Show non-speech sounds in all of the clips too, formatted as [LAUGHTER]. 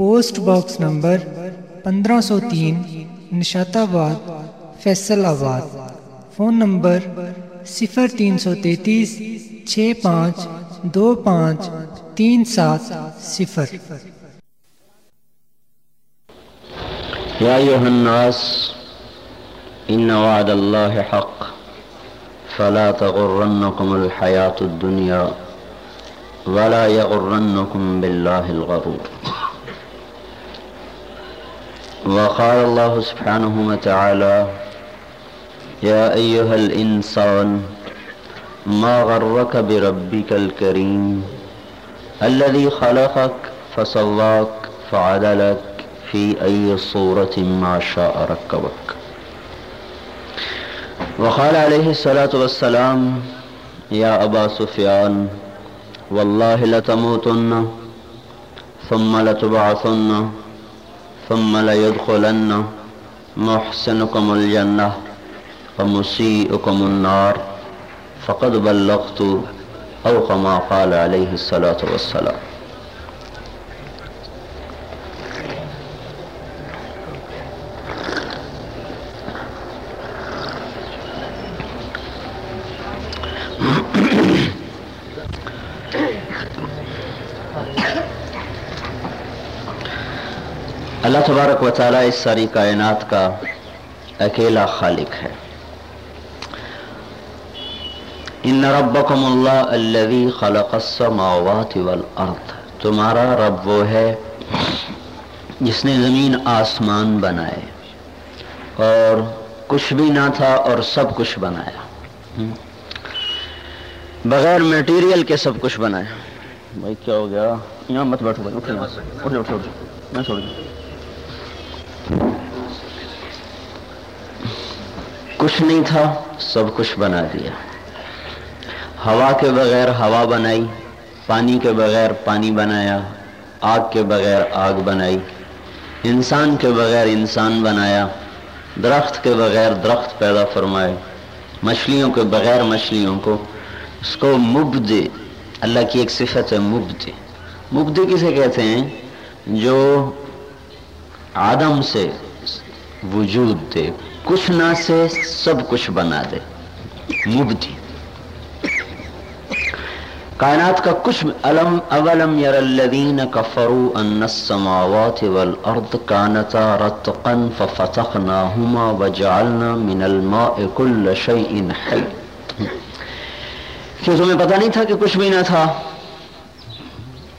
Post box number پندرہ سو تین نشات آباد فیصل آباد فون نمبر صفر تین سو تینتیس، چھ پانچ، دو پانچ، تین سات، صفر۔ يا أيها الناس إن وعد الله حق، فلا تغرنكم الحياة الدنيا ولا يغرنكم بالله الغرور۔ وقال الله سبحانه وتعالى يا أيها الإنسان ما غرك بربك الكريم؟ الذي خلقك فصواك فعدلك في أي صورة ما شاء ركبك. وقال عليه الصلاة والسلام يا أبا سفيان والله لتموتن ثم لتبعثن ثم ليدخلن محسنكم الجنة ومسيئكم النار. فقد بلغت أو كما قال عليه الصلاة والسلام. تبارک و تعالیٰ اس ساری کائنات کا اکیلا خالق ہے۔ ان ربکم اللہ الذی خلق السماوات والارض۔ تمہارا رب وہ ہے جس نے زمین آسمان بنائے اور کچھ بھی نہ تھا اور سب کچھ بنایا۔ بغیر میٹیریل کے سب کچھ بنایا۔ بھائی کیا ہو گیا؟ یہاں مت بیٹھو بھائی اٹھو اٹھو اٹھو اٹھو، میں چھوڑ دوں۔ کچھ نہیں تھا، سب کچھ بنا دیا۔ ہوا کے بغیر ہوا بنائی، پانی کے بغیر پانی بنایا، آگ کے بغیر آگ بنائی، انسان کے بغیر انسان بنایا، درخت کے بغیر درخت پیدا فرمائے، مچھلیوں کے بغیر مچھلیوں کو۔ اس کو مبد، اللہ کی ایک صفت ہے مبد۔ مبد کسے کہتے ہیں؟ جو آدم سے وجود دے۔ کچھ نہ سے سب کچھ بنا دے۔ مبدی۔ کائنات کا کچھ علم، اولم یر الذین کفروا ان السماوات والارض کانتا رتقا ففتقناهما وجعلنا من الماء كل شيء حي کیوں تمہیں پتہ نہیں تھا کہ کچھ بھی نہ تھا۔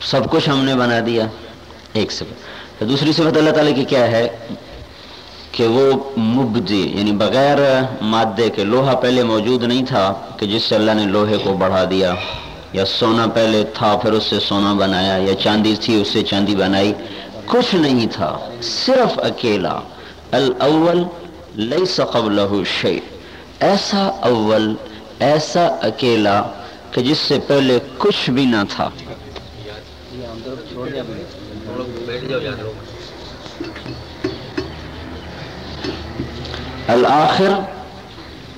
سب کچھ ہم نے بنا دیا ایک صفت دوسری صفت اللہ تعالیٰ کی کیا ہے؟ کہ وہ مبدی یعنی بغیر مادے کے لوہا پہلے موجود نہیں تھا کہ جس سے اللہ نے لوہے کو بڑھا دیا، یا سونا پہلے تھا پھر اس سے سونا بنایا، یا چاندی تھی اس سے چاندی بنائی، کچھ نہیں تھا، صرف اکیلا۔ الاول لیس قبلہ شیء، ایسا اول، ایسا اکیلا کہ جس سے پہلے کچھ بھی نہ تھا۔ الآخر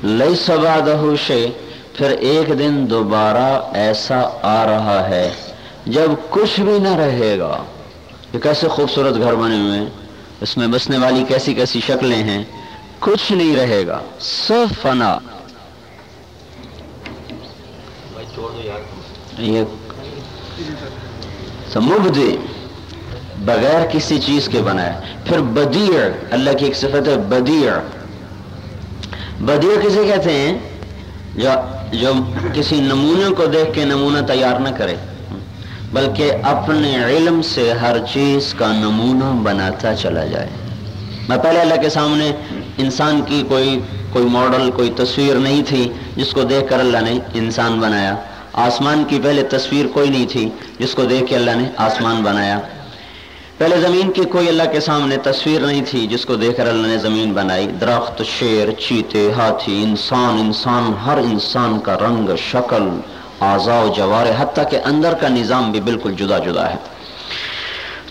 لیس بعدہ شیء پھر ایک دن دوبارہ ایسا آ رہا ہے جب کچھ بھی نہ رہے گا۔ یہ کیسے خوبصورت گھر بنے ہوئے ہیں۔ اس میں بسنے والی کیسی کیسی شکلیں ہیں۔ کچھ نہیں رہے گا سب فنا۔ یہ مبدی بغیر کسی چیز کے بنایا پھر بدیع اللہ کی ایک صفت ہے بدیع۔ بدیع کسے کہتے ہیں جو جو کسی نمونے کو دیکھ کے نمونہ تیار نہ کرے، بلکہ اپنے علم سے ہر چیز کا نمونہ بناتا چلا جائے۔ میں پہلے اللہ کے سامنے انسان کی کوئی کوئی ماڈل، کوئی تصویر نہیں تھی جس کو دیکھ کر اللہ نے انسان بنایا۔ آسمان کی پہلے تصویر کوئی نہیں تھی جس کو دیکھ کے اللہ نے آسمان بنایا۔ پہلے زمین کی کوئی اللہ کے سامنے تصویر نہیں تھی جس کو دیکھ کر اللہ نے زمین بنائی۔ درخت، شیر، چیتے، ہاتھی، انسان انسان، ہر انسان کا رنگ، شکل اعضاء و جوار، حتیٰ کہ اندر کا نظام بھی بالکل جدا جدا ہے۔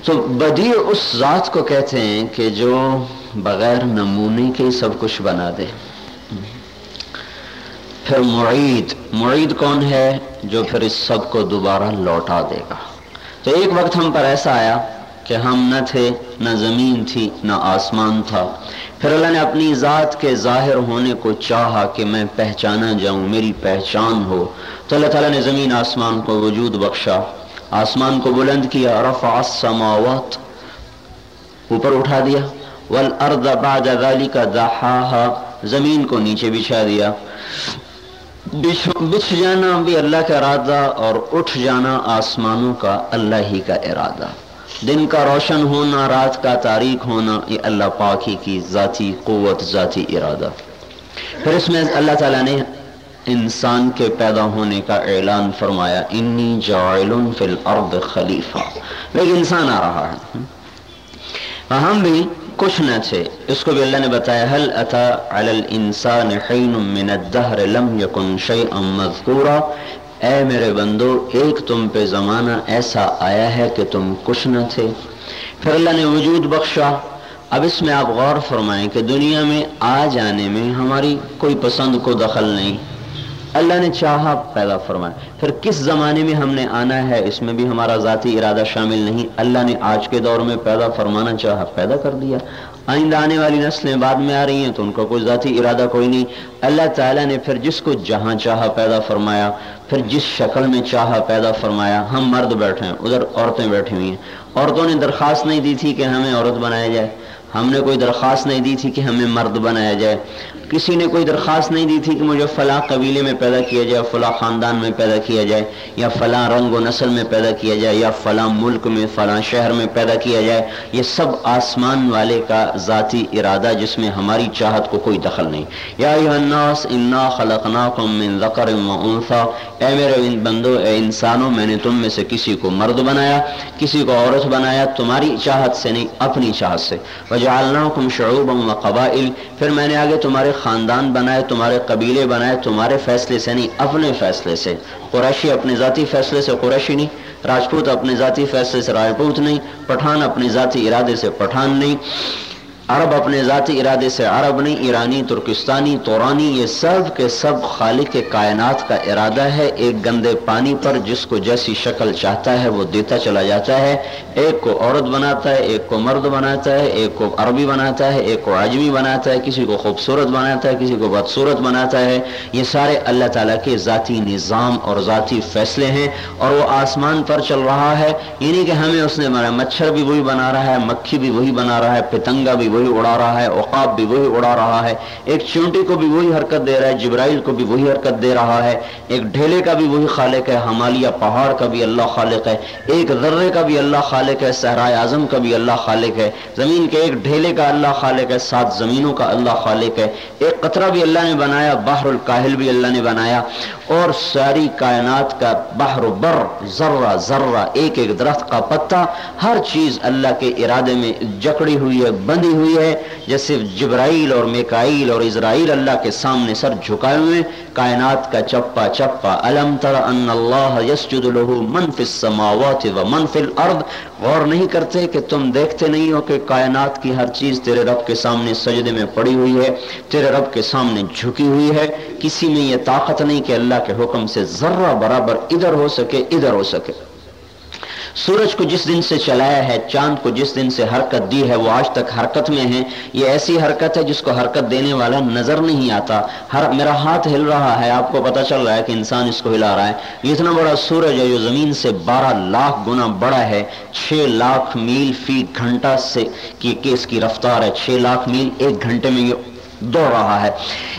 تو بدی اس ذات کو کہتے ہیں کہ جو بغیر نمونے کے سب کچھ بنا دے۔ پھر معید۔ معید کون ہے جو پھر اس سب کو دوبارہ لوٹا دے گا؟ تو ایک وقت ہم پر ایسا آیا کہ ہم نہ تھے، نہ زمین تھی، نہ آسمان تھا۔ پھر اللہ نے اپنی ذات کے ظاہر ہونے کو چاہا کہ میں پہچانا جاؤں، میری پہچان ہو۔ تو اللہ تعالیٰ نے زمین آسمان کو وجود بخشا۔ آسمان کو بلند کیا، رفع السماوات۔ اوپر اٹھا دیا۔ والارض بعد ذلك دحاها۔ زمین کو نیچے بچھا دیا۔ بچھ جانا بھی اللہ کا ارادہ اور اٹھ جانا آسمانوں کا اللہ ہی کا ارادہ۔ دن کا روشن ہونا، رات کا تاریخ ہونا، یہ اللہ پاک ہی کی ذاتی قوت، ذاتی ارادہ۔ پھر اس میں اللہ تعالیٰ نے انسان کے پیدا ہونے کا اعلان فرمایا، انی جائل فی الارض خلیفہ لیکن انسان آ رہا ہے۔ ہم بھی کچھ نہ تھے۔ اس کو بھی اللہ نے بتایا حل اتا علی الانسان حین من الدہر لم یکن شیئا مذکورا؟ اے میرے بندو، ایک تم پہ زمانہ ایسا آیا ہے کہ تم کچھ نہ تھے۔ پھر اللہ نے وجود بخشا۔ اب اس میں آپ غور فرمائیں کہ دنیا میں آ جانے میں ہماری کوئی پسند کو دخل نہیں۔ اللہ نے چاہا پیدا فرمایا۔ پھر کس زمانے میں ہم نے آنا ہے، اس میں بھی ہمارا ذاتی ارادہ شامل نہیں۔ اللہ نے آج کے دور میں پیدا فرمانا چاہا، پیدا کر دیا۔ آئندہ آنے والی نسلیں بعد میں آ رہی ہیں تو ان کا کوئی ذاتی ارادہ کوئی نہیں۔ اللہ تعالیٰ نے پھر جس کو جہاں چاہا پیدا فرمایا، پھر جس شکل میں چاہا پیدا فرمایا، ہم مرد بیٹھے ہیں، ادھر عورتیں بیٹھی ہوئی ہیں۔ عورتوں نے درخواست نہیں دی تھی کہ ہمیں عورت بنایا جائے۔ ہم نے کوئی درخواست نہیں دی تھی کہ ہمیں مرد بنایا جائے۔ کسی نے کوئی درخواست نہیں دی تھی کہ مجھے فلاں قبیلے میں پیدا کیا جائے، فلاں خاندان میں پیدا کیا جائے، یا فلاں رنگ و نسل میں پیدا کیا جائے، یا فلاں ملک میں، فلاں شہر میں پیدا کیا جائے، یہ سب آسمان والے کا ذاتی ارادہ جس میں ہماری چاہت کو کوئی دخل نہیں۔ یا الناس، انا خلقناکم من ذکر و انثا۔ اے میرے ان بندو، اے انسانوں، میں نے تم میں سے کسی کو مرد بنایا، کسی کو عورت بنایا، تمہاری چاہت سے نہیں، اپنی چاہت سے۔ وجعلناکم شعوبا و قبائل۔ پھر میں نے آگے تمہارے خاندان بنائے، تمہارے قبیلے بنائے، تمہارے فیصلے سے نہیں، اپنے فیصلے سے۔ قریشی اپنے ذاتی فیصلے سے قریشی نہیں، راجپوت اپنے ذاتی فیصلے سے راجپوت نہیں، پٹھان اپنے ذاتی ارادے سے پٹھان نہیں۔ عرب اپنے ذاتی ارادے سے عرب نہیں، ایرانی، ترکستانی، تورانی، یہ سب کے سب خالق کائنات کا ارادہ ہے۔ ایک گندے پانی پر جس کو جیسی شکل چاہتا ہے، وہ دیتا چلا جاتا ہے۔ ایک کو عورت بناتا ہے، ایک کو مرد بناتا ہے، ایک کو عربی بناتا ہے، ایک کو عجمی بناتا ہے، کسی کو خوبصورت بناتا ہے، کسی کو بدصورت بناتا ہے۔ یہ سارے اللہ تعالیٰ کے ذاتی نظام اور ذاتی فیصلے ہیں اور وہ آسمان پر چل رہا ہے۔ یعنی کہ ہمیں اس نے بنایا مچھر بھی وہی بنا رہا ہے، مکھی بھی وہی بنا رہا ہے، پتنگا بھی وہی اڑا رہا ہے، عقاب بھی وہی اڑا رہا ہے۔ ایک چونٹی کو بھی وہی حرکت دے رہا ہے، جبرائیل کو بھی وہی حرکت دے رہا ہے۔ ایک ڈھیلے کا بھی وہی خالق ہے ہمالیہ پہاڑ کا بھی اللہ خالق ہے۔ ایک ذرے کا بھی اللہ خالق ہے، صحرائے اعظم کا بھی اللہ خالق ہے۔ زمین کے ایک ڈھیلے کا اللہ خالق ہے، سات زمینوں کا اللہ خالق ہے۔ ایک قطرہ بھی اللہ نے بنایا، بحر الکاہل بھی اللہ نے بنایا۔ اور ساری کائنات کا بحر و بر، ذرہ ذرہ، ایک ایک درخت کا پتا ہر چیز اللہ کے ارادے میں جکڑی ہوئی ہے بندی ہوئی ہے جیسے جبرائیل اور میکائیل اور اسرائیل اللہ کے سامنے سر جھکائے ہوئے کائنات کا چپا چپا، الم تر ان اللہ یسجد له من فی السماوات و من فی الارض؟ غور نہیں کرتے کہ تم دیکھتے نہیں ہو کہ کائنات کی ہر چیز تیرے رب کے سامنے سجدے میں پڑی ہوئی ہے، تیرے رب کے سامنے جھکی ہوئی ہے۔ کسی میں یہ طاقت نہیں کہ اللہ کے حکم سے ذرہ برابر ادھر ہو سکے، ادھر ہو سکے۔ سورج کو جس دن سے چلایا ہے، چاند کو جس دن سے حرکت دی ہے، وہ آج تک حرکت میں ہے یہ ایسی حرکت ہے جس کو حرکت دینے والا نظر نہیں آتا۔ ہر، میرا ہاتھ ہل رہا ہے۔ آپ کو پتا چل رہا ہے کہ انسان اس کو ہلا رہا ہے۔ یہ اتنا بڑا سورج ہے، جو زمین سے بارہ لاکھ گنا بڑا ہے۔ چھ لاکھ میل فی گھنٹہ سے کی اس کی رفتار ہے۔ چھ لاکھ میل ایک گھنٹے میں یہ دوڑ رہا ہے۔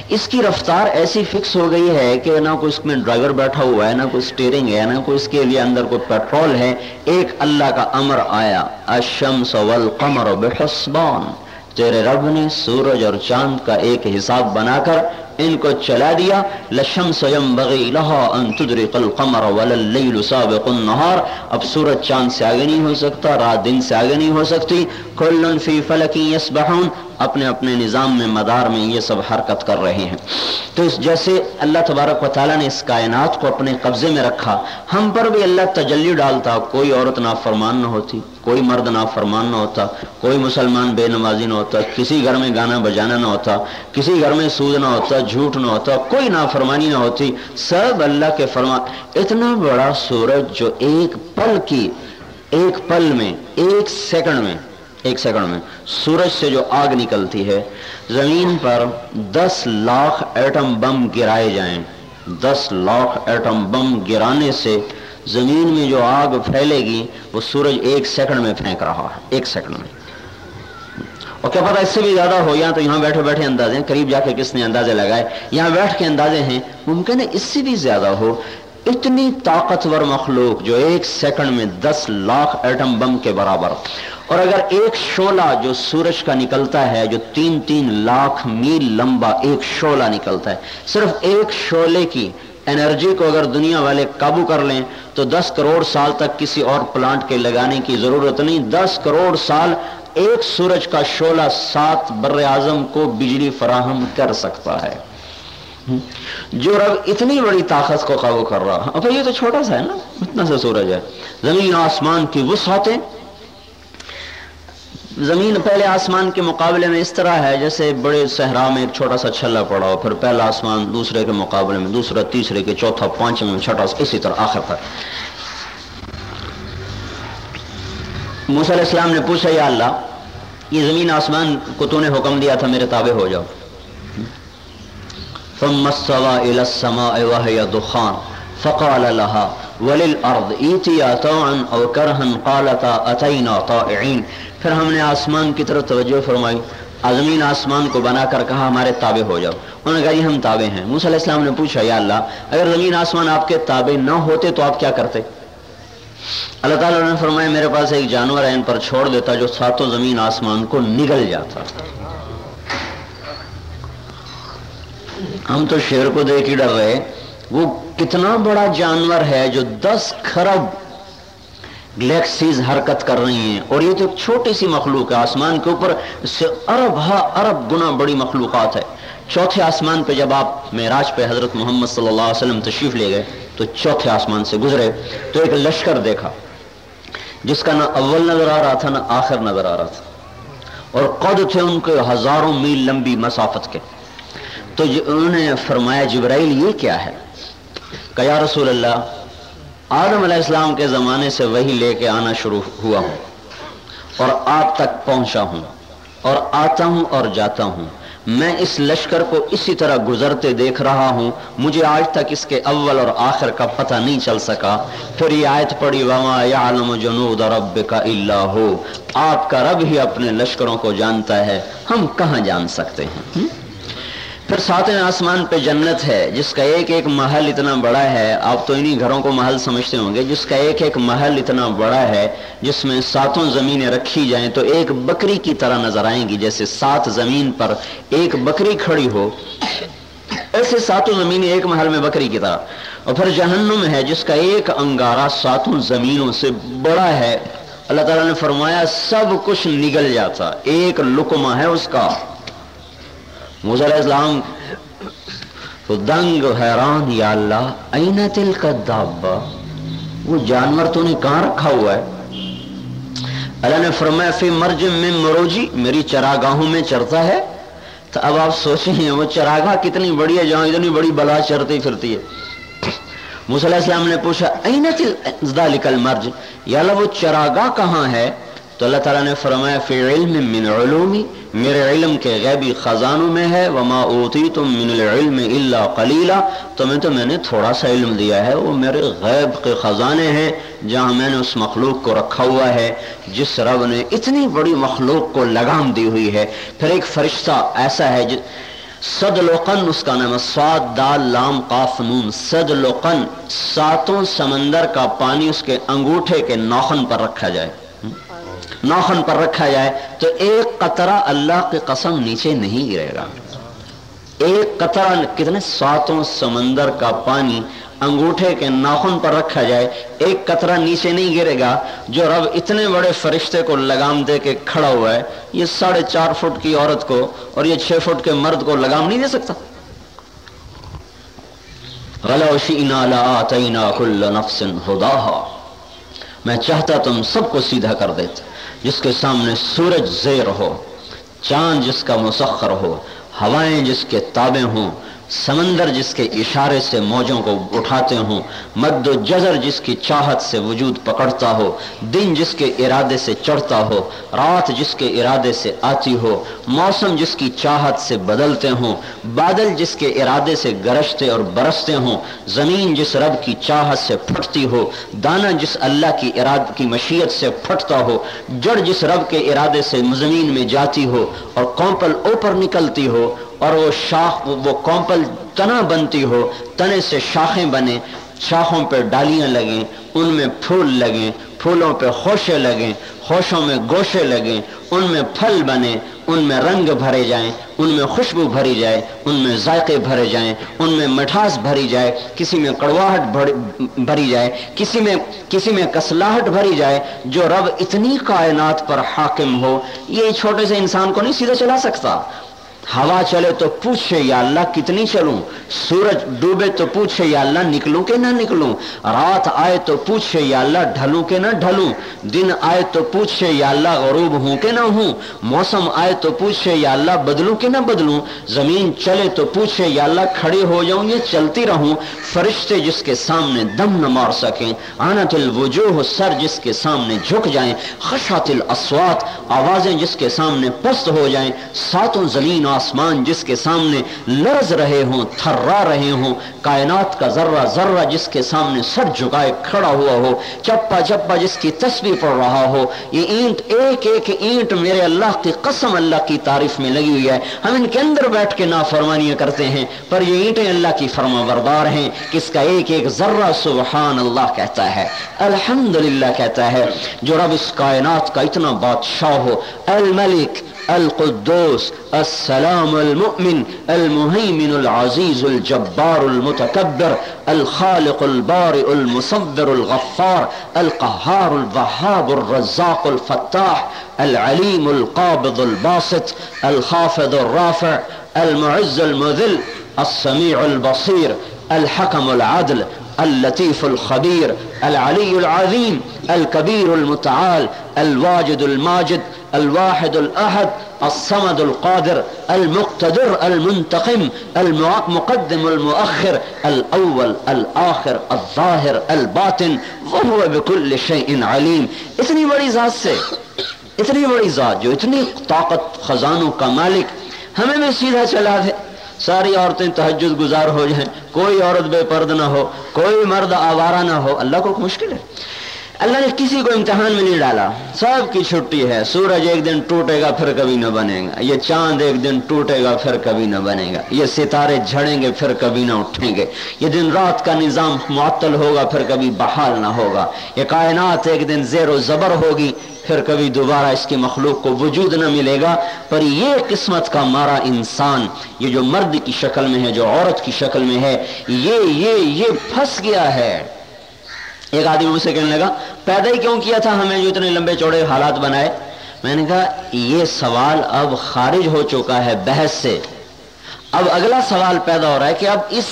اس کی رفتار ایسی فکس ہو گئی ہے کہ نہ کوئی اس میں ڈرائیور بیٹھا ہوا ہے، نہ کوئی سٹیرنگ ہے، نہ کوئی اس کے لیے اندر کوئی پیٹرول ہے۔ ایک اللہ کا امر آیا، الشمس والقمر بحسبان۔ تیرے رب نے سورج اور چاند کا ایک حساب بنا کر ان کو چلا دیا۔ لشم سیم بغی لہا ان تدرک القمر وللیل سابق النہار اب سورج چاند سے آگے نہیں ہو سکتا، رات دن سے آگے نہیں ہو سکتی۔ کلن فی فلکی یسبحون۔ اپنے اپنے نظام میں مدار میں یہ سب حرکت کر رہے ہیں۔ تو اس جیسے اللہ تبارک و تعالیٰ نے اس کائنات کو اپنے قبضے میں رکھا، ہم پر بھی اللہ تجلی ڈالتا، کوئی عورت نہ فرمان نہ ہوتی، کوئی مرد نہ فرمان نہ ہوتا، کوئی مسلمان بے نمازی نہ ہوتا، کسی گھر میں گانا بجانا نہ ہوتا، کسی گھر میں سود نہ ہوتا، جھوٹ نہ ہوتا، کوئی نافرمانی نہ ہوتی، سب اللہ کے فرمان۔ اتنا بڑا سورج جو ایک پل کی، ایک پل میں، ایک سیکنڈ میں ایک سیکنڈ میں، سورج سے جو آگ نکلتی ہے، زمین پر دس لاکھ ایٹم بم گرائے جائیں۔ دس لاکھ ایٹم بم گرانے سے زمین میں جو آگ پھیلے گی، وہ سورج ایک سیکنڈ میں پھینک رہا ہے۔ ایک سیکنڈ میں۔ اور کیا پتا اس سے بھی زیادہ ہو یا تو یہاں بیٹھے بیٹھے اندازے قریب جا کے کس نے اندازے لگائے۔ یہاں بیٹھ کے اندازے ہیں، ممکن ہے اس سے بھی زیادہ ہو۔ اتنی طاقتور مخلوق جو ایک سیکنڈ میں دس لاکھ ایٹم بم کے برابر اور اگر ایک شولہ جو سورج کا نکلتا ہے، جو تین تین لاکھ میل لمبا ایک شولہ نکلتا ہے، صرف ایک شولے کی انرجی کو اگر دنیا والے قابو کر لیں، تو دس کروڑ سال تک کسی اور پلانٹ کے لگانے کی ضرورت نہیں۔ دس کروڑ سال ایک سورج کا شولہ سات بر اعظم کو بجلی فراہم کر سکتا ہے۔ جو رب اتنی بڑی طاقت کو قابو کر رہا اب یہ تو چھوٹا سا ہے نا، اتنا سا سورج ہے۔ زمین آسمان کی وسعتیں۔ زمین پہلے آسمان کے مقابلے میں اس طرح ہے، جیسے بڑے صحرا میں ایک چھوٹا سا چھلا پڑا ہو، پھر پہلا آسمان دوسرے کے مقابلے میں، دوسرا، تیسرے کے چوتھا پانچویں چھٹا، اسی طرح آخر تک۔ موسیٰ علیہ السلام نے پوچھا، یا اللہ، یہ زمین آسمان کو تو نے حکم دیا تھا، میرے تابع ہو جاؤ۔ ثم استوى الى السماء وهي دخان، فقال لها وللارض ائتيا طوعا او كرها؟ قالتا اتينا طائعين پھر ہم نے آسمان کی طرف توجہ فرمائی۔ زمین آسمان کو بنا کر کہا، ہمارے تابع ہو جاؤ انہوں نے کہا یہ ہم تابع ہیں موسیٰ علیہ السلام نے پوچھا، یا اللہ، اگر زمین آسمان آپ کے تابع نہ ہوتے تو آپ کیا کرتے؟ اللہ تعالیٰ نے فرمایا، میرے پاس ایک جانور ہے ان پر چھوڑ دیتا جو ساتوں زمین آسمان کو نگل جاتا۔ ہم تو شیر کو دیکھ ہی ڈر رہے وہ کتنا بڑا جانور ہے جو دس خرب گلیکسیز حرکت کر رہی ہیں۔ اور یہ تو ایک چھوٹی سی مخلوق ہے۔ آسمان کے اوپر سے ارب ہا ارب گنا بڑی مخلوقات ہے چوتھے آسمان پہ جب آپ معراج پہ حضرت محمد صلی اللہ علیہ وسلم تشریف لے گئے، تو چوتھے آسمان سے گزرے۔ تو ایک لشکر دیکھا، جس کا نہ اول نظر آ رہا تھا، نہ آخر نظر آ رہا تھا۔ اور قد تھے ان کے ہزاروں میل لمبی مسافت کے۔ تو انہوں نے فرمایا جبرائیل یہ کیا ہے؟ کہ یا رسول اللہ، آدم علیہ السلام کے زمانے سے وہی لے کے آنا شروع ہوا ہوں اور آپ تک پہنچا ہوں اور آتا ہوں اور جاتا ہوں۔ میں اس لشکر کو اسی طرح گزرتے دیکھ رہا ہوں۔ مجھے آج تک اس کے اول اور آخر کا پتہ نہیں چل سکا۔ پھر یہ آیت پڑی وما یعلم جنود رب کا اللہ ہو آپ کا رب ہی اپنے لشکروں کو جانتا ہے۔ ہم کہاں جان سکتے ہیں؟ پھر ساتویں آسمان پہ جنت ہے، جس کا ایک ایک محل اتنا بڑا ہے۔ آپ تو انہی گھروں کو محل سمجھتے ہوں گے۔ جس کا ایک ایک محل اتنا بڑا ہے، جس میں ساتوں زمینیں رکھی جائیں تو ایک بکری کی طرح نظر آئیں گی۔ جیسے سات زمین پر ایک بکری کھڑی ہو، ایسے ساتوں زمینیں ایک محل میں بکری کی طرح۔ اور پھر جہنم ہے، جس کا ایک انگارہ ساتوں زمینوں سے بڑا ہے۔ اللہ تعالیٰ نے فرمایا، سب کچھ نگل جاتا، ایک لکمہ ہے اس کا۔ موسیٰ علیہ السلام تو دنگ حیران یا اللہ، این تل کا دابا وہ جانور تو نے کہاں رکھا ہوا ہے؟ اللہ نے فرمایا، فی مرج میں مروجی، میری چراگاہوں میں چرتا ہے۔ تو اب آپ سوچیں وہ چراگاہ کتنی بڑی ہے، جہاں اتنی بڑی بلا چرتی پھرتی ہے۔ موسیٰ علیہ السلام نے پوچھا، این تل ذالک المرج؟ یا اللہ، وہ چراگاہ کہاں ہے؟ تو اللہ تعالیٰ نے فرمایا، فی علم من علومی، میرے علم کے غیبی خزانوں میں ہے، وما اوتیتم من العلم الا قلیلا۔ تو میں تو میں نے تھوڑا سا علم دیا ہے، وہ میرے غیب کے خزانے ہیں جہاں میں نے اس مخلوق کو رکھا ہوا ہے، جس رب نے اتنی بڑی مخلوق کو لگام دی ہوئی ہے۔ پھر ایک فرشتہ ایسا ہے جس صد لقن اس کا نام سواد دال، لام، قاف، نون۔ صد لقن ساتوں سمندر کا پانی اس کے انگوٹھے کے نوخن پر رکھا جائے۔ نوخن پر رکھا جائے تو ایک قطرہ اللہ کی قسم نیچے نہیں گرے گا۔ ایک قطرہ کتنے ساتوں سمندر کا پانی انگوٹھے کے ناخن پر رکھا جائے، ایک قطرہ نیچے نہیں گرے گا جو رب اتنے بڑے فرشتے کو لگام دے کے کھڑا ہوا ہے۔ یہ ساڑھے چار فٹ کی عورت کو اور یہ چھ فٹ کے مرد کو لگام نہیں دے سکتا۔ میں چاہتا تم سب کو سیدھا کر دیتا۔ جس کے سامنے سورج زیر ہو، چاند جس کا مسخر ہو، ہوائیں جس کے تابع ہوں سمندر جس کے اشارے سے موجوں کو اٹھاتے ہوں، مد و جزر جس کی چاہت سے وجود پکڑتا ہو، دن جس کے ارادے سے چڑھتا ہو، رات جس کے ارادے سے آتی ہو، موسم جس کی چاہت سے بدلتے ہوں، بادل جس کے ارادے سے گرجتے اور برستے ہوں، زمین جس رب کی چاہت سے پھٹتی ہو، دانا جس اللہ کی اراد، کی مشیت سے پھٹتا ہو، جڑ جس رب کے ارادے سے زمین میں جاتی ہو اور کومپل اوپر نکلتی ہو اور وہ شاخ وہ کومپل تنا بنتی ہو، تنے سے شاخیں بنے، شاخوں پہ ڈالیاں لگیں، ان میں پھول لگیں، پھولوں پہ خوشے لگیں، خوشوں میں گوشے لگیں، ان میں پھل بنے، ان میں رنگ بھرے جائیں، ان میں خوشبو بھری جائے، ان میں ذائقے بھرے جائیں، ان میں مٹھاس بھری جائے، کسی میں کڑواہٹ بھری جائے، کسی میں کسی میں کسلاہٹ بھری جائے، جو رب اتنی کائنات پر حاکم ہو، یہ چھوٹے سے انسان کو نہیں سیدھا چلا سکتا۔ ہوا چلے تو پوچھے یا اللہ کتنی چلوں؟ سورج ڈوبے تو پوچھے یا اللہ نکلوں کہ نہ نکلوں؟ رات آئے تو پوچھے یا اللہ ڈھلوں کہ نہ ڈھلوں؟ دن آئے تو پوچھے یا اللہ غروب ہوں کہ نہ ہوں؟ موسم آئے تو پوچھے یا اللہ بدلوں کہ نہ بدلوں؟ زمین چلے تو پوچھے یا اللہ کھڑے ہو جاؤں یہ چلتی رہوں؟ فرشتے جس کے سامنے دم نہ مار سکیں، آنت الوجوہ سر جس کے سامنے جھک جائیں خشات الاسوات، آوازیں جس کے سامنے پست ہو جائیں، ساتوں زمین آسمان جس کے سامنے لرز رہے ہوں، تھرا رہے ہوں، کائنات کا ذرہ ذرہ جس کے سامنے سر جھکائے کھڑا ہوا ہو، چپا چپا جس کی تسبیح پڑ رہا ہو، یہ اینٹ ایک ایک اینٹ میرے اللہ کی قسم اللہ کی تعریف میں لگی ہوئی ہے۔ ہم ان کے اندر بیٹھ کے نافرمانیاں کرتے ہیں، پر یہ اینٹیں اللہ کی فرما بردار ہیں۔ کس کا ایک ایک ذرہ سبحان اللہ کہتا ہے، الحمدللہ کہتا ہے، جو رب اس کائنات کا اتنا بادشاہ ہو، الملک القدوس السلام المؤمن المهيمن العزيز الجبار المتكبر الخالق البارئ المصبر الغفار القهار الوهاب الرزاق الفتاح العليم القابض الباسط الخافض الرافع المعز المذل السميع البصير الحكم العدل اللطيف الخبير العلي العظيم الكبير المتعال الواجد الماجد الواحد الأحد الصمد القادر المقتدر المنتقم المقدم المؤخر الأول الآخر الظاهر الباطن وهو بكل شيء عليم. اتنی بڑی ذات سے اتنی بڑی ذات جو. اتنی طاقت خزانوں کا مالک ہمیں میں سیدھا چلا دے ساری عورتیں تحجد گزار ہو جائیں۔ کوئی عورت بے پرد نہ ہو، کوئی مرد آوارہ نہ ہو۔ اللہ کو مشکل ہے۔ اللہ نے کسی کو امتحان میں نہیں ڈالا۔ سب کی چھٹی ہے۔ سورج ایک دن ٹوٹے گا، پھر کبھی نہ بنے گا۔ یہ چاند ایک دن ٹوٹے گا، پھر کبھی نہ بنے گا۔ یہ ستارے جھڑیں گے، پھر کبھی نہ اٹھیں گے۔ یہ دن رات کا نظام معطل ہوگا، پھر کبھی بحال نہ ہوگا۔ یہ کائنات ایک دن زیر و زبر ہوگی، پھر کبھی دوبارہ اس کی مخلوق کو وجود نہ ملے گا۔ پر یہ قسمت کا مارا انسان، یہ جو مرد کی شکل میں ہے، جو عورت کی شکل میں ہے، یہ یہ یہ پھنس گیا ہے۔ ایک آدمی مجھ سے کہنے لگا پیدا ہی کیوں کیا تھا ہمیں جو اتنے لمبے چوڑے حالات بنائے؟ میں نے کہا، یہ سوال اب خارج ہو چکا ہے بحث سے۔ اب اگلا سوال پیدا ہو رہا ہے کہ اب اس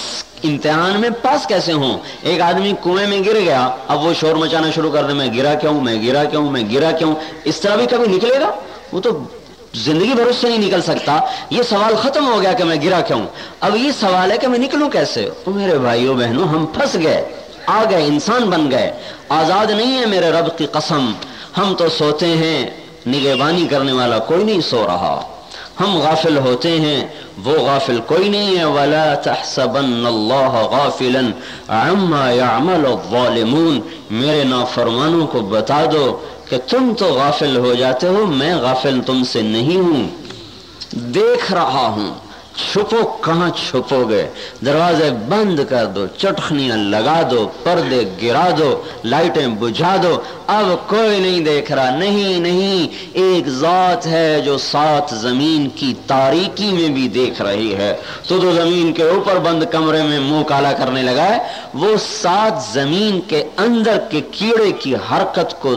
امتحان میں پاس کیسے ہوں؟ ایک آدمی کنویں میں گر گیا، اب وہ شور مچانا شروع کر دے، میں گرا کیوں، میں گرا کیوں، میں گرا کیوں؟ اس طرح بھی کبھی نکلے گا؟ وہ تو زندگی بھر اس سے نہیں نکل سکتا۔ یہ سوال ختم ہو گیا کہ میں گرا کیوں؟ اب یہ سوال ہے کہ میں نکلوں کیسے؟ تو میرے بھائیوں، بہنوں، ہم پھنس گئے۔ آ گئے، انسان بن گئے۔ آزاد نہیں ہے میرے رب کی قسم۔ ہم تو سوتے ہیں، نگہبانی کرنے والا کوئی نہیں سو رہا۔ ہم غافل ہوتے ہیں، وہ غافل کوئی نہیں ہے۔ ولا تحسبن اللہ غافلا عما يعمل الظالمون۔ میرے نافرمانوں کو بتا دو کہ تم تو غافل ہو جاتے ہو، میں غافل تم سے نہیں ہوں۔ دیکھ رہا ہوں۔ چھپو، کہاں چھپو گے دروازے بند کر دو، چٹخنیاں لگا دو، پردے گرا دو، لائٹیں بجھا دو۔ اب کوئی نہیں دیکھ رہا، نہیں نہیں۔ ایک ذات ہے جو سات زمین کی تاریکی میں بھی دیکھ رہی ہے۔ تو تو زمین کے اوپر بند کمرے میں منہ کالا کرنے لگا ہے، وہ سات زمین کے اندر کے کیڑے کی حرکت کو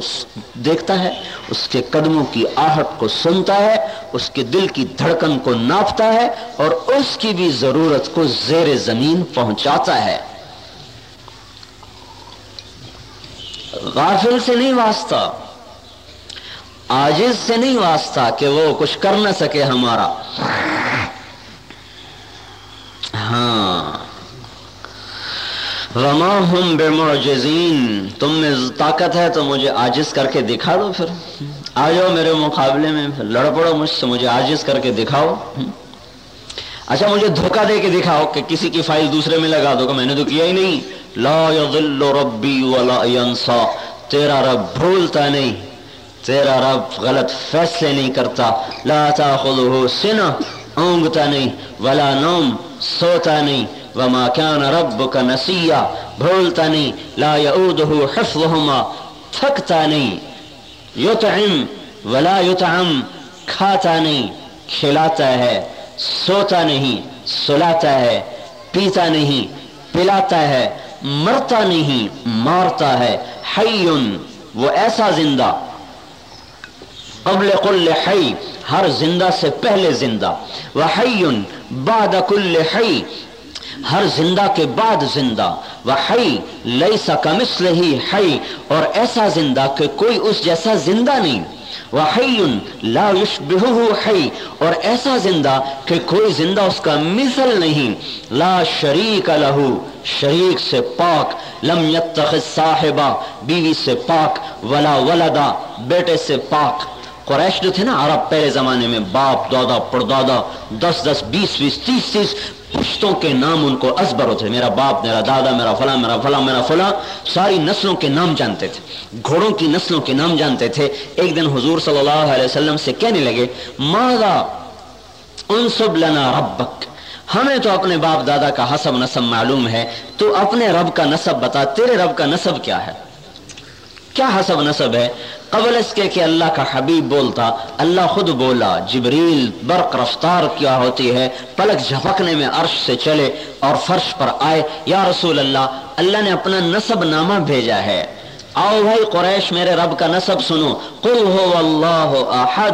دیکھتا ہے۔ اس کے قدموں کی آہٹ کو سنتا ہے، اس کے دل کی دھڑکن کو ناپتا ہے اور اس کی بھی ضرورت کو زیر زمین پہنچاتا ہے۔ غافل سے نہیں واسطہ آجز سے نہیں واسطہ کہ وہ کچھ کر نہ سکے ہمارا۔ ہاں۔ رما ہم بے معجزین، تم میں طاقت ہے تو مجھے آجز کر کے دکھا دو پھر۔ آ جاؤ میرے مقابلے میں لڑ پڑو مجھ سے، مجھے آجز کر کے دکھاؤ۔ اچھا مجھے دھوکہ دے کے دکھاؤ کہ کسی کی فائل دوسرے میں لگا دو کہ میں نے تو کیا ہی نہیں۔ لا یضل ربی ولا ینسا، تیرا رب بھولتا نہیں، تیرا رب غلط فیصلے نہیں کرتا۔ لا تاخذہ سنہ، اونگتا نہیں، ولا نوم، سوتا نہیں۔ وما كان ربك نسیا بھولتا نہیں لا يعودہ حفظهما تھکتا نہیں یطعم ولا یطعم کھاتا نہیں کھلاتا ہے، سوتا نہیں، سلاتا ہے، پیتا نہیں، پلاتا ہے، مرتا نہیں، مارتا ہے، حیون، وہ ایسا زندہ۔ قبل کل حی، ہر زندہ سے پہلے زندہ۔ وہ بعد کل حی ہر زندہ کے بعد زندہ وہ حی لئی سا کمس ہی حی، اور ایسا زندہ کہ کوئی اس جیسا زندہ نہیں۔ لا حی، اور ایسا زندہ کہ کوئی زندہ اس کا مثل نہیں۔ لا شریک لہو شریک سے پاک۔ لم یتخذ صاحبہ، بیوی سے پاک۔ ولا ولدا بیٹے سے پاک۔ قریش جو تھے نا عرب پہلے زمانے میں، باپ، دادا، پردادا، دس دس، بیس بیس، تیس تیس پشتوں کے نام ان کو ازبر ہوتے میرا باپ، میرا دادا، میرا فلاں میرا فلاں میرا فلاں، ساری نسلوں کے نام جانتے تھے۔ گھوڑوں کی نسلوں کے نام جانتے تھے۔ ایک دن حضور صلی اللہ علیہ وسلم سے کہنے لگے، ماذا انصب لنا ربک؟ ہمیں تو اپنے باپ دادا کا حسب نصب معلوم ہے۔ تو اپنے رب کا نصب بتا، تیرے رب کا نصب کیا ہے؟ کیا حسب نصب ہے؟ قبل اس کے کہ اللہ کا حبیب بولتا، اللہ خود بولا، جبریل برق رفتار کیا ہوتی ہے، پلک جھپکنے میں عرش سے چلے اور فرش پر آئے، یا رسول اللہ اللہ نے اپنا نصب نامہ بھیجا ہے۔ آؤ بھائی قریش، میرے رب کا نصب سنو۔ قل ہو اللہ احد،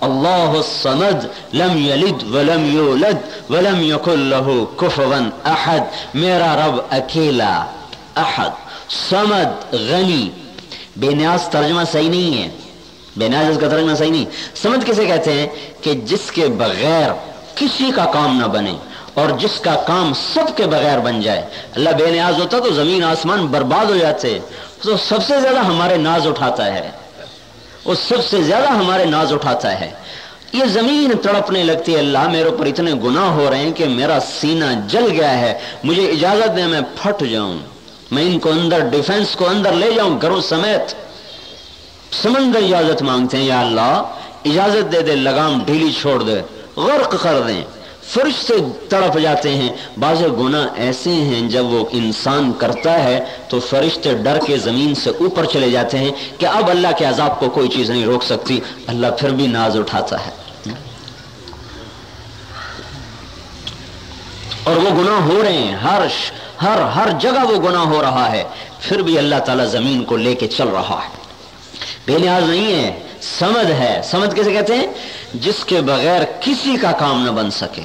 اللہ الصمد، لم یلد ولم یولد، ولم یکن له کفوا احد۔ میرا رب اکیلا، احد۔ سمد غنی۔ بے نیاز ترجمہ صحیح نہیں ہے۔ بے نیاز اس کا ترجمہ صحیح نہیں۔ سمجھ کسے کہتے ہیں کہ جس کے بغیر کسی کا کام نہ بنے اور جس کا کام سب کے بغیر بن جائے۔ اللہ بے نیاز ہوتا تو زمین آسمان برباد ہو جاتے۔ تو سب سے زیادہ ہمارے ناز اٹھاتا ہے۔ وہ سب سے زیادہ ہمارے ناز اٹھاتا ہے۔ یہ زمین تڑپنے لگتی ہے۔ اللہ میرے اوپر اتنے گناہ ہو رہے ہیں کہ میرا سینہ جل گیا ہے۔ مجھے اجازت دے میں پھٹ جاؤں۔ میں ان کو اندر ڈیفنس کو اندر لے جاؤں، گھروں سمیت۔ سمندر اجازت مانگتے ہیں، یا اللہ، اجازت دے دے، لگام ڈھیلی چھوڑ دے، غرق کر دیں۔ فرشتے تڑپ جاتے ہیں۔ بعض گناہ ایسے ہیں، جب وہ انسان کرتا ہے، تو فرشتے ڈر کے زمین سے اوپر چلے جاتے ہیں کہ اب اللہ کے عذاب کو کوئی چیز نہیں روک سکتی۔ اللہ پھر بھی ناز اٹھاتا ہے۔ اور وہ گناہ ہو رہے ہیں، ہر ہر ہر جگہ وہ گناہ ہو رہا ہے، پھر بھی اللہ تعالیٰ زمین کو لے کے چل رہا ہے۔ بے نیاز نہیں ہے، سمد ہے۔ سمد کیسے کہتے ہیں؟ جس کے بغیر کسی کا کام نہ بن سکے۔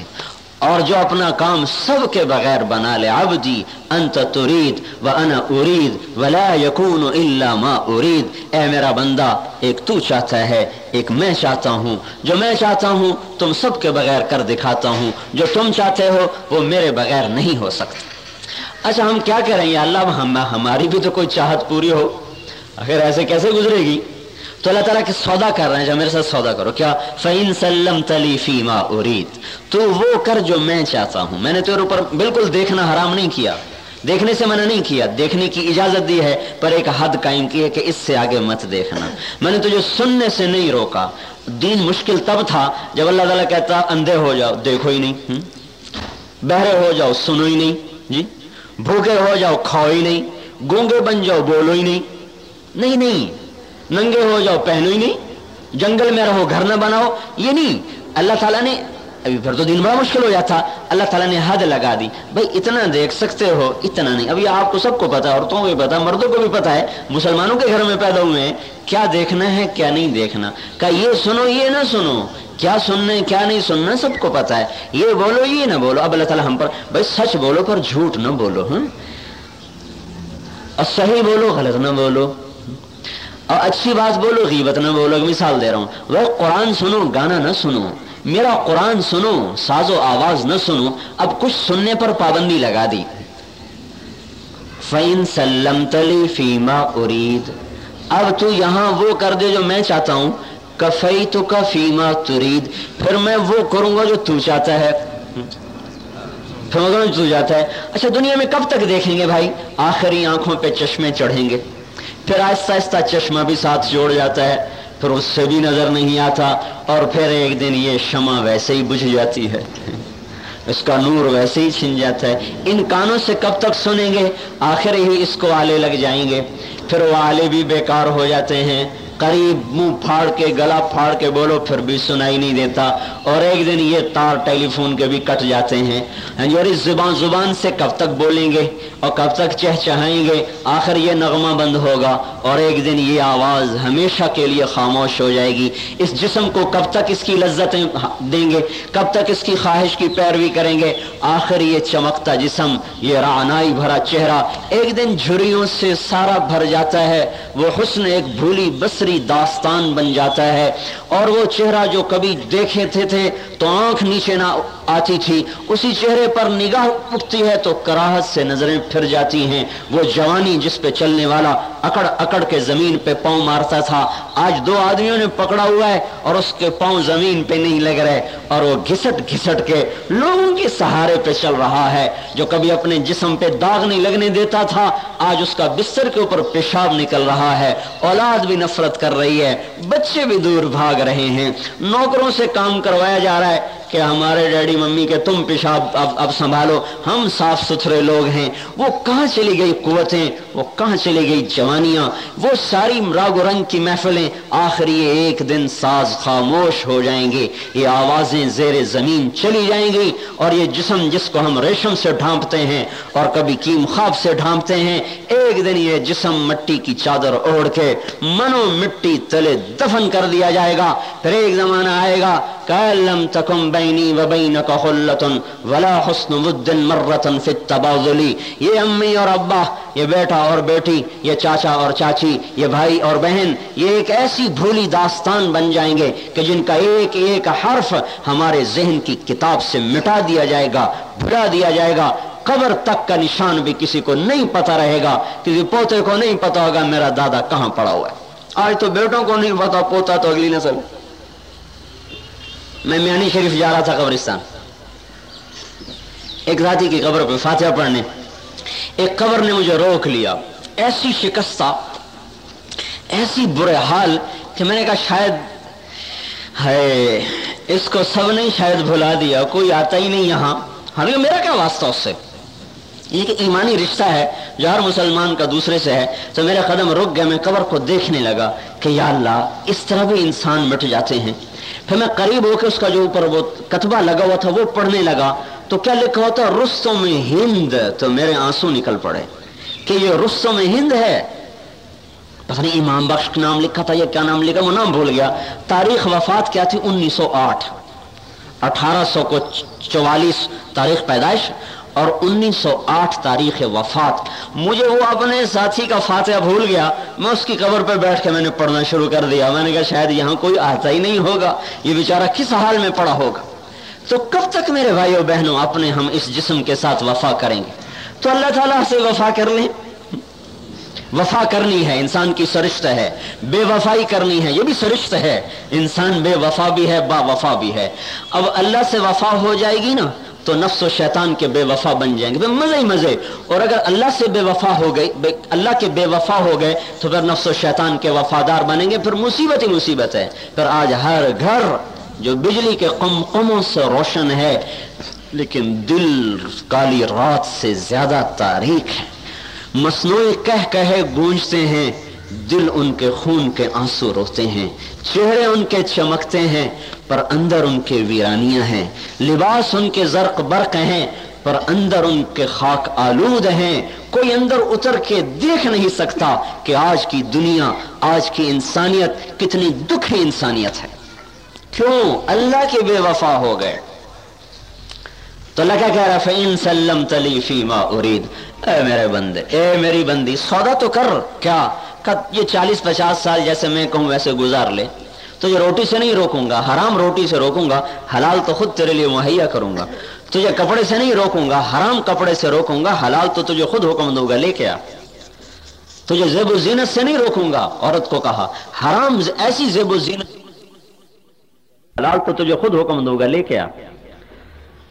اور جو اپنا کام سب کے بغیر بنا لے، عبدی، انت ترید و انا ارید ولا یکون الا ما ارید۔ اے میرا بندہ، ایک تو چاہتا ہے، ایک میں چاہتا ہوں۔ جو میں چاہتا ہوں، تم سب کے بغیر کر دکھاتا ہوں۔ جو تم چاہتے ہو، وہ میرے بغیر نہیں ہو سکتا۔ اچھا ہم کیا کریں گے اللہ، ہم ہماری بھی تو کوئی چاہت پوری ہو۔ اگر ایسے کیسے گزرے گی؟ تو اللہ تعالیٰ کے سودا کر رہے ہیں۔ جو میرے ساتھ سودا کرو، کیا؟ فعین سلم تلی فیما ارید تو وہ کر جو میں چاہتا ہوں۔ میں نے تیرے اوپر بالکل دیکھنا حرام نہیں کیا۔ دیکھنے سے منع نہیں کیا۔ دیکھنے کی اجازت دی ہے، پر ایک حد قائم کی ہے کہ اس سے آگے مت دیکھنا۔ میں نے تجھے سننے سے نہیں روکا۔ دین مشکل تب تھا جب اللہ تعالیٰ کہتا، اندھے ہو جاؤ، دیکھو ہی نہیں۔ بہرے ہو جاؤ، سنو ہی نہیں۔ جی؟ بھوکے ہو جاؤ، کھاؤ ہی نہیں۔ گونگے بن جاؤ، بولو ہی نہیں۔ نہیں نہیں۔ ننگے ہو جاؤ، پہنو ہی نہیں۔ جنگل میں رہو، گھر نہ بناؤ۔ یہ نہیں۔ اللہ تعالیٰ نے، ابھی پھر تو دن بڑا مشکل ہو جاتا اللہ تعالیٰ نے حد لگا دی۔ بھائی، اتنا دیکھ سکتے ہو، اتنا نہیں۔ ابھی آپ کو سب کو پتا عورتوں کو بھی پتا مردوں کو بھی پتا ہے۔ مسلمانوں کے گھر میں پیدا ہوئے ہیں۔ کیا دیکھنا ہے، کیا نہیں دیکھنا۔ کہ یہ سنو، یہ نہ سنو۔ کیا سننا کیا نہیں سننا سب کو پتا ہے۔ یہ بولو، یہ نہ بولو۔ اب اللہ تعالیٰ ہم پر بھائی سچ بولو پر جھوٹ نہ بولو ہاں؟ اور صحیح بولو، غلط نہ بولو۔ اور اچھی بات بولو، غیبت نہ بولو۔ مثال دے رہا ہوں۔ وہ قرآن سنو، گانا نہ سنو۔ میرا قرآن سنو، ساز و آواز نہ سنو۔ اب کچھ سننے پر پابندی لگا دی۔ فین سلم تلی فیما ارید اب تو یہاں وہ کر دے جو میں چاہتا ہوں۔ کفئی تو کا فیما ترید، پھر میں وہ کروں گا جو تو چاہتا ہے۔ پھر تو جاتا ہے۔ اچھا دنیا میں کب تک دیکھیں گے بھائی؟ آخری آنکھوں پہ چشمے چڑھیں گے۔ پھر آہستہ آہستہ چشمہ بھی ساتھ جوڑ جاتا ہے۔ پھر اس سے بھی نظر نہیں آتا۔ اور پھر ایک دن یہ شمع ویسے ہی بجھ جاتی ہے۔ اس کا نور ویسے ہی چھن جاتا ہے۔ ان کانوں سے کب تک سنیں گے؟ آخر ہی اس کو آلے لگ جائیں گے۔ پھر وہ آلے بھی بیکار ہو جاتے ہیں۔ قریب منہ پھاڑ کے، گلا پھاڑ کے بولو، پھر بھی سنائی نہیں دیتا۔ اور ایک دن یہ تار ٹیلی فون کے بھی کٹ جاتے ہیں۔ ہاں جی، اور اس زبان زبان سے کب تک بولیں گے؟ اور کب تک چہ چہائیں گے؟ آخر یہ نغمہ بند ہوگا۔ اور ایک دن یہ آواز ہمیشہ کے لیے خاموش ہو جائے گی۔ اس جسم کو کب تک اس کی لذتیں دیں گے؟ کب تک اس کی خواہش کی پیروی کریں گے؟ آخر یہ چمکتا جسم، یہ رعنائی بھرا چہرہ۔ ایک دن جھریوں سے سارا بھر جاتا ہے۔ وہ حسن ایک بھولی بسری پوری داستان بن جاتا ہے اور وہ چہرہ جو کبھی دیکھے تھے تھے تو آنکھ نیچے نہ آتی تھی، اسی چہرے پر نگاہ اٹھتی ہے تو کراہت سے نظریں پھر جاتی ہیں۔ وہ جوانی جس پہ چلنے والا اکڑ اکڑ کے زمین پہ پاؤں مارتا تھا، آج دو آدمیوں نے پکڑا ہوا ہے اور اس کے پاؤں زمین پہ نہیں لگ رہے۔ اور وہ گھسٹ گھسٹ کے لوگوں کے سہارے پہ چل رہا ہے، جو کبھی اپنے جسم پہ داغ نہیں لگنے دیتا تھا، آج اس کا بستر کے اوپر پیشاب نکل رہا ہے۔ اولاد بھی نفرت کر رہی ہے۔ بچے بھی دور بھاگ رہے ہیں۔ نوکروں سے کام کروایا جا رہا ہے۔ کہ ہمارے ڈیڈی ممی کے تم پیشاب اب اب سنبھالو، ہم صاف ستھرے لوگ ہیں۔ وہ کہاں چلی گئی قوتیں؟ وہ کہاں چلی گئی جوانیاں؟ وہ ساری راگ و رنگ کی محفلیں آخری ایک دن ساز خاموش ہو جائیں گے یہ آوازیں زیر زمین چلی جائیں گی اور یہ جسم جس کو ہم ریشم سے ڈھانپتے ہیں اور کبھی کیم خواب سے ڈھانپتے ہیں، ایک دن یہ جسم مٹی کی چادر اوڑھ کے منو مٹی تلے دفن کر دیا جائے گا۔ پھر ایک زمانہ آئے گا کالم تکم بینی و بینک خلتن ولا حسن ود مرتن فی التباضلی یہ امی اور ابا، یہ بیٹا اور بیٹی، یہ چاچا اور چاچی، یہ بھائی اور بہن، یہ ایک ایسی بھولی داستان بن جائیں گے کہ جن کا ایک ایک حرف ہمارے ذہن کی کتاب سے مٹا دیا جائے گا بھلا دیا جائے گا۔ قبر تک کا نشان بھی کسی کو نہیں پتا رہے گا، کسی پوتے کو نہیں پتا ہوگا میرا دادا کہاں پڑا ہوا ہے۔ آج تو بیٹوں کو نہیں پتا پوتا تو اگلی نسل میں میانی شریف جا رہا تھا قبرستان۔ ایک ذاتی کی قبر پہ فاتحہ پڑھنے۔ ایک قبر نے مجھے روک لیا۔ ایسی شکستہ، ایسی برے حال کہ میں نے کہا شاید ہے اس کو سب نے شاید بھلا دیا، کوئی آتا ہی نہیں یہاں۔ ہاں، حالانکہ میرا کیا واسطہ اس سے؟ یہ کہ ایمانی رشتہ ہے، جو ہر مسلمان کا دوسرے سے ہے۔ تو میرے قدم رک گئے میں قبر کو دیکھنے لگا کہ یا اللہ، اس طرح بھی انسان مٹ جاتے ہیں۔ پھر میں قریب ہو کے اس کا جو اوپر وہ کتبہ لگا ہوا تھا وہ پڑھنے لگا۔ تو کیا لکھا ہوتا رستوں میں ہند۔ تو میرے آنسو نکل پڑے کہ یہ رستوں میں ہند ہے۔ پتہ نہیں امام بخش نام لکھا تھا یا کیا نام لکھا، وہ نام بھول گیا۔ تاریخ وفات کیا تھی؟ انیس سو آٹھ۔ اٹھارہ سو کو چوالیس تاریخ پیدائش۔ اور انیس سو آٹھ تاریخ وفات۔ مجھے وہ اپنے ساتھی کا فاتحہ بھول گیا۔ میں اس کی قبر پہ بیٹھ کے میں نے پڑھنا شروع کر دیا۔ میں نے کہا شاید یہاں کوئی آتا ہی نہیں ہوگا۔ یہ بیچارہ کس حال میں پڑا ہوگا؟ تو کب تک میرے بھائیوں بہنوں اپنے ہم اس جسم کے ساتھ وفا کریں گے؟ تو اللہ تعالیٰ سے وفا کر لیں۔ وفا کرنی ہے، انسان کی سرشت ہے۔ بے وفائی کرنی ہے، یہ بھی سرشت ہے۔ انسان بے وفا بھی ہے، با وفا بھی ہے۔ اب اللہ سے وفا ہو جائے گی نا؟ تو نفس و شیطان کے بے وفا بن جائیں گے۔ مزے ہی مزے۔ اور اگر اللہ سے بے وفا ہو گئی اللہ کے بے وفا ہو گئے، تو پھر نفس و شیطان کے وفادار بنیں گے۔ پھر مصیبت ہی مصیبت ہے۔ پھر آج ہر گھر جو بجلی کے قم قموں سے روشن ہے، لیکن دل کالی رات سے زیادہ تاریخ ہے۔ مصنوعی کہہ کہے گونجتے ہیں، دل ان کے خون کے آنسو روتے ہیں۔ چہرے ان کے چمکتے ہیں، پر اندر ان کے ویرانیاں ہیں۔ لباس ان کے زرق برق ہیں، پر اندر ان کے خاک آلود ہیں۔ کوئی اندر اتر کے دیکھ نہیں سکتا کہ آج کی دنیا، آج کی انسانیت کتنی دکھی انسانیت ہے۔ کیوں؟ اللہ کے بے وفا ہو گئے۔ تو اللہ کیا کہہ رہا فین سلم تلی فیما ارید۔ اے میرے بندے، اے میری بندی، سودا تو کر۔ کیا؟ یہ چالیس پچاس سال جیسے میں کہوں ویسے گزار لے۔ تو یہ روٹی سے نہیں روکوں گا، حرام روٹی سے روکوں گا، حلال تو خود تیرے لیے مہیا کروں گا۔ تجھے کپڑے سے نہیں روکوں گا، حرام کپڑے سے روکوں گا، حلال تو تجھے خود حکم دوں گا، لے کے آ۔ تجھے زیب و زینت سے نہیں روکوں گا، عورت کو کہا، حرام ایسی زیب و زینت حلال تو تجھے خود حکم دوں گا، لے کے آ۔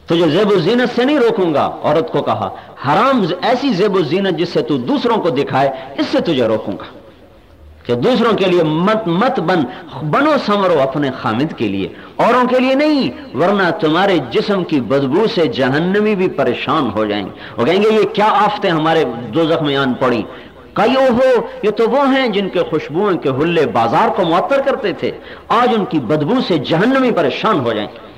تجھے زیب و زینت سے نہیں روکوں گا، عورت کو کہا، حرام ایسی زیب و زینت جس سے تو دوسروں کو دکھائے، اس سے تجھے روکوں گا۔ کہ دوسروں کے لیے مت مت بن، بنو سمرو اپنے خامد کے لیے۔ اوروں کے لیے نہیں، ورنہ تمہارے جسم کی بدبو سے جہنمی بھی پریشان ہو جائیں۔ گے وہ کہیں گے، یہ کیا آفتے ہمارے دو زخم آن پڑی؟ کئی ہو یہ تو وہ ہیں جن کے خوشبوؤں کے حلے بازار کو معطر کرتے تھے۔ آج ان کی بدبو سے جہنمی پریشان ہو جائیں۔ گے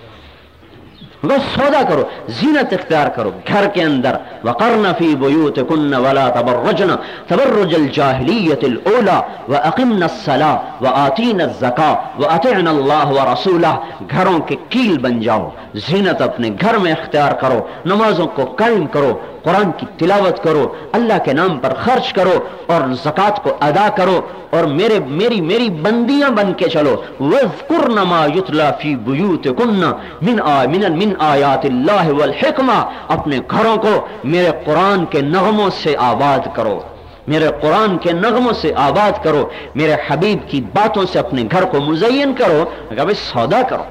بس سودا کرو، زینت اختیار کرو، گھر کے اندر۔ وقرن فی بیوتکن ولا تبرجن۔ تبرج الجاہلیت الاولا واقمن الصلاة وآتین الزکاة واطعن اللہ ورسولہ گھروں کے کیل بن جاؤ، زینت اپنے گھر میں اختیار کرو، نمازوں کو قائم کرو۔ قرآن کی تلاوت کرو، اللہ کے نام پر خرچ کرو اور زکوٰۃ کو ادا کرو اور میرے، میری میری بندیاں بن کے چلو۔ وَذْكُرْنَ مَا يُتْلَى فِي بُيُوتِكُنَّ مِنْ آ، من من آیات اللہ والحکمہ اپنے گھروں کو میرے قرآن کے نغموں سے آباد کرو۔ میرے قرآن کے نغموں سے آباد کرو۔ میرے حبیب کی باتوں سے اپنے گھر کو مزین کرو۔ اگر بھائی سودا کرو۔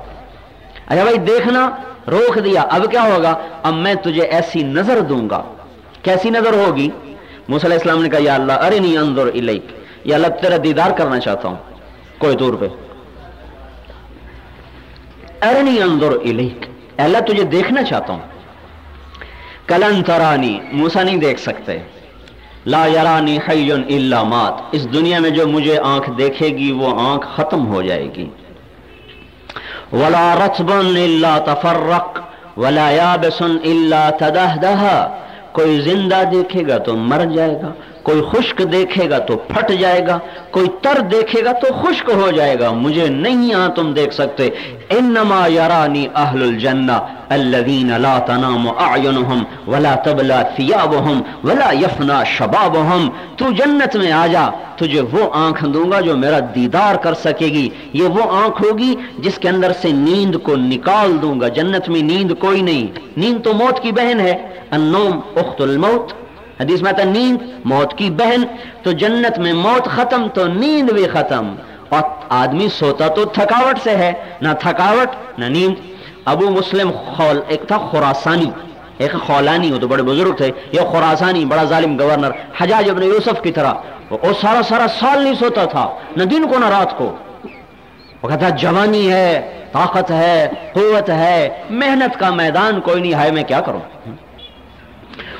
اچھا بھائی دیکھنا روک دیا۔ اب کیا ہوگا؟ اب میں تجھے ایسی نظر دوں گا۔ کیسی نظر ہوگی؟ موسیٰ علیہ السلام نے کہا، یا اللہ، ارنی انظر الیک۔ یا اللہ، تیرا دیدار کرنا چاہتا ہوں۔ کوئی طور پہ۔ ارنی انظر الیک۔ اللہ، تجھے دیکھنا چاہتا ہوں۔ کلن ترانی موسا نہیں دیکھ سکتے۔ لا یرانی حیون الا مات۔ اس دنیا میں جو مجھے آنکھ دیکھے گی، وہ آنکھ ختم ہو جائے گی۔ ولا رتب الا تفرق ولا یابس الا تدہدہ کوئی زندہ دیکھے گا تو مر جائے گا۔ کوئی خشک دیکھے گا تو پھٹ جائے گا، کوئی تر دیکھے گا تو خشک ہو جائے گا۔ مجھے نہیں یہاں تم دیکھ سکتے۔ انما یرانی اہل الجنہ الذین لا تنام اعینہم ولا تبلا ثیابہم ولا یفنا شبابہم۔ تو جنت میں آ جا، تجھے وہ آنکھ دوں گا جو میرا دیدار کر سکے گی۔ یہ وہ آنکھ ہوگی جس کے اندر سے نیند کو نکال دوں گا۔ جنت میں نیند کوئی نہیں۔ نیند تو موت کی بہن ہے۔ النوم اخت الموت۔ حدیث میں آتا نیند، موت کی بہن، تو جنت میں موت ختم، تو نیند بھی ختم۔ اور آدمی سوتا تو تھکاوٹ سے ہے، نہ تھکاوٹ، نہ نیند۔ ابو مسلم خول، ایک تھا خوراسانی ایک خولانی ہو تو بڑے بزرگ تھے یہ خوراسانی بڑا ظالم گورنر، حجاج ابن یوسف کی طرح۔ وہ سارا سارا سال نہیں سوتا تھا، نہ دن کو، نہ رات کو۔ وہ کہتا جوانی ہے، طاقت ہے، قوت ہے، محنت کا میدان، کوئی نہیں ہے میں کیا کروں؟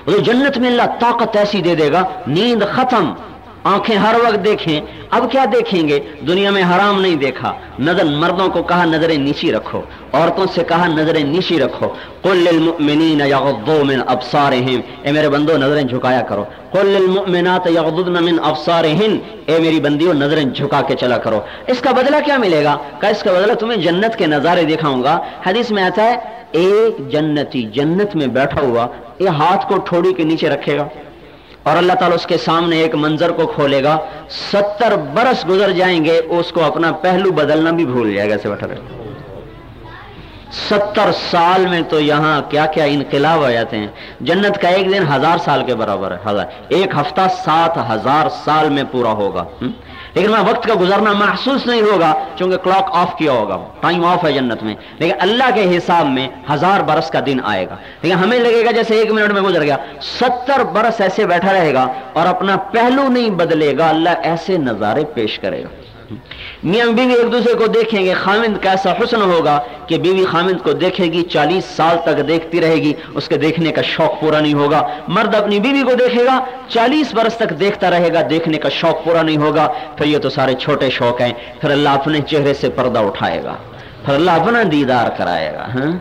جنت میں اللہ طاقت ایسی دے دے گا نیند ختم آنکھیں ہر وقت دیکھیں، اب کیا دیکھیں گے؟ دنیا میں حرام نہیں دیکھا۔ نظر مردوں کو کہا نظریں نیچی رکھو۔ عورتوں سے کہا نظریں نیچی رکھو۔ قل للمؤمنین یغضوا من ابصارہم۔ اے میرے بندو، نظریں جھکایا کرو۔ قل للمؤمنات یغضضن من ابصارہن۔ اے میری بندیو، نظریں جھکا کے چلا کرو۔ اس کا بدلہ کیا ملے گا؟ کہ اس کا بدلہ تمہیں جنت کے نظارے دکھاؤں گا۔ حدیث میں آتا ہے ایک جنتی، جنت میں بیٹھا ہوا یہ ہاتھ کو ٹھوڑی کے نیچے رکھے گا۔ اور اللہ تعالیٰ اس کے سامنے ایک منظر کو کھولے گا۔ ستر برس گزر جائیں گے، اس کو اپنا پہلو بدلنا بھی بھول جائے گا ایسے بیٹھا رہے ستر سال میں تو یہاں کیا کیا انقلاب آ جاتے ہیں۔ جنت کا ایک دن ہزار سال کے برابر ہے، ہزار۔ ایک ہفتہ سات ہزار سال میں پورا ہوگا۔ لیکن میں وقت کا گزرنا محسوس نہیں ہوگا، چونکہ کلاک آف کیا ہوگا۔ ٹائم آف ہے جنت میں۔ لیکن اللہ کے حساب میں ہزار برس کا دن آئے گا۔ لیکن ہمیں لگے گا جیسے ایک منٹ میں گزر گیا، ستر برس ایسے بیٹھا رہے گا اور اپنا پہلو نہیں بدلے گا، اللہ ایسے نظارے پیش کرے گا۔ میاں بیوی ایک دوسرے کو دیکھیں گے، خامند کا ایسا حسن ہوگا کہ بیوی خامند کو دیکھے گی، چالیس سال تک دیکھتی رہے گی، اس کے دیکھنے کا شوق پورا نہیں ہوگا۔ مرد اپنی بیوی کو دیکھے گا، چالیس برس تک دیکھتا رہے گا، دیکھنے کا شوق پورا نہیں ہوگا۔ پھر یہ تو سارے چھوٹے شوق ہیں۔ پھر اللہ اپنے چہرے سے پردہ اٹھائے گا۔ پھر اللہ اپنا دیدار کرائے گا ہاں؟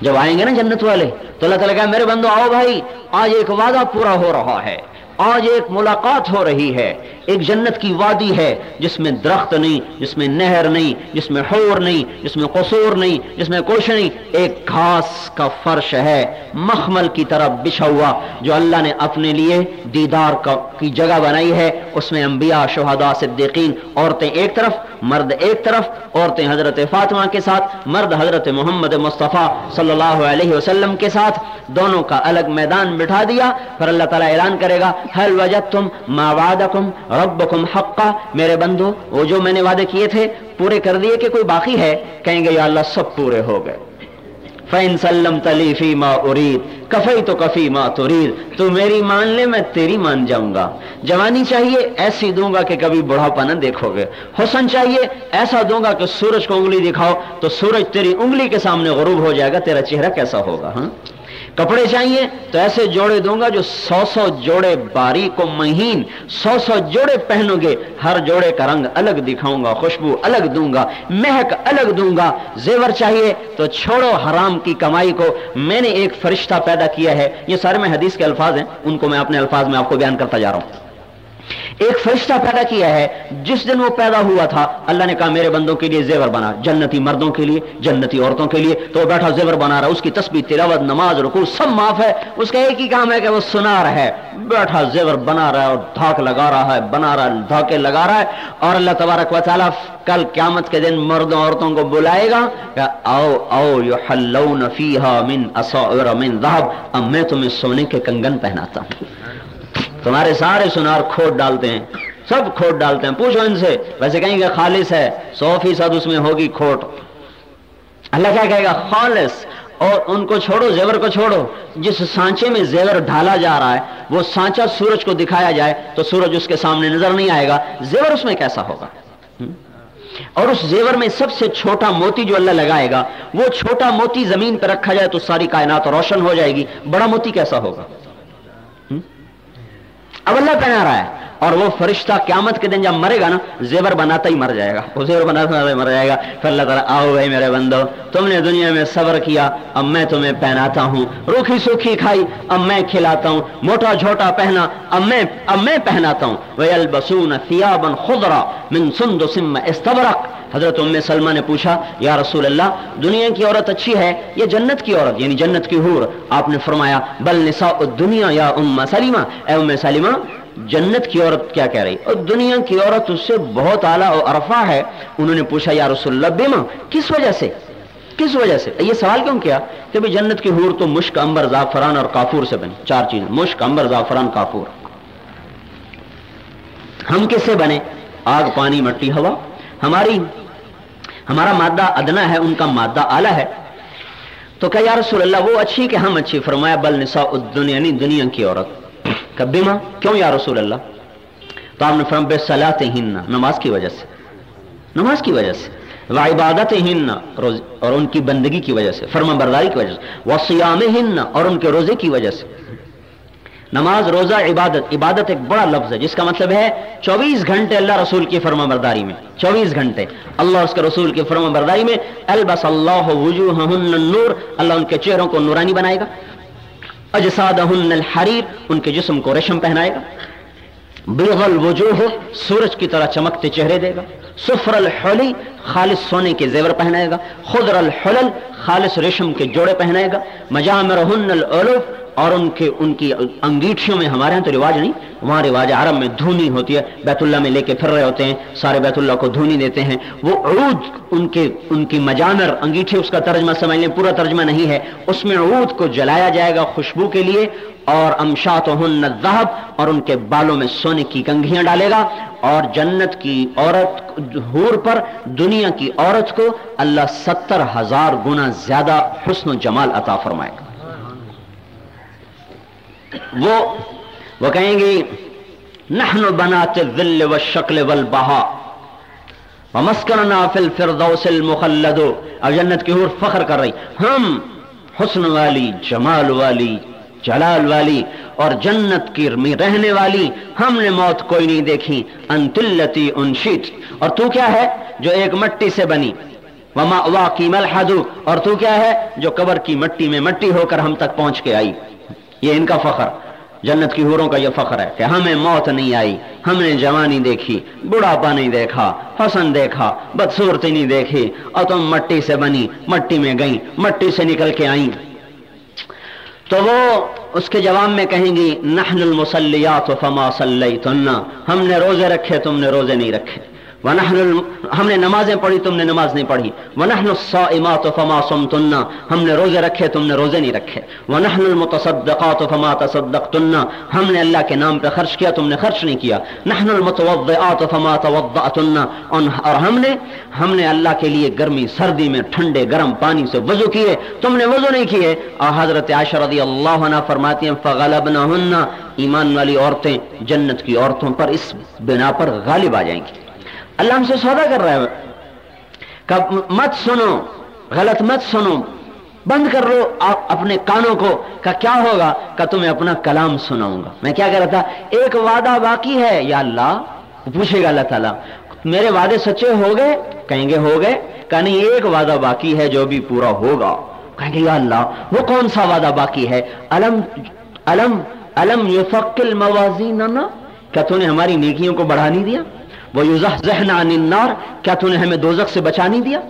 جب آئیں گے نا جنت والے، تو اللہ تعالیٰ کہا، میرے بندو، آؤ بھائی، آج ایک وعدہ پورا ہو رہا ہے۔ آج ایک ملاقات ہو رہی ہے۔ ایک جنت کی وادی ہے، جس میں درخت نہیں، جس میں نہر نہیں، جس میں حور نہیں، جس میں قصور نہیں، جس میں کوش نہیں، ایک گھاس کا فرش ہے، مخمل کی طرح بچھا ہوا، جو اللہ نے اپنے لیے دیدار کی جگہ بنائی ہے۔ اس میں انبیاء، شہداء، صدیقین، عورتیں ایک طرف، مرد ایک طرف، عورتیں حضرت فاطمہ کے ساتھ، مرد حضرت محمد مصطفیٰ صلی اللہ علیہ وسلم کے ساتھ۔ دونوں کا الگ میدان بٹھا دیا، پھر اللہ تعالیٰ اعلان کرے گا حل وجدتم ما وعدکم ربکم حقا، میرے بندو، وہ جو میں نے وعدے کیے تھے، پورے کر دیے کہ کوئی باقی ہے، کہیں گے یا اللہ سب پورے ہو گئے۔ فَإِن سَلَّمْ تَلِي فِي مَا أُرِيد کفی تو کفی ماں تو میری مان لے، میں تیری مان جاؤں گا۔ جوانی چاہیے، ایسی دوں گا کہ کبھی بڑھاپا نہ دیکھو گے۔ حسن چاہیے، ایسا دوں گا کہ سورج کو انگلی دکھاؤ، تو سورج تیری انگلی کے سامنے غروب ہو جائے گا، تیرا چہرہ کیسا ہوگا ہاں؟ کپڑے چاہیے، تو ایسے جوڑے دوں گا جو سو سو جوڑے باریک و مہین، سو سو جوڑے پہنو گے، ہر جوڑے کا رنگ الگ دکھاؤں گا، خوشبو الگ دوں گا، مہک الگ دوں گا۔ زیور چاہیے تو چھوڑو حرام کی کمائی کو۔ میں نے ایک فرشتہ پیدا کیا ہے، یہ سارے میں حدیث کے الفاظ ہیں، ان کو میں اپنے الفاظ میں آپ کو بیان کرتا جا رہا ہوں۔ ایک فرشتہ پیدا کیا ہے، جس دن وہ پیدا ہوا تھا، اللہ نے کہا، میرے بندوں کے لیے زیور بنا، جنتی مردوں کے لیے، جنتی عورتوں کے لیے، تو وہ بیٹھا، زیور بنا رہا، اس کی تسبیح، تلاوت، نماز رکو سب معاف ہے۔ اس کا ایک ہی کام ہے کہ وہ سنا رہا ہے۔ بیٹھا، زیور بنا رہا ہے اور دھاک لگا رہا ہے، بنا رہا ہے، دھاکے لگا رہا ہے۔ اور اللہ تبارک و تعالیٰ کل قیامت کے دن مردوں، عورتوں کو بلائے گا کہ، آؤ آؤ، یحلون فیہا من اصائر من ذہب۔ اب میں تمہیں سونے کے کنگن پہناتا ہوں۔ تمہارے سارے سنار کھوٹ ڈالتے ہیں، سب کھوٹ ڈالتے ہیں۔ پوچھو ان سے، ویسے کہیں گے خالص ہے، سو فیصد اس میں ہوگی کھوٹ۔ اللہ کیا کہے گا؟ خالص۔ اور ان کو چھوڑو، زیور کو چھوڑو۔ جس سانچے میں زیور ڈھالا جا رہا ہے، وہ سانچا سورج کو دکھایا جائے تو سورج اس کے سامنے نظر نہیں آئے گا۔ زیور اس میں کیسا ہوگا؟ اور اس زیور میں سب سے چھوٹا موتی جو اللہ لگائے گا، وہ چھوٹا موتی زمین پہ رکھا جائے تو ساری کائنات روشن ہو جائے گی۔ بڑا موتی کیسا ہوگا؟ اب اللہ پہنا رہا ہے اور وہ فرشتہ قیامت کے دن جب مرے گا نا، زیور بناتا ہی مر جائے گا۔ وہ زیور بناتا ہی مر جائے گا۔ پھر اللہ تعالیٰ، آؤ بھائی میرے بندو، تم نے دنیا میں صبر کیا، اب میں تمہیں پہناتا ہوں۔ روکھی سوکھی کھائی، اب میں کھلاتا ہوں۔ موٹا جھوٹا پہنا، اب میں اب میں پہناتا ہوں۔ وَيَلْبَسُونَ ثِيَابًا خُضْرًا مِن سُنْدُسٍ اسْتَبْرَقٍ۔ حضرت ام سلمہ نے پوچھا، یا رسول اللہ، دنیا کی عورت اچھی ہے یہ جنت کی عورت؟ یعنی جنت کی حور۔ آپ نے فرمایا، بل نساء الدنیا یا ام سلیمہ اے ام سلیمہ جنت کی عورت کیا کہہ رہی اور دنیا کی عورت اس سے بہت اعلیٰ اور عرفہ ہے۔ انہوں نے پوچھا، یا رسول اللہ، بیما، کس وجہ سے؟ کس وجہ سے؟ یہ سوال کیوں کیا؟ کہ بھی جنت کی حور تو مشک امبر زعفران اور کافور سے بنے۔ چار چیزیں، مشک امبر زعفران، کافور۔ ہم کس سے بنے؟ آگ، پانی، مٹی، ہوا۔ ہماری، ہمارا مادہ ادنا ہے، ان کا مادہ اعلیٰ ہے۔ تو کہ یا رسول اللہ، وہ اچھی کہ ہم اچھی۔ فرمایا، بل نساء الدنیا یعنی دنیا کی عورت۔ کبھی ماں کیوں یا رسول اللہ؟ تو آپ نے فرم بے صلاح نماز کی وجہ سے۔ نماز کی وجہ سے۔ عبادت ہن اور ان کی بندگی کی وجہ سے، فرما برداری کی وجہ سے۔ وہ سیام ہن اور ان کے روزے کی وجہ سے۔ نماز، روزہ، عبادت عبادت ایک بڑا لفظ ہے، جس کا مطلب ہے چوبیس گھنٹے اللہ رسول کی فرما برداری میں۔ چوبیس گھنٹے۔ اللہ اس کے رسول کی فرما برداری میں، البس اللہ وجوہ نور اللہ ان کے چہروں کو نورانی بنائے گا۔ اجسادہن الحریر، ان کے جسم کو ریشم پہنائے گا۔ بلغل وجوہ، سورج کی طرح چمکتے چہرے دے گا۔ سفر الحلی خالص سونے کے زیور پہنائے گا، خضر الحلل خالص ریشم کے جوڑے پہنائے گا، مجامرہن العلوف اور ان کے ان کی انگیٹھیوں میں ہمارے ہاں تو رواج نہیں، وہاں رواج عرب میں دھونی ہوتی ہے بیت اللہ میں لے کے پھر رہے ہوتے ہیں، سارے بیت اللہ کو دھونی دیتے ہیں۔ وہ عود، ان کے ان کی مجانر انگیٹھی اس کا ترجمہ سمجھ لیں، پورا ترجمہ نہیں ہے۔ اس میں عود کو جلایا جائے گا خوشبو کے لیے اور امشات اور ان کے بالوں میں سونے کی کنگھیاں ڈالے گا۔ اور جنت کی عورت حور پر، دنیا کی عورت کو اللہ ستر ہزار گنا زیادہ حسن و جمال عطا فرمائے گا۔ وہ وہ کہیں گے، نحن بنات الذل والشکل والبہا، ومسکننا فی الفردوس المخلد۔ اب جنت کی حور فخر کر رہی۔ ہم حسن والی، جمال والی جلال والی اور جنت کی رہنے والی ہم نے موت کوئی نہیں دیکھی۔ انتلتی انشیت۔ اور تو کیا ہے جو ایک مٹی سے بنی؟ وما واقی ملحدو اور تو کیا ہے جو قبر کی مٹی میں مٹی ہو کر ہم تک پہنچ کے آئی؟ یہ ان کا فخر۔ جنت کی حوروں کا یہ فخر ہے کہ ہمیں موت نہیں آئی۔ ہم نے جوانی دیکھی، بڑھاپا نہیں دیکھا، حسن دیکھا بدسورتی نہیں دیکھی۔ اور تم مٹی سے بنی، مٹی میں گئی مٹی سے نکل کے آئی تو وہ اس کے جواب میں کہیں گی، نحن المسلیات فما صلیتن. ہم نے روزے رکھے، تم نے روزے نہیں رکھے. ونحن ہم نے نمازیں پڑھی، تم نے نماز نہیں پڑھی۔ ونحن الصائمات فما صمتن، ہم نے روزے رکھے، تم نے روزے نہیں رکھے۔ ونحن المتصدقات فما تصدقتن، ہم نے اللہ کے نام پہ خرچ کیا، تم نے خرچ نہیں کیا۔ نحن المتوضئات فما توضأتن اور ہم نے ہم نے اللہ کے لیے گرمی، سردی میں ٹھنڈے، گرم پانی سے وضو کیے۔ تم نے وضو نہیں کیے۔ اور حضرت عائشہ رضی اللہ عنہ فرماتی ہیں فغلبنہن ایمان والی عورتیں جنت کی عورتوں پر اس بنا پر غالب آ جائیں گی۔ اللہ ہم سے سودا کر رہا ہے۔ کہ مت سنو، غلط مت سنو۔ بند کر لو اپنے کانوں کو، کہ کیا ہوگا؟ کہ تمہیں اپنا کلام سناؤں گا۔ میں کیا کہہ رہا تھا؟ ایک وعدہ باقی ہے، یا اللہ؟ پوچھے گا اللہ تعالیٰ، میرے وعدے سچے ہو گئے؟ کہیں گے ہو گئے؟ کہ نہیں، ایک وعدہ باقی ہے جو بھی پورا ہوگا۔ کہیں گے، یا اللہ، وہ کون سا وعدہ باقی ہے؟ علم علم علم یفقل موازین کیا تو نے ہماری نیکیوں کو بڑھا نہیں دیا؟ وہ النار۔ کیا تو نے ہمیں دوزخ سے بچا نہیں دیا؟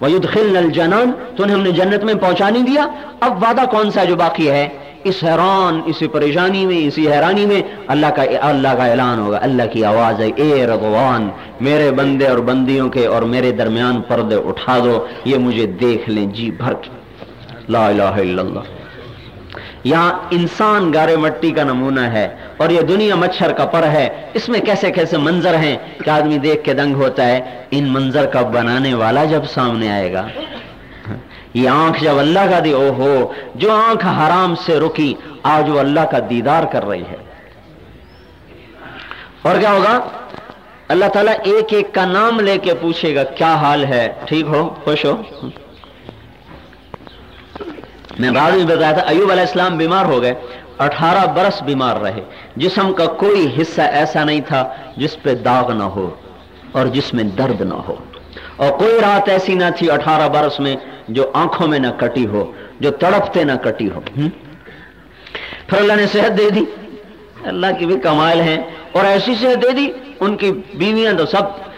وہ الجنان۔ تو نے ہم نے جنت میں پہنچا نہیں دیا۔ اب وعدہ کون سا جو باقی ہے؟ اس حیران، اسی پریشانی میں، اسی حیرانی میں۔ اللہ کا اللہ کا اعلان ہوگا۔ اللہ کی آواز ہے، اے رضوان، میرے بندے اور بندیوں کے اور میرے درمیان پردے اٹھا دو۔ یہ مجھے دیکھ لیں۔ جی بھر کے۔ لا الہ الا اللہ۔ یہاں انسان گارے مٹی کا نمونہ ہے اور یہ دنیا مچھر کا پر ہے۔ اس میں کیسے کیسے منظر ہیں؟ کہ آدمی دیکھ کے دنگ ہوتا ہے، ان منظر کا بنانے والا جب سامنے آئے گا۔ یہ آنکھ جب اللہ کا دی او ہو جو آنکھ حرام سے رکی، آج وہ اللہ کا دیدار کر رہی ہے۔ اور کیا ہوگا؟ اللہ تعالیٰ ایک ایک کا نام لے کے پوچھے گا، کیا حال ہے؟ ٹھیک ہو؟ خوش ہو؟ میں بعد میں بتایا تھا، ایوب علیہ السلام بیمار ہو گئے، اٹھارہ برس بیمار رہے۔ جسم کا کوئی حصہ ایسا نہیں تھا جس پہ داغ نہ ہو اور جس میں درد نہ ہو۔ اور کوئی رات ایسی نہ تھی اٹھارہ برس میں جو آنکھوں میں نہ کٹی ہو، جو تڑپتے نہ کٹی ہو۔ پھر اللہ نے صحت دے دی۔ اللہ کی بھی کمال ہیں۔ اور ایسی صحت دے دی، ان کی بیویاں تو سب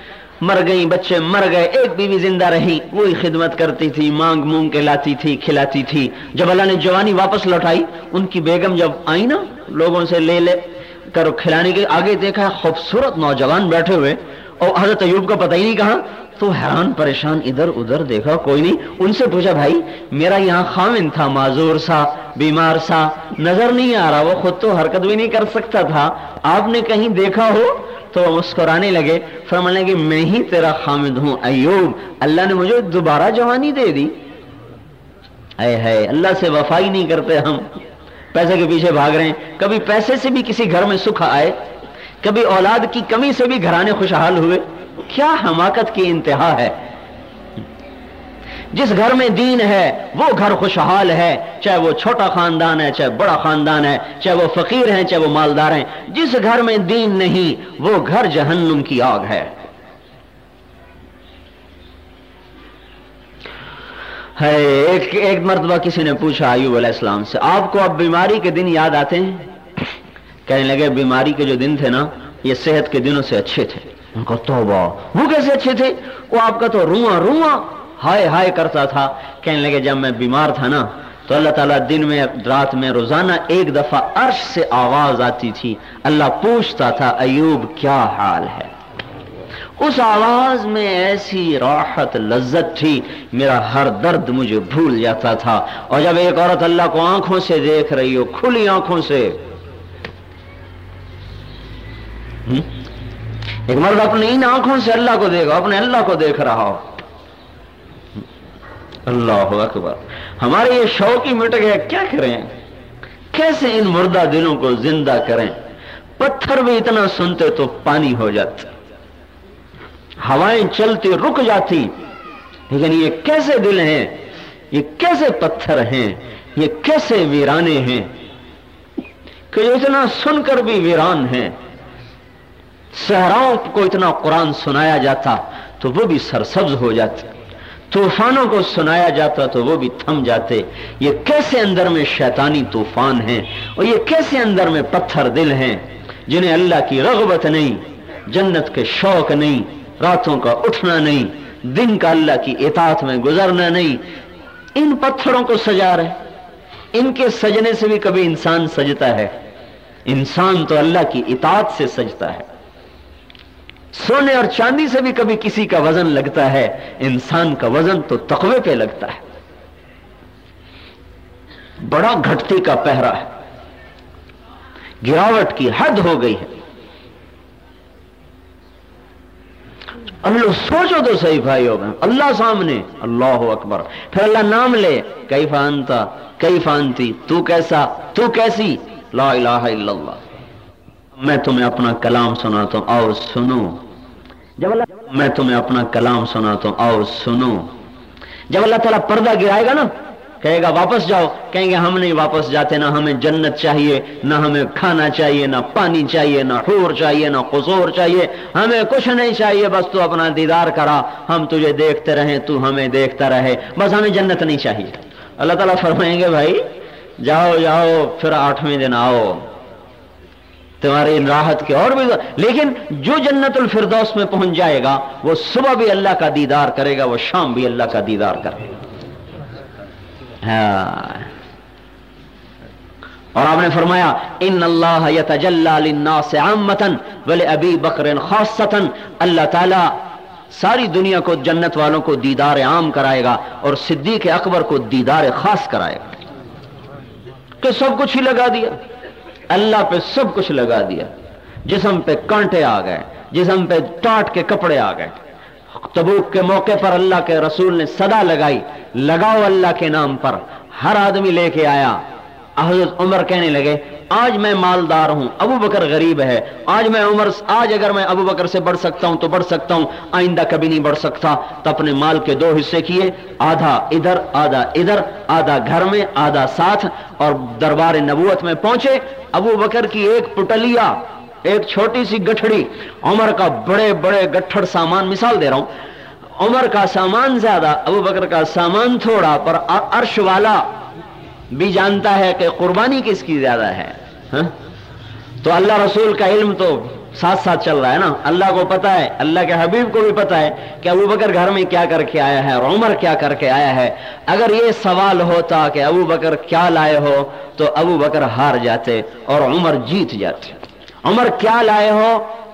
مر گئی بچے مر گئے، ایک بیوی زندہ رہی، وہی خدمت کرتی تھی، مانگ مونگ کے لاتی تھی، کھلاتی تھی۔ جب اللہ نے جوانی واپس لوٹائی، ان کی بیگم جب آئی نا، لوگوں سے لے لے کر کھلانے کے آگے دیکھا، خوبصورت نوجوان بیٹھے ہوئے۔ اور حضرت ایوب کا پتہ ہی نہیں کہا، تو حیران پریشان ادھر ادھر دیکھا، کوئی نہیں۔ ان سے پوچھا، بھائی، میرا یہاں خامن تھا، معذور سا، بیمار سا، نظر نہیں آ رہا، وہ خود تو حرکت بھی نہیں کر سکتا تھا۔ آپ نے کہیں دیکھا ہو تو وہ مسکرانے لگے، فرمانے لگے، میں ہی تیرا خامد ہوں، ایوب، اللہ نے مجھے دوبارہ جوانی دے دی۔ اے ہے، اللہ سے وفائی نہیں کرتے ہم۔ پیسے کے پیچھے بھاگ رہے ہیں۔ کبھی پیسے سے بھی کسی گھر میں سکھ آئے، کبھی اولاد کی کمی سے بھی گھرانے خوشحال ہوئے۔ کیا حماقت کی انتہا ہے۔ جس گھر میں دین ہے، وہ گھر خوشحال ہے، چاہے وہ چھوٹا خاندان ہے، چاہے بڑا خاندان ہے، چاہے وہ فقیر ہیں، چاہے وہ مالدار ہیں، جس گھر میں دین نہیں، وہ گھر جہنم کی آگ ہے۔ ایک ایک مرتبہ کسی نے پوچھا، ایوب علیہ السلام سے، آپ کو اب بیماری کے دن یاد آتے ہیں؟ کہنے لگے، بیماری کے جو دن تھے نا، یہ صحت کے دنوں سے اچھے تھے۔ ان کو توبہ، وہ کیسے اچھے تھے؟ وہ آپ کا تو رواں رواں ہائے ہائے کرتا تھا، کہنے لگے جب میں بیمار تھا نا، تو اللہ تعالیٰ دن میں، رات میں روزانہ ایک دفعہ عرش سے آواز آتی تھی۔ اللہ پوچھتا تھا، ایوب کیا حال ہے؟ اس آواز میں ایسی راحت، لذت تھی۔ میرا ہر درد مجھے بھول جاتا تھا۔ اور جب ایک عورت اللہ کو آنکھوں سے دیکھ رہی ہو، کھلی آنکھوں سے۔ ایک مرد اپنی ان آنکھوں سے اللہ کو دیکھو اپنے اللہ کو دیکھ رہا ہو۔ اللہ اکبر۔ ہمارے یہ شوق ہی مٹ گیا کیا کریں؟ کیسے ان مردہ دلوں کو زندہ کریں؟ پتھر بھی اتنا سنتے تو پانی ہو جاتا ہوائیں چلتی رک جاتی، لیکن یہ کیسے دل ہیں؟ یہ کیسے پتھر ہیں؟ یہ کیسے ویرانے ہیں؟ کہ اتنا سن کر بھی ویران ہیں۔ صحراؤں کو اتنا قرآن سنایا جاتا تو وہ بھی سرسبز ہو جاتے۔ طوفانوں کو سنایا جاتا تو وہ بھی تھم جاتے۔ یہ کیسے اندر میں شیطانی طوفان ہیں اور یہ کیسے اندر میں پتھر دل ہیں جنہیں اللہ کی رغبت نہیں، جنت کے شوق نہیں، راتوں کا اٹھنا نہیں، دن کا اللہ کی اطاعت میں گزرنا نہیں۔ ان پتھروں کو سجا رہے۔ ان کے سجنے سے بھی کبھی انسان سجتا ہے۔ انسان تو اللہ کی اطاعت سے سجتا ہے۔ سونے اور چاندی سے بھی کبھی کسی کا وزن لگتا ہے، انسان کا وزن تو تقوی پہ لگتا ہے۔ بڑا گھٹتی کا پہرا ہے۔ گراوٹ کی حد ہو گئی ہے۔ اللہ، سوچو تو صحیح بھائی ہوگا اللہ سامنے، اللہ اکبر۔ پھر اللہ نام لے کئی فانتا کئی فانتی تو کیسا؟ تو کیسی؟ لا الہ الا اللہ۔ میں تمہیں اپنا کلام سناتا ہوں، آؤ سنو۔ جب اللہ میں تمہیں اپنا کلام سناتا ہوں، آؤ سنو۔ جب اللہ تعالیٰ پردہ گرائے گا نا، کہے گا واپس جاؤ۔ کہیں گے ہم نہیں واپس جاتے، نہ ہمیں جنت چاہیے، نہ ہمیں کھانا چاہیے، نہ پانی چاہیے، نہ حور چاہیے، نہ قصور چاہیے۔ ہمیں کچھ نہیں چاہیے، بس تو اپنا دیدار کرا۔ ہم تجھے دیکھتے رہیں، تو ہمیں دیکھتا رہے۔ بس ہمیں جنت نہیں چاہیے۔ اللہ تعالیٰ فرمائیں گے، بھائی، جاؤ جاؤ، پھر آٹھویں دن آؤ۔ تمہاری راحت کے اور بھی لیکن جو جنت الفردوس میں پہنچ جائے گا، وہ صبح بھی اللہ کا دیدار کرے گا، وہ شام بھی اللہ کا دیدار کرے گا۔ ہاں۔ اور آپ نے فرمایا، ان اللہ للناس عامتا ولی ابی بکر خاصتا۔ اللہ تعالی ساری دنیا کو، جنت والوں کو دیدار عام کرائے گا اور صدیق اکبر کو دیدار خاص کرائے گا۔ کہ سب کچھ ہی لگا دیا۔ اللہ پہ سب کچھ لگا دیا۔ جسم پہ کانٹے آ گئے، جسم پہ ٹاٹ کے کپڑے آ گئے۔ تبوک کے موقع پر اللہ کے رسول نے صدا لگائی، لگاؤ اللہ کے نام پر۔ ہر آدمی لے کے آیا۔ حضرت عمر کہنے لگے، آج میں مالدار ہوں، ابو بکر غریب ہے۔ آج میں عمر، آج اگر میں ابو بکر سے بڑھ سکتا ہوں تو بڑھ سکتا ہوں، آئندہ کبھی نہیں بڑھ سکتا۔ تو اپنے مال کے دو حصے کیے، آدھا ادھر آدھا ادھر، آدھا گھر میں، آدھا ساتھ، اور دربار نبوت میں پہنچے۔ ابو بکر کی ایک پٹلیا ایک چھوٹی سی گٹھڑی، عمر کا بڑے بڑے گٹھڑ سامان، مثال دے رہا ہوں۔ عمر کا سامان زیادہ، ابو بکر کا سامان تھوڑا، پر عرش والا۔ بھی جانتا ہے کہ قربانی کس کی زیادہ ہے ہاں؟ تو اللہ رسول کا علم تو ساتھ ساتھ چل رہا ہے نا۔ اللہ کو پتا ہے، اللہ کے حبیب کو بھی پتا ہے کہ ابو بکر گھر میں کیا کر کے آیا ہے، اور عمر کیا کر کے آیا ہے۔ اگر یہ سوال ہوتا کہ ابو بکر کیا لائے ہو، تو ابو بکر ہار جاتے اور عمر جیت جاتے عمر کیا لائے ہو؟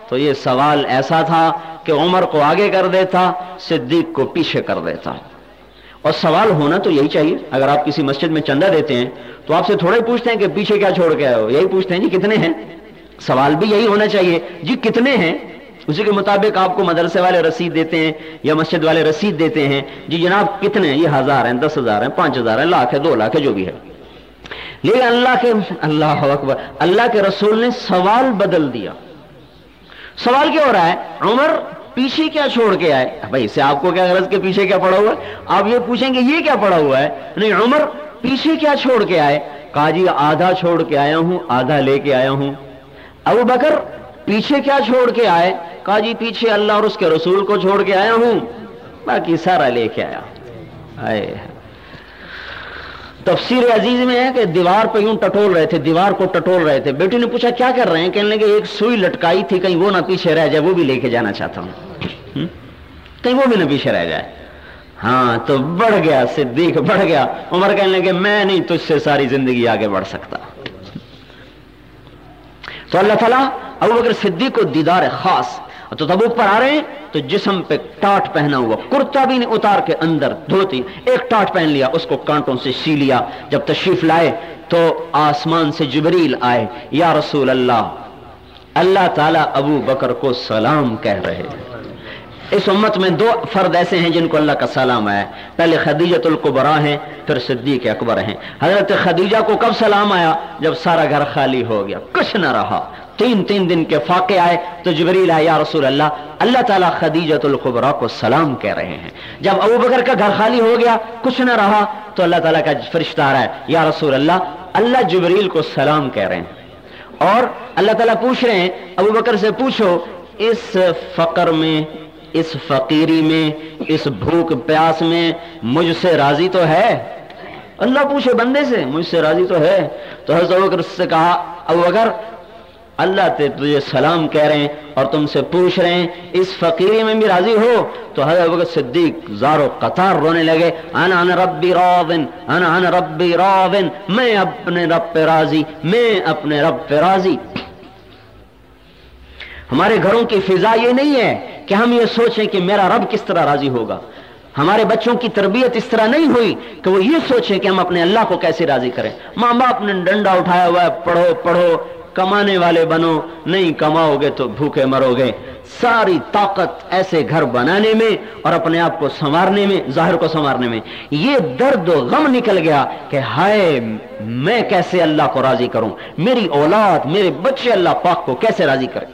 تو یہ سوال ایسا تھا کہ عمر کو آگے کر دیتا، صدیق کو پیچھے کر دیتا۔ اور سوال ہونا تو یہی چاہیے، اگر آپ کسی مسجد میں چندہ دیتے ہیں تو آپ سے تھوڑے پوچھتے ہیں کہ پیچھے کیا چھوڑ کے آئے ہو؟ یہی پوچھتے ہیں جی کتنے ہیں؟ سوال بھی یہی ہونا چاہیے جی کتنے ہیں؟ اسی کے مطابق آپ کو مدرسے والے رسید دیتے ہیں یا مسجد والے رسید دیتے ہیں جی جناب کتنے ہیں؟ یہ ہزار ہیں، دس ہزار ہیں، پانچ ہزار ہیں، لاکھ ہے دو لاکھ ہے جو بھی ہے۔ لیکن اللہ کے، اللہ اکبر، اللہ کے رسول نے سوال بدل دیا۔ سوال کیا ہو رہا ہے؟ عمر پیچھے کیا چھوڑ کے آئے؟ بھائی اسے آپ کو کیا غرض کے پیچھے کیا پڑا ہوا ہے؟ آپ یہ پوچھیں گے یہ کیا پڑا ہوا ہے؟ نہیں، عمر، پیچھے کیا چھوڑ کے آئے؟ کہا جی آدھا چھوڑ کے آیا ہوں، آدھا لے کے آیا ہوں۔ ابو بکر، پیچھے کیا چھوڑ کے آئے؟ کہا جی پیچھے اللہ اور اس کے رسول کو چھوڑ کے آیا ہوں۔ باقی سارا لے کے آیا۔ آئے تفسیر عزیز میں ہے کہ دیوار پہ یوں ٹٹول رہے تھے، دیوار کو ٹٹول رہے تھے۔ بیٹی نے پوچھا، کیا کر رہے ہیں؟ کہنے لگے، ایک سوئی لٹکائی تھی، کہیں وہ نہ پیچھے رہ جائے، وہ بھی لے کے جانا چاہتا ہوں۔ کہیں وہ بھی نہ پیچھے رہ جائے۔ ہاں تو بڑھ گیا، صدیق، بڑھ گیا۔ عمر کہنے لگے، میں نہیں، تجھ سے ساری زندگی آگے بڑھ سکتا۔ تو اللہ تعالیٰ ابو بکر صدیق کو دیدار خاص تو تب اوپر آ رہے ہیں، تو جسم پہ ٹاٹ پہنا ہوا، کرتا بھی نہیں، اتار کے اندر دھوتی، ایک ٹاٹ پہن لیا، اس کو کانٹوں سے سی لیا، جب تشریف لائے، تو آسمان سے جبریل آئے، یا رسول اللہ اللہ تعالیٰ ابو بکر کو سلام کہہ رہے اس امت میں دو فرد ایسے ہیں جن کو اللہ کا سلام آیا پہلے خدیجت القبرا ہیں، پھر صدیق اکبر ہیں۔ حضرت خدیجہ کو کب سلام آیا؟ جب سارا گھر خالی ہو گیا، کچھ نہ رہا۔ تین تین دن کے فاقے آئے تو جبریل آئے، یا رسول اللہ اللہ تعالیٰ خدیجت القبرا کو سلام کہہ رہے ہیں۔ جب ابو بکر کا گھر خالی ہو گیا، کچھ نہ رہا، تو اللہ تعالیٰ کا فرشتہ آ رہا ہے، یا رسول اللہ اللہ جبریل کو سلام کہہ رہے ہیں۔ اور اللہ تعالیٰ پوچھ رہے ہیں، ابو بکر سے پوچھو، اس فقر میں، اس فقیری میں، اس بھوک پیاس میں مجھ سے راضی تو ہے؟ اللہ پوچھے بندے سے، مجھ سے راضی تو ہے۔ تو حضرت بکر سے کہا، ابو بکر اللہ تے تجھے سلام کہہ رہے ہیں اور تم سے پوچھ رہے ہیں، اس فقیری میں بھی راضی ہو؟ تو حضرت بکر صدیق زارو قطار رونے لگے، انا انا ربی راضن، انا انا ربی راضن، میں اپنے رب پہ راضی، میں اپنے رب پہ راضی۔ ہمارے گھروں کی فضا یہ نہیں ہے کہ ہم یہ سوچیں کہ میرا رب کس طرح راضی ہوگا۔ ہمارے بچوں کی تربیت اس طرح نہیں ہوئی کہ وہ یہ سوچیں کہ ہم اپنے اللہ کو کیسے راضی کریں۔ ماں باپ نے ڈنڈا اٹھایا ہوا ہے، پڑھو پڑھو۔ کمانے والے بنو، نہیں کماؤ گے تو بھوکے مرو گے۔ ساری طاقت ایسے گھر بنانے میں اور اپنے آپ کو سنوارنے میں، ظاہر کو سنوارنے میں۔ یہ درد و غم نکل گیا کہ ہائے، میں کیسے اللہ کو راضی کروں؟ میری اولاد، میرے بچے اللہ پاک کو کیسے راضی کریں؟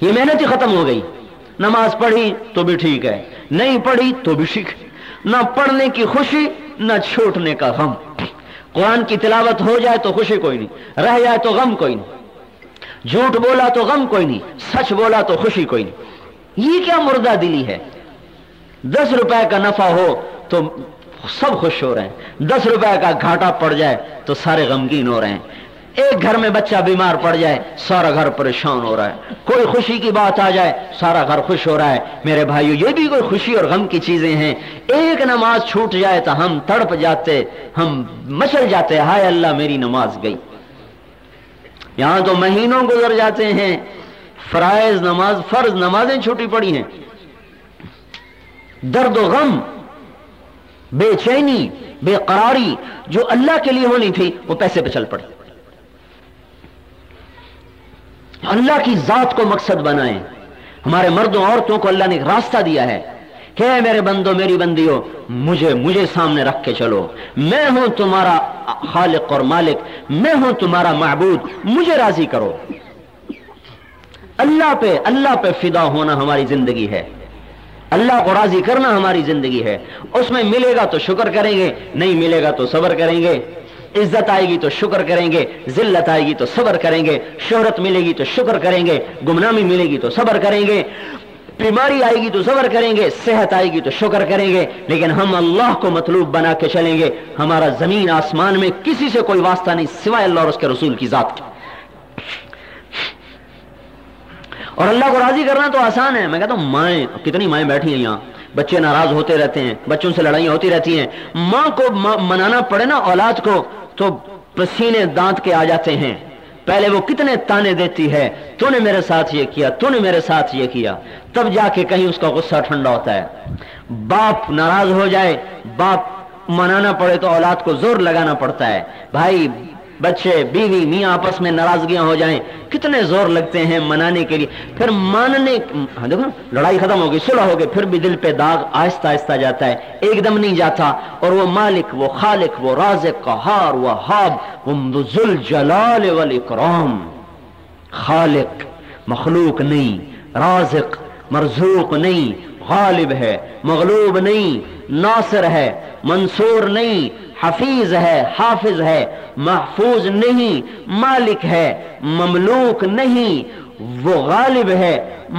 یہ محنت ہی ختم ہو گئی۔ نماز پڑھی تو بھی ٹھیک ہے، نہیں پڑھی تو بھی ٹھیک نہ پڑھنے کی خوشی، نہ چھوٹنے کا غم۔ قرآن کی تلاوت ہو جائے تو خوشی کوئی نہیں، رہ جائے تو غم کوئی نہیں۔ جھوٹ بولا تو غم کوئی نہیں، سچ بولا تو خوشی کوئی نہیں۔ یہ کیا مردہ دلی ہے؟ دس روپے کا نفع ہو تو سب خوش ہو رہے ہیں۔ دس روپے کا گھاٹا پڑ جائے تو سارے غمگین ہو رہے ہیں۔ ایک گھر میں بچہ بیمار پڑ جائے، سارا گھر پریشان ہو رہا ہے۔ کوئی خوشی کی بات آ جائے، سارا گھر خوش ہو رہا ہے۔ میرے بھائیو، یہ بھی کوئی خوشی اور غم کی چیزیں ہیں۔ ایک نماز چھوٹ جائے تو ہم تڑپ جاتے، ہم مچل جاتے، ہائے اللہ میری نماز گئی۔ یہاں تو مہینوں گزر جاتے ہیں۔ فرائض نماز، فرض نمازیں چھوٹی پڑی ہیں۔ درد و غم، بے چینی، بے قراری، جو اللہ کے لیے ہونی تھی، وہ پیسے پہ چل پڑی۔ اللہ کی ذات کو مقصد بنائیں۔ ہمارے مردوں عورتوں کو اللہ نے ایک راستہ دیا ہے کہ میرے بندو، میری بندی ہو مجھے مجھے سامنے رکھ کے چلو۔ میں ہوں تمہارا خالق اور مالک، میں ہوں تمہارا معبود، مجھے راضی کرو۔ اللہ پہ اللہ پہ فدا ہونا ہماری زندگی ہے۔ اللہ کو راضی کرنا ہماری زندگی ہے۔ اس میں ملے گا تو شکر کریں گے، نہیں ملے گا تو صبر کریں گے۔ عزت آئے گی تو شکر کریں گے، ذلت آئے گی تو صبر کریں گے، شہرت ملے گی تو شکر کریں گے، گمنامی ملے گی تو صبر کریں گے، بیماری آئے گی تو صبر کریں گے، صحت آئے گی تو شکر کریں گے، لیکن ہم اللہ کو مطلوب بنا کے چلیں گے، ہمارا زمین آسمان میں کسی سے کوئی واسطہ نہیں سوائے اللہ اور اس کے رسول کی ذات کی اور اللہ کو راضی کرنا تو آسان ہے۔ میں کہتا ہوں، مائیں کتنی مائیں بیٹھی ہیں یہاں؟ بچے ناراض ہوتے رہتے ہیں، بچوں سے لڑائیاں ہوتی رہتی ہیں۔ ماں کو منانا پڑے نا، اولاد کو۔ تو پسینے دانت کے آ جاتے ہیں۔ پہلے وہ کتنے تانے دیتی ہے؟ تو نے میرے ساتھ یہ کیا، تو نے میرے ساتھ یہ کیا۔ تب جا کے کہیں اس کا غصہ ٹھنڈا ہوتا ہے۔ باپ ناراض ہو جائے، باپ منانا پڑے تو اولاد کو زور لگانا پڑتا ہے۔ بھائی بچے، بیوی، میاں آپس میں ناراضگیاں ہو جائیں، کتنے زور لگتے ہیں منانے کے لیے۔ پھر ماننے ہاں، دیکھو لڑائی ختم ہوگی، صلح ہوگی، پھر بھی دل پہ داغ آہستہ آہستہ جاتا ہے۔ ایک دم نہیں جاتا، اور وہ مالک، وہ خالق، وہ رازق، قہار، وہ حاب وہ ذل جلال والاکرام۔ خالق مخلوق نہیں، رازق مرزوق نہیں، غالب ہے، مغلوب نہیں، ناصر ہے، منصور نہیں حفیظ ہے، حافظ ہے، محفوظ نہیں، مالک ہے، مملوک نہیں، وہ غالب ہے،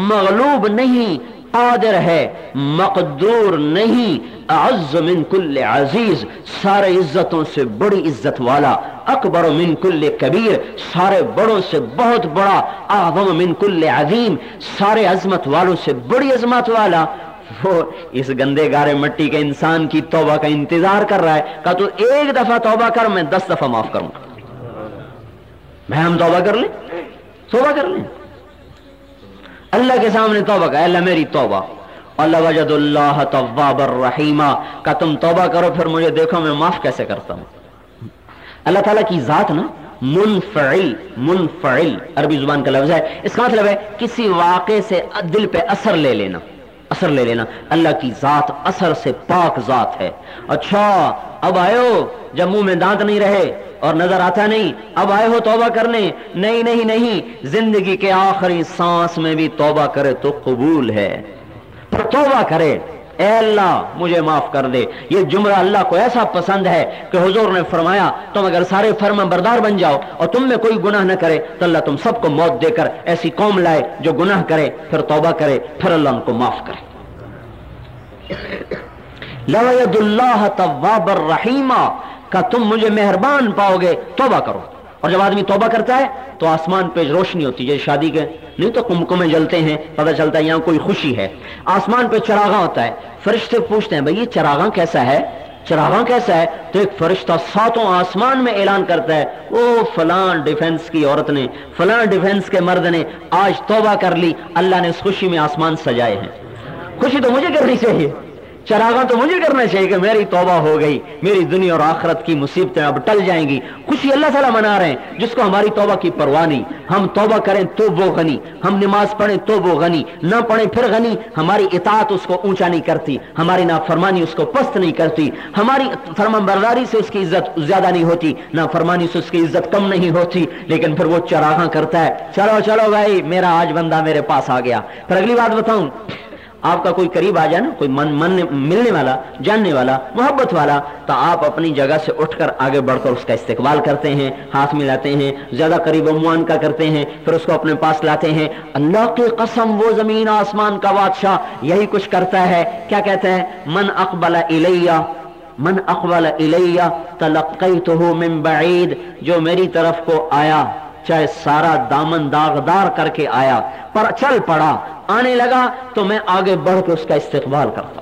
مغلوب نہیں، قادر ہے، مقدور نہیں، اعز من کل عزیز، سارے عزتوں سے بڑی عزت والا، اکبر من کل کبیر، سارے بڑوں سے بہت بڑا، اعظم من کل عظیم، سارے عظمت والوں سے بڑی عظمت والا وہ اس گندے گارے مٹی کے انسان کی توبہ کا انتظار کر رہا ہے۔ کہا تو ایک دفعہ توبہ کر، میں دس دفعہ معاف کروں۔ میں ہم توبہ کر لیں؟ توبہ کر لیں۔ اللہ کے سامنے توبہ کا اللہ میری توبہ۔ اللہ وجد اللہ طواب الرحیمہ کا تم توبہ کرو، پھر مجھے دیکھو میں معاف کیسے کرتا ہوں۔ اللہ تعالیٰ کی ذات نا، منفعل منفعل۔ عربی زبان کا لفظ ہے۔ اس کا مطلب ہے کسی واقع سے دل پہ اثر لے لینا۔ اثر لے لینا۔ اللہ کی ذات اثر سے پاک ذات ہے۔ اچھا اب آئے ہو جب منہ میں دانت نہیں رہے اور نظر آتا نہیں، اب آئے ہو توبہ کرنے۔ نہیں نہیں نہیں، زندگی کے آخری سانس میں بھی توبہ کرے تو قبول ہے۔ توبہ کرے۔ اے اللہ، مجھے معاف کر دے۔ یہ جملہ اللہ کو ایسا پسند ہے کہ حضور نے فرمایا، تم اگر سارے فرما بردار بن جاؤ اور تم میں کوئی گناہ نہ کرے، تو اللہ تم سب کو موت دے کر ایسی قوم لائے جو گناہ کرے، پھر توبہ کرے، پھر اللہ ان کو معاف کرے۔ اللہ طواب الرحیمہ کا تم مجھے مہربان پاؤ گے، توبہ کرو۔ اور جب آدمی توبہ کرتا ہے تو آسمان پہ روشنی ہوتی ہے شادی کے نہیں تو کمکمے جلتے ہیں، پتہ چلتا ہے یہاں کوئی خوشی ہے۔ آسمان پہ چراغاں ہوتا ہے، فرشتے پوچھتے ہیں، بھائی، یہ چراغاں کیسا ہے؟ چراغاں کیسا ہے؟ تو ایک فرشتہ ساتوں آسمان میں اعلان کرتا ہے وہ فلان ڈیفنس کی عورت نے، فلان ڈیفنس کے مرد نے آج توبہ کر لی، اللہ نے اس خوشی میں آسمان سجائے ہیں۔ خوشی تو مجھے کرنی چاہیے۔ چراغاں تو مجھے کرنا چاہیے کہ میری توبہ ہو گئی، میری دنیا اور آخرت کی مصیبتیں اب ٹل جائیں گی۔ خوشی اللہ تعالیٰ منا رہے ہیں، جس کو ہماری توبہ کی پرواہ نہیں۔ ہم توبہ کریں تو وہ غنی۔ ہم نماز پڑھیں تو وہ غنی۔ نہ پڑھیں پھر غنی۔ ہماری اطاعت اس کو اونچا نہیں کرتی، ہماری نافرمانی اس کو پست نہیں کرتی۔ ہماری فرما برداری سے اس کی عزت زیادہ نہیں ہوتی نہ فرمانی سے اس کی عزت کم نہیں ہوتی، لیکن پھر وہ چراغاں کرتا ہے۔ چلو چلو بھائی، میرا آج بندہ میرے پاس آ گیا۔ پھر اگلی بات بتاؤں۔ آپ کا کوئی قریب آ جائے نا، کوئی من من ملنے والا، جاننے والا، محبت والا، تو آپ اپنی جگہ سے اٹھ کر آگے بڑھ کر اس کا استقبال کرتے ہیں، ہاتھ ملاتے ہیں، زیادہ قریب عمان کا کرتے ہیں، پھر اس کو اپنے پاس لاتے ہیں۔ اللہ کی قسم، وہ زمین آسمان کا بادشاہ یہی کچھ کرتا ہے۔ کیا کہتا ہے؟ من اقبل الیہ، من اقبل الیہ تلقیتہ من بعید، جو میری طرف کو آیا۔ چاہے سارا دامن داغدار کر کے آیا، پر چل پڑا، آنے لگا تو میں آگے بڑھ کے اس کا استقبال کرتا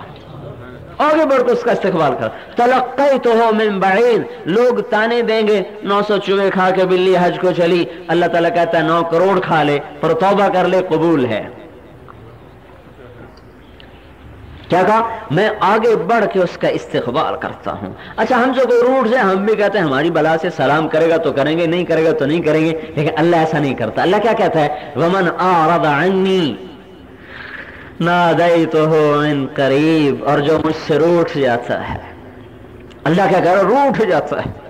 آگے بڑھ کے اس کا استقبال کر تلقی تو ہو من بعید، لوگ تانے دیں گے، نو سو چوہے کھا کے بلی حج کو چلی۔ اللہ تعالیٰ کہتا ہے، نو کروڑ کھا لے، پر توبہ کر لے، قبول ہے۔ کیا کہا؟ میں آگے بڑھ کے اس کا استقبال کرتا ہوں۔ اچھا ہم سے کوئی روٹ سے ہم بھی کہتے ہیں، ہماری بلا سے سلام کرے گا تو کریں گے، نہیں کرے گا تو نہیں کریں گے۔ لیکن اللہ ایسا نہیں کرتا۔ اللہ کیا کہتا ہے؟ ومن آرد عنی نادیتو ان قریب اور جو مجھ سے روٹ جاتا ہے۔ اللہ کیا کہہ رہا روٹ جاتا ہے۔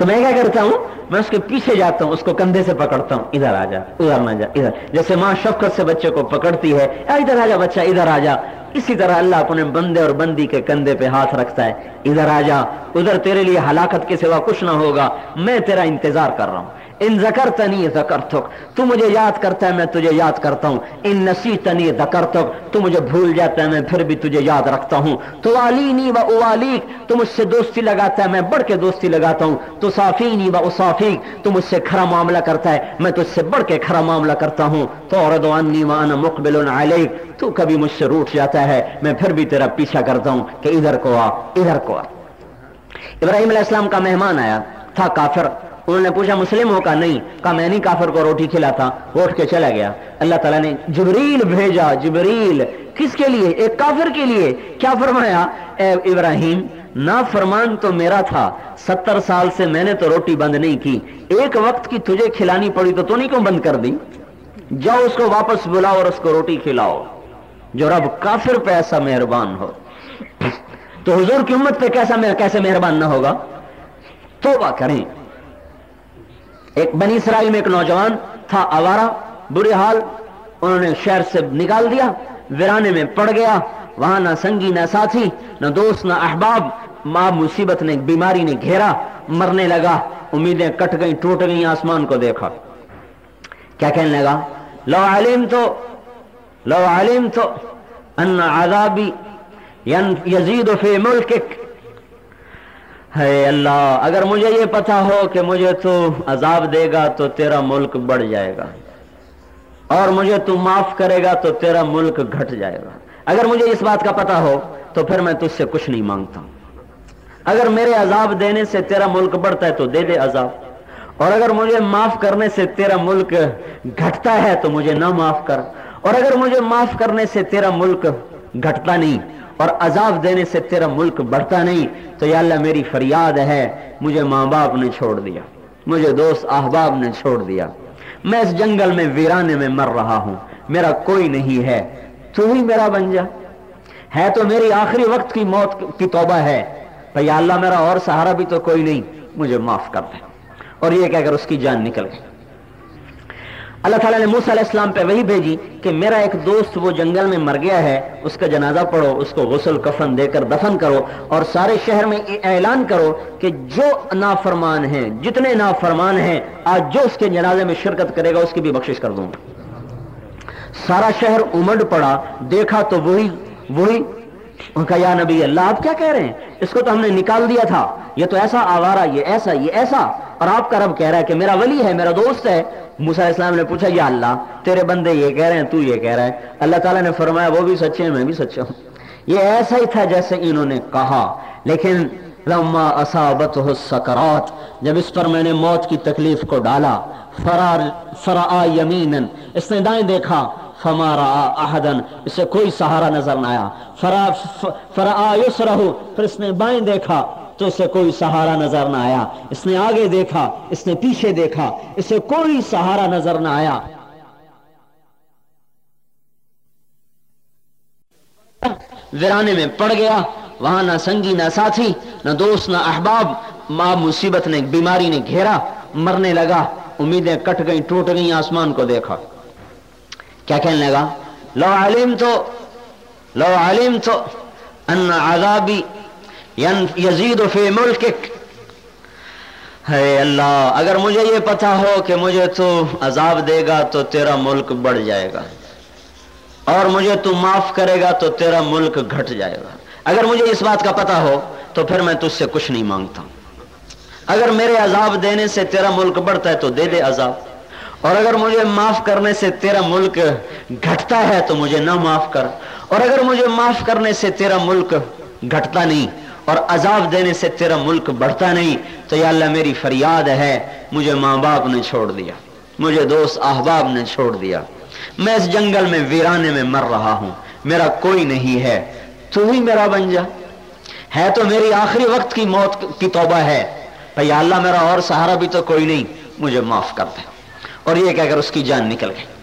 تو میں کیا کرتا ہوں؟ میں اس کے پیچھے جاتا ہوں، اس کو کندھے سے پکڑتا ہوں۔ ادھر آ جا، ادھر نہ جا، ادھر۔ جیسے ماں شفقت سے بچے کو پکڑتی ہے ادھر آ جا بچہ، ادھر آ جا۔ اسی طرح اللہ اپنے بندے اور بندی کے کندھے پہ ہاتھ رکھتا ہے۔ ادھر آ جا، ادھر تیرے لیے ہلاکت کے سوا کچھ نہ ہوگا۔ میں تیرا انتظار کر رہا ہوں۔ ان ذکر تنی ذکر تو مجھے یاد کرتا ہے، میں تجھے یاد کرتا ہوں۔ ان نسی تنی ذکر تو مجھے بھول جاتا ہے، میں پھر بھی تجھے یاد رکھتا ہوں۔ تو والینی و اوالیک، تو مجھ سے دوستی لگاتا ہے، میں بڑھ کے دوستی لگاتا ہوں۔ تو صافینی و اصافیق تو مجھ سے کھرا معاملہ کرتا ہے، میں تجھ سے بڑھ کے کھرا معاملہ کرتا ہوں۔ تو عورد انی وانا مقبل علیک، تو کبھی مجھ سے روٹ جاتا ہے، میں پھر بھی تیرا پیچھا کرتا ہوں کہ ادھر کو آ، ادھر کو آ۔ ابراہیم علیہ السلام کا مہمان آیا، تھا کافر۔ انہوں نے پوچھا، مسلم ہو کا نہیں؟ کہا، میں نہیں، کافر کو روٹی کھلاتا وہ اٹھ کے چلا گیا۔ اللہ تعالیٰ نے جبریل بھیجا، جبریل، کس کے لیے؟ ایک کافر کے لیے۔ کیا فرمایا؟ اے ابراہیم نا فرمان تو میرا تھا، ستر سال سے میں نے تو روٹی بند نہیں کی۔ ایک وقت کی تجھے کھلانی پڑی تو تو نہیں کیوں بند کر دی؟ جاؤ، اس کو واپس بلاؤ اور اس کو روٹی کھلاؤ۔ جو رب کافر پہ ایسا مہربان ہو۔ تو حضور کی امت پہ کیسا کیسے مہربان نہ ہوگا؟ توبہ کریں۔ ایک بنی اسرائیل میں ایک نوجوان تھا آوارہ برے حال، انہوں نے شہر سے نکال دیا، ویرانے میں پڑ گیا۔ وہاں نہ سنگی، نہ ساتھی، نہ دوست، نہ احباب، ماں مصیبت نے، بیماری نے گھیرا، مرنے لگا، امیدیں کٹ گئیں، ٹوٹ گئیں، آسمان کو دیکھا۔ کیا کہنے لگا؟ لو علم تو، لو علم تو، ان عذابی یزید فی ملکک۔ ہے اللہ، اگر مجھے یہ پتا ہو کہ مجھے تو عذاب دے گا تو تیرا ملک بڑھ جائے گا، اور مجھے تو معاف کرے گا تو تیرا ملک گھٹ جائے گا۔ اگر مجھے اس بات کا پتا ہو تو پھر میں تجھ سے کچھ نہیں مانگتا۔ اگر میرے عذاب دینے سے تیرا ملک بڑھتا ہے تو دے دے عذاب۔ اور اگر مجھے معاف کرنے سے تیرا ملک گھٹتا ہے تو مجھے نہ معاف کر۔ اور اگر مجھے معاف کرنے سے تیرا ملک گھٹتا نہیں اور عذاب دینے سے تیرا ملک بڑھتا نہیں، تو یا اللہ میری فریاد ہے، مجھے ماں باپ نے چھوڑ دیا، مجھے دوست احباب نے چھوڑ دیا۔ میں اس جنگل میں ویرانے میں مر رہا ہوں، میرا کوئی نہیں ہے۔ تو ہی میرا بن جا۔ ہے تو میری آخری وقت کی موت کی توبہ ہے بھائی اللہ میرا اور سہارا بھی تو کوئی نہیں، مجھے معاف کر دے۔ اور یہ کہہ کر اس کی جان نکل گئی۔ اللہ تعالیٰ نے موسیٰ علیہ السلام پہ وہی بھیجی کہ میرا ایک دوست وہ جنگل میں مر گیا ہے، اس کا جنازہ پڑھو، اس کو غسل کفن دے کر دفن کرو اور سارے شہر میں اعلان کرو کہ جو نافرمان ہیں، جتنے نافرمان ہیں، آج جو اس کے جنازے میں شرکت کرے گا، اس کی بھی بخشش کر دوں۔ سارا شہر امڈ پڑا، دیکھا تو وہی وہی۔ ان کا یا نبی اللہ، آپ کیا کہہ رہے ہیں؟ اس کو تو ہم نے نکال دیا تھا۔ یہ تو ایسا آوارا یہ ایسا یہ ایسا۔ اور آپ کا رب کہہ رہا ہے کہ میرا ولی ہے، میرا دوست ہے۔ موسیٰ اسلام نے پوچھا، یا اللہ، تیرے بندے یہ کہہ رہے ہیں، تو یہ کہہ رہا ہے۔ اللہ تعالیٰ نے فرمایا، وہ بھی سچے ہیں، میں بھی سچا ہوں۔ یہ ایسا ہی تھا جیسے انہوں نے کہا۔ لیکن لما اصابت سکرات جب اس پر میں نے موت کی تکلیف کو ڈالا، فرار فرا یمین اس نے دائیں دیکھا فمارا احدن اسے کوئی سہارا نظر نہ آیا۔ فرا فرا یسرہ پھر اس نے بائیں دیکھا۔ تو اسے کوئی سہارا نظر نہ آیا۔ اس نے آگے دیکھا، اس نے پیچھے دیکھا، اسے کوئی سہارا نظر نہ آیا۔ ویرانے میں پڑ گیا، وہاں نہ سنگی، نہ ساتھی، نہ دوست، نہ احباب، ماں مصیبت نے، بیماری نے گھیرا، مرنے لگا، امیدیں کٹ گئیں، ٹوٹ گئیں، آسمان کو دیکھا۔ کیا کہنے لگا؟ لو علم تو لو علم تو ان عذابی یزید فی ملکک. ہے اللہ، اگر مجھے یہ پتا ہو کہ مجھے تو عذاب دے گا تو تیرا ملک بڑھ جائے گا، اور مجھے تو معاف کرے گا تو تیرا ملک گھٹ جائے گا۔ اگر مجھے اس بات کا پتا ہو تو پھر میں تجھ سے کچھ نہیں مانگتا۔ اگر میرے عذاب دینے سے تیرا ملک بڑھتا ہے تو دے دے عذاب۔ اور اگر مجھے معاف کرنے سے تیرا ملک گھٹتا ہے تو مجھے نہ معاف کر۔ اور اگر مجھے معاف کرنے سے تیرا ملک گھٹتا نہیں اور عذاب دینے سے تیرا ملک بڑھتا نہیں، تو یا اللہ میری فریاد ہے، مجھے ماں باپ نے چھوڑ دیا، مجھے دوست احباب نے چھوڑ دیا۔ میں اس جنگل میں ویرانے میں مر رہا ہوں، میرا کوئی نہیں ہے۔ تو ہی میرا بن جا۔ ہے تو میری آخری وقت کی موت کی توبہ ہے۔ بھائی اللہ میرا اور سہارا بھی تو کوئی نہیں، مجھے معاف کر دے۔ اور یہ کہ اگر اس کی جان نکل گئی۔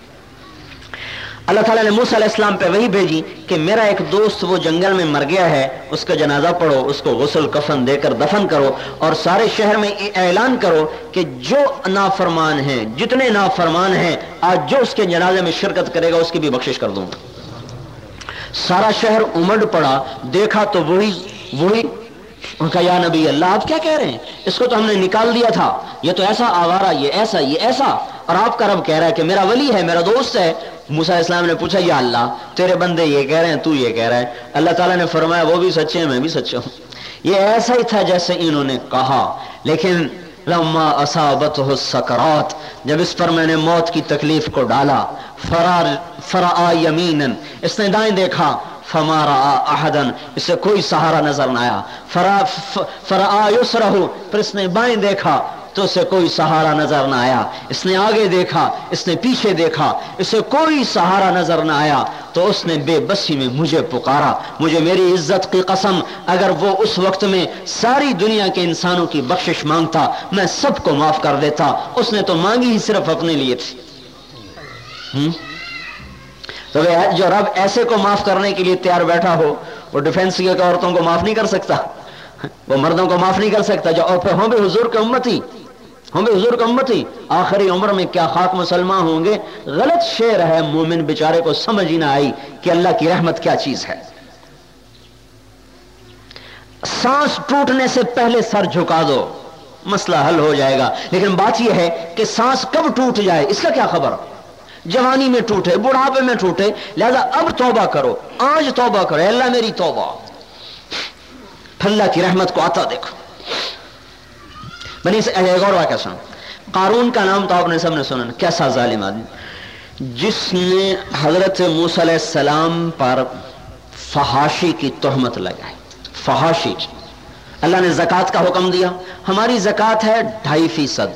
اللہ تعالیٰ نے موسیٰ علیہ السلام پہ وہی بھیجی کہ میرا ایک دوست وہ جنگل میں مر گیا ہے، اس کا جنازہ پڑھو، اس کو غسل، کفن دے کر دفن کرو اور سارے شہر میں اعلان کرو کہ جو نافرمان ہیں، جتنے نافرمان ہیں، آج جو اس کے جنازے میں شرکت کرے گا، اس کی بھی بخشش کر دوں سارا شہر امڈ پڑا، دیکھا تو وہی وہی ان کا یا نبی اللہ، آپ کیا کہہ رہے ہیں؟ اس کو تو ہم نے نکال دیا تھا۔ یہ تو ایسا آوارا یہ ایسا یہ ایسا۔ اور آپ کا رب کہہ رہا ہے کہ میرا ولی ہے، میرا دوست ہے موسا اسلام نے پوچھا، یا اللہ، تیرے بندے یہ کہہ رہے ہیں، تو یہ کہہ رہا ہے۔ اللہ تعالیٰ نے فرمایا، وہ بھی سچے ہیں، میں بھی سچا ہوں۔ یہ ایسا ہی تھا جیسے انہوں نے کہا۔ لیکن لما اصابت سکرات جب اس پر میں نے موت کی تکلیف کو ڈالا، فرار فرا یمین اس نے دائیں دیکھا فمارا احدن اسے کوئی سہارا نظر نہ آیا۔ فرا فرا یسرہ، پھر اس نے بائیں دیکھا تو اسے کوئی سہارا نظر نہ آیا۔ اس نے آگے دیکھا، اس نے پیچھے دیکھا، اسے کوئی سہارا نظر نہ آیا۔ تو اس نے بے بسی میں مجھے پکارا۔ مجھے میری عزت کی قسم، اگر وہ اس وقت میں ساری دنیا کے انسانوں کی بخشش مانگتا، میں سب کو معاف کر دیتا۔ اس نے تو مانگی ہی صرف اپنے لیے تھی۔ تو جو رب ایسے کو معاف کرنے کے لیے تیار بیٹھا ہو، وہ ڈیفینس کی عورتوں کو معاف نہیں کر سکتا۔ وہ مردوں کو معاف نہیں کر سکتا، جو اور پھر ہوں بھی حضور کے امتی۔ ہوں گے حضور امتی آخری عمر میں کیا خاک مسلمان ہوں گے؟ غلط شعر ہے، مومن بیچارے کو سمجھ ہی نہ آئی کہ اللہ کی رحمت کیا چیز ہے۔ سانس ٹوٹنے سے پہلے سر جھکا دو، مسئلہ حل ہو جائے گا۔ لیکن بات یہ ہے کہ سانس کب ٹوٹ جائے، اس کا کیا خبر؟ جوانی میں ٹوٹے، بڑھاپے میں ٹوٹے۔ لہذا اب توبہ کرو، آج توبہ کرو اللہ میری توبہ۔ اللہ کی رحمت کو آتا دیکھو۔ بنی ایک اور واقعہ سن. قارون کا نام تو آپ نے سب نے سنا کیسا ظالم آدمی. جس نے حضرت موسی علیہ السلام پر فحاشی کی تہمت لگائی. فحاشی کی. اللہ نے زکوٰۃ کا حکم دیا. ہماری زکوٰۃ ہے ڈھائی فیصد.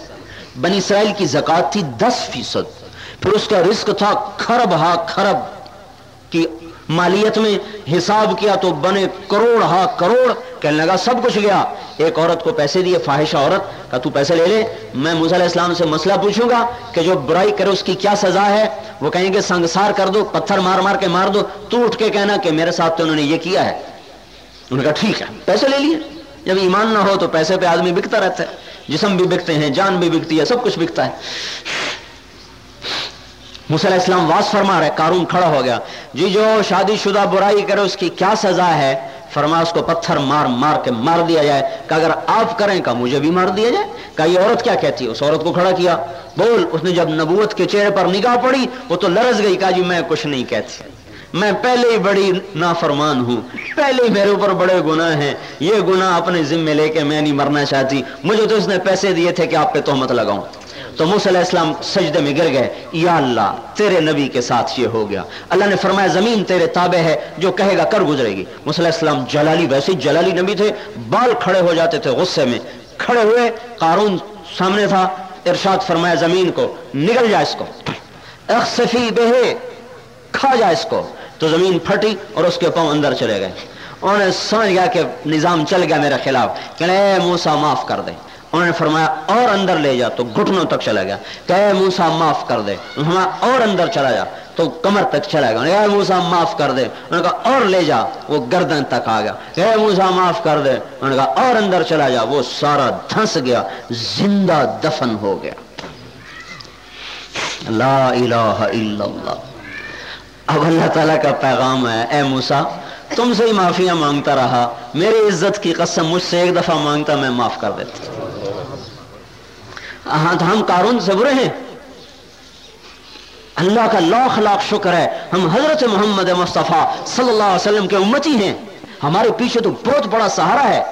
بنی اسرائیل کی زکوٰۃ تھی دس فیصد. پھر اس کا رزق تھا کھرب ہا کھرب کی مالیت میں حساب کیا تو بنے کروڑ ہا کروڑ، کہنے لگا سب کچھ گیا۔ ایک عورت کو پیسے دیے، فاحشہ عورت کا تو پیسے لے لے۔ میں موسیٰ علیہ السلام سے مسئلہ پوچھوں گا کہ جو برائی کرے، اس کی کیا سزا ہے؟ وہ کہیں گے سنگسار کر دو، پتھر مار مار کے مار دو۔ تو اٹھ کے کہنا کہ میرے ساتھ تو انہوں نے یہ کیا ہے۔ انہوں نے کہا ٹھیک ہے، پیسے لے لیے۔ جب ایمان نہ ہو تو پیسے پہ آدمی بکتا رہتا ہے۔ جسم بھی بکتے ہیں، جان بھی بکتی ہے، سب کچھ بکتا ہے۔ علیہ السلام واس فرما رہے کارون کھڑا ہو گیا۔ جی جو شادی شدہ برائی کرے، اس کی کیا سزا ہے؟ فرما، اس کو پتھر مار مار کے مار دیا جائے۔ کہ اگر آپ کریں کا مجھے بھی مار دیا جائے۔ کہ یہ عورت کیا کہتی ہے؟ اس عورت کو کھڑا کیا۔ بول، اس نے جب نبوت کے چہرے پر نگاہ پڑی، وہ تو لرز گئی کہا جی میں کچھ نہیں کہتی۔ میں پہلے ہی بڑی نافرمان ہوں۔ پہلے ہی میرے اوپر بڑے گناہ ہیں۔ یہ گناہ اپنے ذمے لے کے میں نہیں مرنا چاہتی۔ مجھے تو اس نے پیسے دیے تھے کہ آپ پہ تہمت لگاؤں۔ تو موسی علیہ السلام سجدے میں گر گئے۔ یا اللہ، تیرے نبی کے ساتھ یہ ہو گیا۔ اللہ نے فرمایا، زمین تیرے تابع ہے، جو کہے گا کر گزرے گی۔ موسی علیہ السلام جلالی، ویسے جلالی نبی تھے، بال کھڑے ہو جاتے تھے غصے میں۔ کھڑے ہوئے، قارون سامنے تھا، ارشاد فرمایا، زمین کو نگل جا اس کو۔ اخصفی بہے، کھا جا اس کو۔ تو زمین پھٹی اور اس کے پاؤں اندر چلے گئے۔ انہوں نے سمجھ گیا کہ نظام چل گیا میرے خلاف۔ کہ اے موسا معاف کر دے۔ انہوں نے فرمایا، اور اندر لے جا تو گھٹنوں تک چلا گیا۔ کہ اے موسا معاف کر دے۔ اور اندر چلا جا تو کمر تک چلا گیا۔ اے موسا معاف کر دے۔ انہوں نے کہا، اور لے جا، وہ گردن تک آ گیا۔ اے موسا معاف کر دے۔ انہوں نے کہا، اور اندر چلا جا، وہ سارا دھنس گیا، زندہ دفن ہو گیا۔ لا الہ الا اللہ۔ اب اللہ تعالیٰ کا پیغام ہے، اے موسا تم سے ہی معافیاں مانگتا رہا۔ میری عزت کی قسم، مجھ سے ایک دفعہ مانگتا، میں معاف کر دیتا۔ ہاں ہاں ہم کارون سے برے ہیں۔ اللہ کا لاکھ لاکھ شکر ہے، ہم حضرت محمد مصطفیٰ صلی اللہ علیہ وسلم کے امتی ہیں۔ ہمارے پیچھے تو بہت بڑا سہارا ہے۔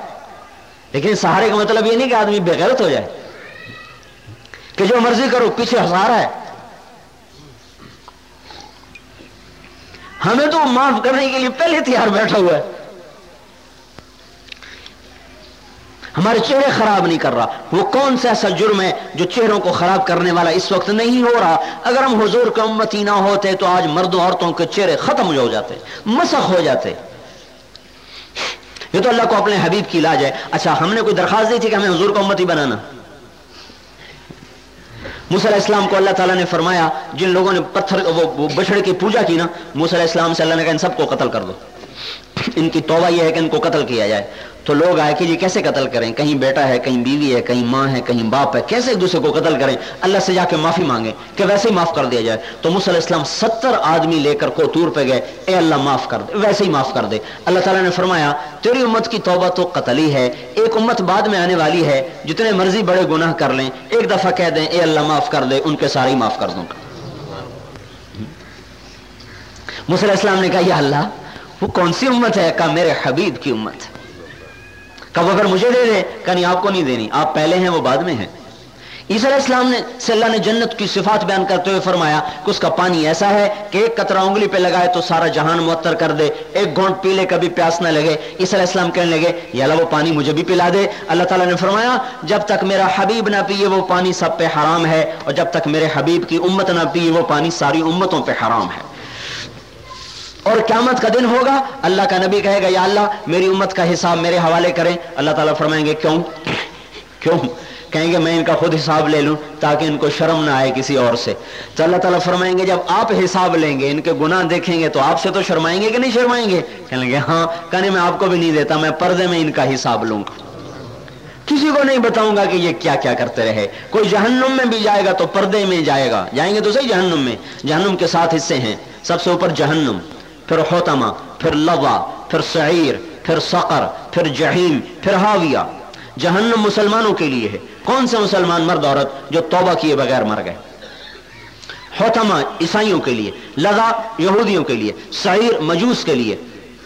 لیکن سہارے کا مطلب یہ نہیں کہ آدمی بےغیرت ہو جائے۔ کہ جو مرضی کرو، پیچھے سہارا ہے۔ ہمیں تو معاف کرنے کے لیے پہلے تیار بیٹھا ہوا ہے۔ ہمارے چہرے خراب نہیں کر رہا۔ وہ کون سا ایسا جرم ہے جو چہروں کو خراب کرنے والا اس وقت نہیں ہو رہا؟ اگر ہم حضور کے امتی نہ ہوتے تو آج مردوں عورتوں کے چہرے ختم ہو جاتے، مسخ ہو جاتے۔ یہ تو اللہ کو اپنے حبیب کی علاج ہے۔ اچھا ہم نے کوئی درخواست دی تھی کہ ہمیں حضور کا امتی بنانا؟ علیہ السلام کو اللہ تعالیٰ نے فرمایا، جن لوگوں نے پتھر، وہ بچڑے کی پوجا کی نا علیہ السلام سے اللہ نے کہا، ان سب کو قتل کر دو۔ ان کی توبہ یہ ہے کہ ان کو قتل کیا جائے۔ تو لوگ آئے کہ جی کیسے قتل کریں؟ کہیں بیٹا ہے، کہیں بیوی ہے، کہیں ماں ہے، کہیں باپ ہے، کیسے ایک دوسرے کو قتل کریں؟ اللہ سے جا کے معافی مانگے کہ ویسے ہی معاف کر دیا جائے۔ تو علیہ السلام ستر آدمی لے کر کوتور پہ گئے۔ اے اللہ معاف کر دے، ویسے ہی معاف کر دے۔ اللہ تعالیٰ نے فرمایا، تیری امت کی توبہ تو قتل ہی ہے، ایک امت بعد میں آنے والی ہے، جتنے مرضی بڑے گناہ کر لیں، ایک دفعہ کہہ دیں، اے اللہ معاف کر دے، ان کے سارے معاف کر دوں گا۔ علیہ السلام نے کہا، یا اللہ، وہ کون سی امت ہے؟ کہا، میرے حبیب کی امت۔ ہے کب اگر مجھے دے دے کہ نہیں، آپ کو نہیں دینی۔ آپ پہلے ہیں، وہ بعد میں ہیں۔ عیسی علیہ السلام نے سے اللہ نے جنت کی صفات بیان کرتے ہوئے فرمایا کہ اس کا پانی ایسا ہے کہ ایک قطرہ انگلی پہ لگائے تو سارا جہان معطر کر دے۔ ایک گھونٹ پی لے، کبھی پیاس نہ لگے۔ عیسی علیہ السلام کہنے لگے، یا اللہ، وہ پانی مجھے بھی پلا دے۔ اللہ تعالیٰ نے فرمایا، جب تک میرا حبیب نہ پیے، وہ پانی سب پہ حرام ہے۔ اور جب تک میرے حبیب کی امت نہ پیے، وہ پانی ساری امتوں پہ حرام ہے۔ اور قیامت کا دن ہوگا، اللہ کا نبی کہے گا، یا اللہ، میری امت کا حساب میرے حوالے کریں۔ اللہ تعالیٰ فرمائیں گے، کیوں؟ کیوں؟ کہیں گے، میں ان کا خود حساب لے لوں تاکہ ان کو شرم نہ آئے کسی اور سے۔ تو اللہ تعالیٰ فرمائیں گے، جب آپ حساب لیں گے، ان کے گناہ دیکھیں گے، تو آپ سے تو شرمائیں گے کہ نہیں شرمائیں گے؟ کہیں گے ہاں کہنے میں آپ کو بھی نہیں دیتا، میں پردے میں ان کا حساب لوں گا۔ کسی کو نہیں بتاؤں گا کہ یہ کیا کیا کرتے رہے۔ کوئی جہنم میں بھی جائے گا تو پردے میں جائے گا۔ جائیں گے تو صحیح جہنم میں۔ جہنم کے ساتھ حصے ہیں۔ سب سے اوپر جہنم۔ پھر ہوتما پھر لوا، پھر سعیر، پھر سقر، پھر جہیم، پھر ہاویہ جہنم مسلمانوں کے لیے ہے۔ کون سے مسلمان مرد عورت جو توبہ کیے بغیر مر گئے؟ ہوتما عیسائیوں کے لیے لگا یہودیوں کے لیے، سعیر مجوس کے لیے۔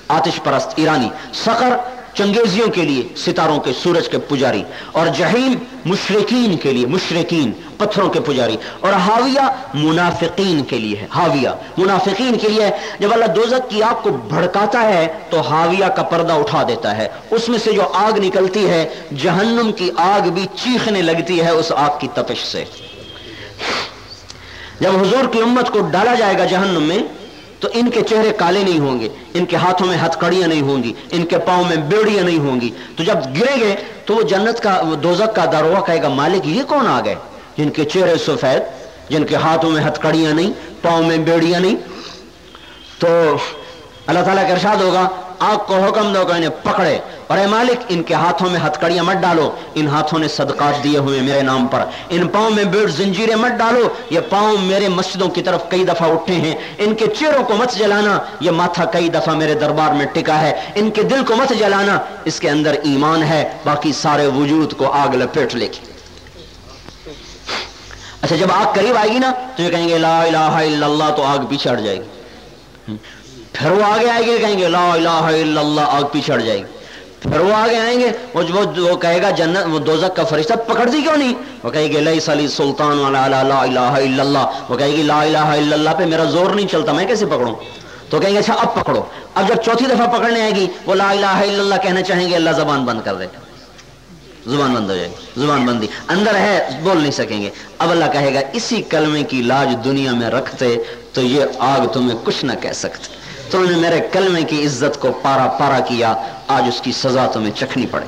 آتش پرست ایرانی، سقر چنگیزیوں کے لیے، ستاروں کے سورج کے پجاری، اور جہیم مشرقین کے لیے، مشرقین، پتھروں کے پجاری، اور ہاویہ منافقین کے لیے ہے ہاویہ منافقین کے لیے جب اللہ دوزک کی آگ کو بھڑکاتا ہے، تو ہاویہ کا پردہ اٹھا دیتا ہے۔ اس میں سے جو آگ نکلتی ہے، جہنم کی آگ بھی چیخنے لگتی ہے اس آگ کی تپش سے۔ جب حضور کی امت کو ڈالا جائے گا جہنم میں تو ان کے چہرے کالے نہیں ہوں گے، ان کے ہاتھوں میں ہتھ کڑیاں نہیں ہوں گی، ان کے پاؤں میں بیڑیاں نہیں ہوں گی۔ تو جب گریں گے، تو وہ جنت کا دوزک کا داروہ کہے گا، مالک یہ کون آ گئے؟ جن کے چہرے سفید، جن کے ہاتھوں میں ہتھ کڑیاں نہیں، پاؤں میں بیڑیاں نہیں۔ تو اللہ تعالیٰ کا ارشاد ہوگا، آگ کو حکم دو کہ انہیں پکڑے۔ اور اے مالک، ان کے ہاتھوں میں ہتکڑیاں مت ڈالو۔ ان ہاتھوں نے صدقات دیے ہوئے میرے نام پر۔ ان پاؤں میں بیڑ زنجیریں مت ڈالو۔ یہ پاؤں میرے مسجدوں کی طرف کئی دفعہ اٹھے ہیں۔ ان کے چہروں کو مت جلانا۔ یہ ماتھا کئی دفعہ میرے دربار میں ٹکا ہے۔ ان کے دل کو مت جلانا۔ اس کے اندر ایمان ہے۔ باقی سارے وجود کو آگ لپیٹ لے کے۔ اچھا جب آگ قریب آئے گی نا، تو یہ کہیں گے، لا الہ الا اللہ، تو آگ پیچھے ہٹ جائے گی۔ پھر وہ آگے آئے گی، کہیں گے، لا الہ الا اللہ، آگ پیچھے ہٹ جائے گی۔ پھر وہ آگے آئیں گے، وہ وہ کہے گا جنت وہ دوزک کا فرشتہ پکڑ دی کیوں نہیں؟ وہ کہے گی لئی سلی سلطان والا لا الہ الا اللہ۔ وہ کہے گی، لا الہ الا اللہ پہ میرا زور نہیں چلتا، میں کیسے پکڑوں؟ تو کہیں گے اچھا اب پکڑو۔ اب جب چوتھی دفعہ پکڑنے آئے گی، وہ لا الہ الا اللہ کہنا چاہیں گے، اللہ زبان بند کر دے۔ زبان بند ہو جائے گی، زبان بندی۔ اندر ہے، بول نہیں سکیں گے۔ اب اللہ کہے گا، اسی کلمے کی لاج دنیا میں رکھتے تو یہ آگ تمہیں کچھ نہ کہہ سکتے تو نے میرے کلمے کی عزت کو پارا پارا کیا، آج اس کی سزا تمہیں چکھنی پڑے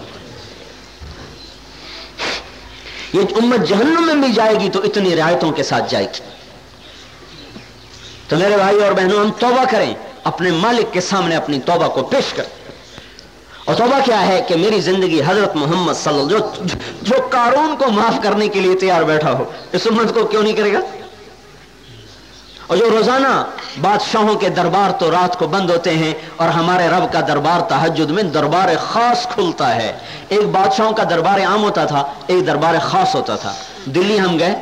یہ امت جہنم میں بھی جائے گی تو اتنی رعایتوں کے ساتھ جائے گی۔ تو میرے بھائی اور بہنوں، ہم توبہ کریں۔ اپنے مالک کے سامنے اپنی توبہ کو پیش کریں۔ اور توبہ کیا ہے کہ میری زندگی حضرت محمد صلی اللہ جو جو قارون کو معاف کرنے کے لیے تیار بیٹھا ہو، اس امت کو کیوں نہیں کرے گا؟ اور جو روزانہ بادشاہوں کے دربار تو رات کو بند ہوتے ہیں اور ہمارے رب کا دربار تحجد میں دربار خاص کھلتا ہے۔ ایک بادشاہوں کا دربار عام ہوتا تھا، ایک دربار خاص ہوتا تھا۔ دلی ہم گئے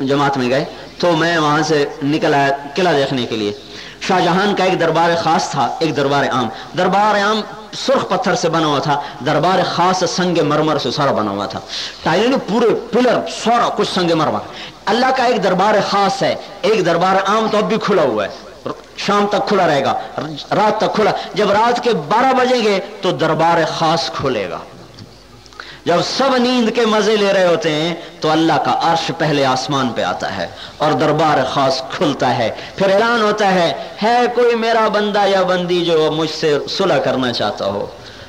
جماعت میں گئے، تو میں وہاں سے نکل آیا قلعہ دیکھنے کے لیے۔ شاہ جہان کا ایک دربار خاص تھا، ایک دربار عام۔ دربار عام سرخ پتھر سے بنا ہوا تھا، دربار خاص سنگ مرمر سے سارا بنا ہوا تھا۔ ٹائلیں پورے پلر، سارا کچھ سنگ مرمر۔ اللہ کا ایک دربار خاص ہے، ایک دربار عام تو اب بھی کھلا ہوا ہے۔ شام تک کھلا رہے گا، رات تک کھلا۔ جب رات کے بارہ بجیں گے تو دربار خاص کھلے گا۔ جب سب نیند کے مزے لے رہے ہوتے ہیں تو اللہ کا عرش پہلے آسمان پہ آتا ہے اور دربار خاص کھلتا ہے۔ پھر اعلان ہوتا ہے ہے کوئی میرا بندہ یا بندی جو مجھ سے صلح کرنا چاہتا ہو؟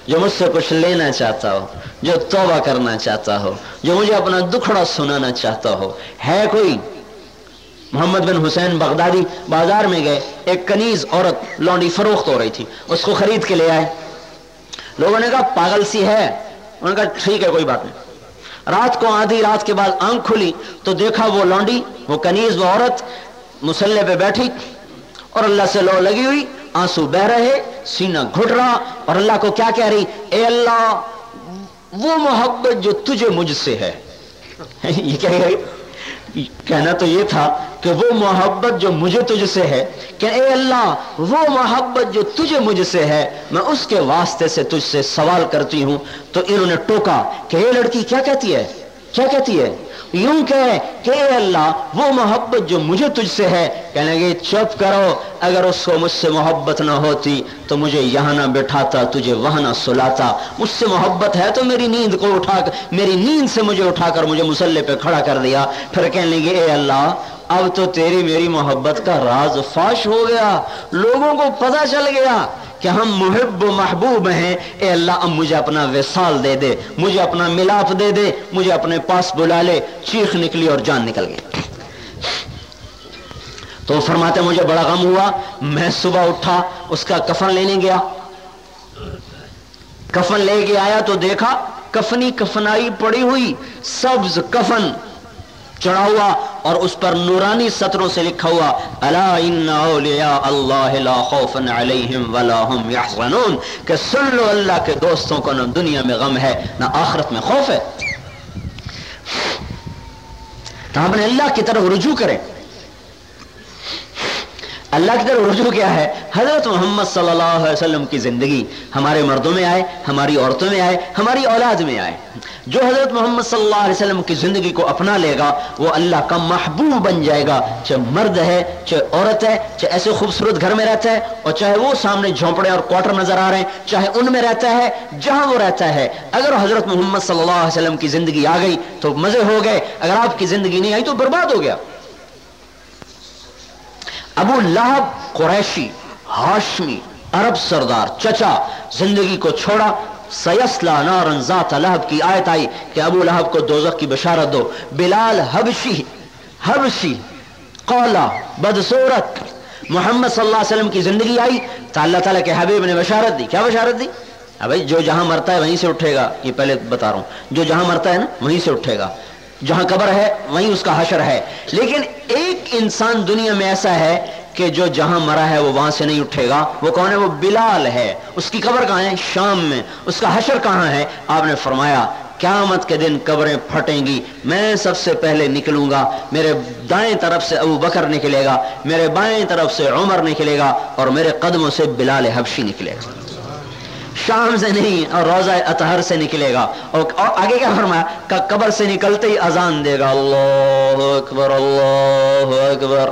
جو مجھ سے کچھ لینا چاہتا ہو، جو توبہ کرنا چاہتا ہو، جو مجھے اپنا دکھڑا سنانا چاہتا ہو۔ ہے کوئی؟ محمد بن حسین بغدادی بازار میں گئے، ایک کنیز عورت لونڈی فروخت ہو رہی تھی، اس کو خرید کے لے آئے۔ لوگوں نے کہا، پاگل سی ہے۔ انہوں نے کہا، ٹھیک ہے، کوئی بات نہیں۔ رات کو آدھی رات کے بعد آنکھ کھلی تو دیکھا وہ لونڈی، وہ کنیز، وہ عورت مسلح پہ بیٹھی اور اللہ سے لو لگی ہوئی۔ آنسو بہ رہے، سینہ گھٹ رہا اور اللہ کو کیا کہہ رہی؟ اے اللہ، وہ محبت جو تجھے مجھ سے ہے۔ [LAUGHS] یہ کہہ رہی؟ کہنا تو یہ تھا کہ وہ محبت جو مجھے تجھ سے ہے، کہ اے اللہ، وہ محبت جو تجھے مجھ سے ہے، میں اس کے واسطے سے تجھ سے سوال کرتی ہوں۔ تو انہوں نے ٹوکا کہ اے لڑکی، کیا کہتی ہے؟ کیا کہتی ہے؟ یوں کہ اے اللہ، وہ محبت جو مجھے تجھ سے ہے، کہنے گے چپ کرو، اگر اس کو مجھ سے محبت نہ ہوتی تو مجھے یہاں نہ بٹھاتا، تجھے وہاں نہ سلاتا۔ مجھ سے محبت ہے تو میری نیند کو اٹھا کر، میری نیند سے مجھے اٹھا کر مجھے مسلح پہ کھڑا کر دیا۔ پھر کہنے لگے، اے اللہ، اب تو تیری میری محبت کا راز فاش ہو گیا، لوگوں کو پتہ چل گیا۔ کہ ہم محب و محبوب ہیں۔ اے اللہ، اب مجھے اپنا وصال دے دے، مجھے اپنا ملاپ دے دے، مجھے اپنے پاس بلا لے۔ چیخ نکلی اور جان نکل گئی۔ تو فرماتے ہیں، مجھے بڑا غم ہوا۔ میں صبح اٹھا، اس کا کفن لینے گیا۔ کفن لے کے آیا تو دیکھا، کفنی کفنائی پڑی ہوئی، سبز کفن چڑھا ہوا۔ اور اس پر نورانی سطروں سے لکھا ہوا، الا ان اولیاء اللہ لا خوف علیہم ولا هم يحزنون کہ سن لو اللہ کے دوستوں کو نہ دنیا میں غم ہے، نہ آخرت میں خوف ہے۔ تو ہم نے اللہ کی طرف رجوع کریں۔ اللہ کی طرف رجوع کیا ہے؟ حضرت محمد صلی اللہ علیہ وسلم کی زندگی ہمارے مردوں میں آئے، ہماری عورتوں میں آئے، ہماری اولاد میں آئے۔ جو حضرت محمد صلی اللہ علیہ وسلم کی زندگی کو اپنا لے گا، وہ اللہ کا محبوب بن جائے گا۔ چاہے مرد ہے، چاہے عورت ہے، چاہے ایسے خوبصورت گھر میں رہتا ہے، اور چاہے وہ سامنے جھونپڑے اور کوارٹر نظر آ رہے ہیں، چاہے ان میں رہتا ہے، جہاں وہ رہتا ہے۔ اگر حضرت محمد صلی اللہ علیہ وسلم کی زندگی آ گئی تو مزے ہو گئے، اگر آپ کی زندگی نہیں آئی تو برباد ہو گیا۔ ابو لہب، قریشی، ہاشمی، عرب سردار، چچا، زندگی کو چھوڑا سیسلا نارن ذات لہب کی آیت آئی کہ ابو لہب کو دوزخ کی بشارت دو۔ بلال حبشی حبشی قولا بدصورت محمد صلی اللہ علیہ وسلم کی زندگی آئی۔ تو اللہ تعالیٰ کے حبیب نے بشارت دی۔ کیا بشارت دی؟ ابھی جو جہاں مرتا ہے وہیں سے اٹھے گا، یہ پہلے بتا رہا ہوں۔ جو جہاں مرتا ہے نا، وہیں سے اٹھے گا۔ جہاں قبر ہے، وہیں اس کا حشر ہے۔ لیکن ایک انسان دنیا میں ایسا ہے کہ جو جہاں مرا ہے، وہ وہاں سے نہیں اٹھے گا۔ وہ کون ہے؟ وہ بلال ہے۔ اس کی قبر کہاں ہے؟ شام میں۔ اس کا حشر کہاں ہے؟ آپ نے فرمایا، قیامت کے دن قبریں پھٹیں گی۔ میں سب سے پہلے نکلوں گا۔ میرے دائیں طرف سے ابو بکر نکلے گا۔ میرے بائیں طرف سے عمر نکلے گا۔ اور میرے قدموں سے بلال حبشی نکلے گا۔ شام سے نہیں اور روزہ اطہر سے نکلے گا۔ اور آگے کیا فرمایا؟ کہ قبر سے نکلتے ہی اذان دے گا۔ اللہ اکبر اللہ اکبر۔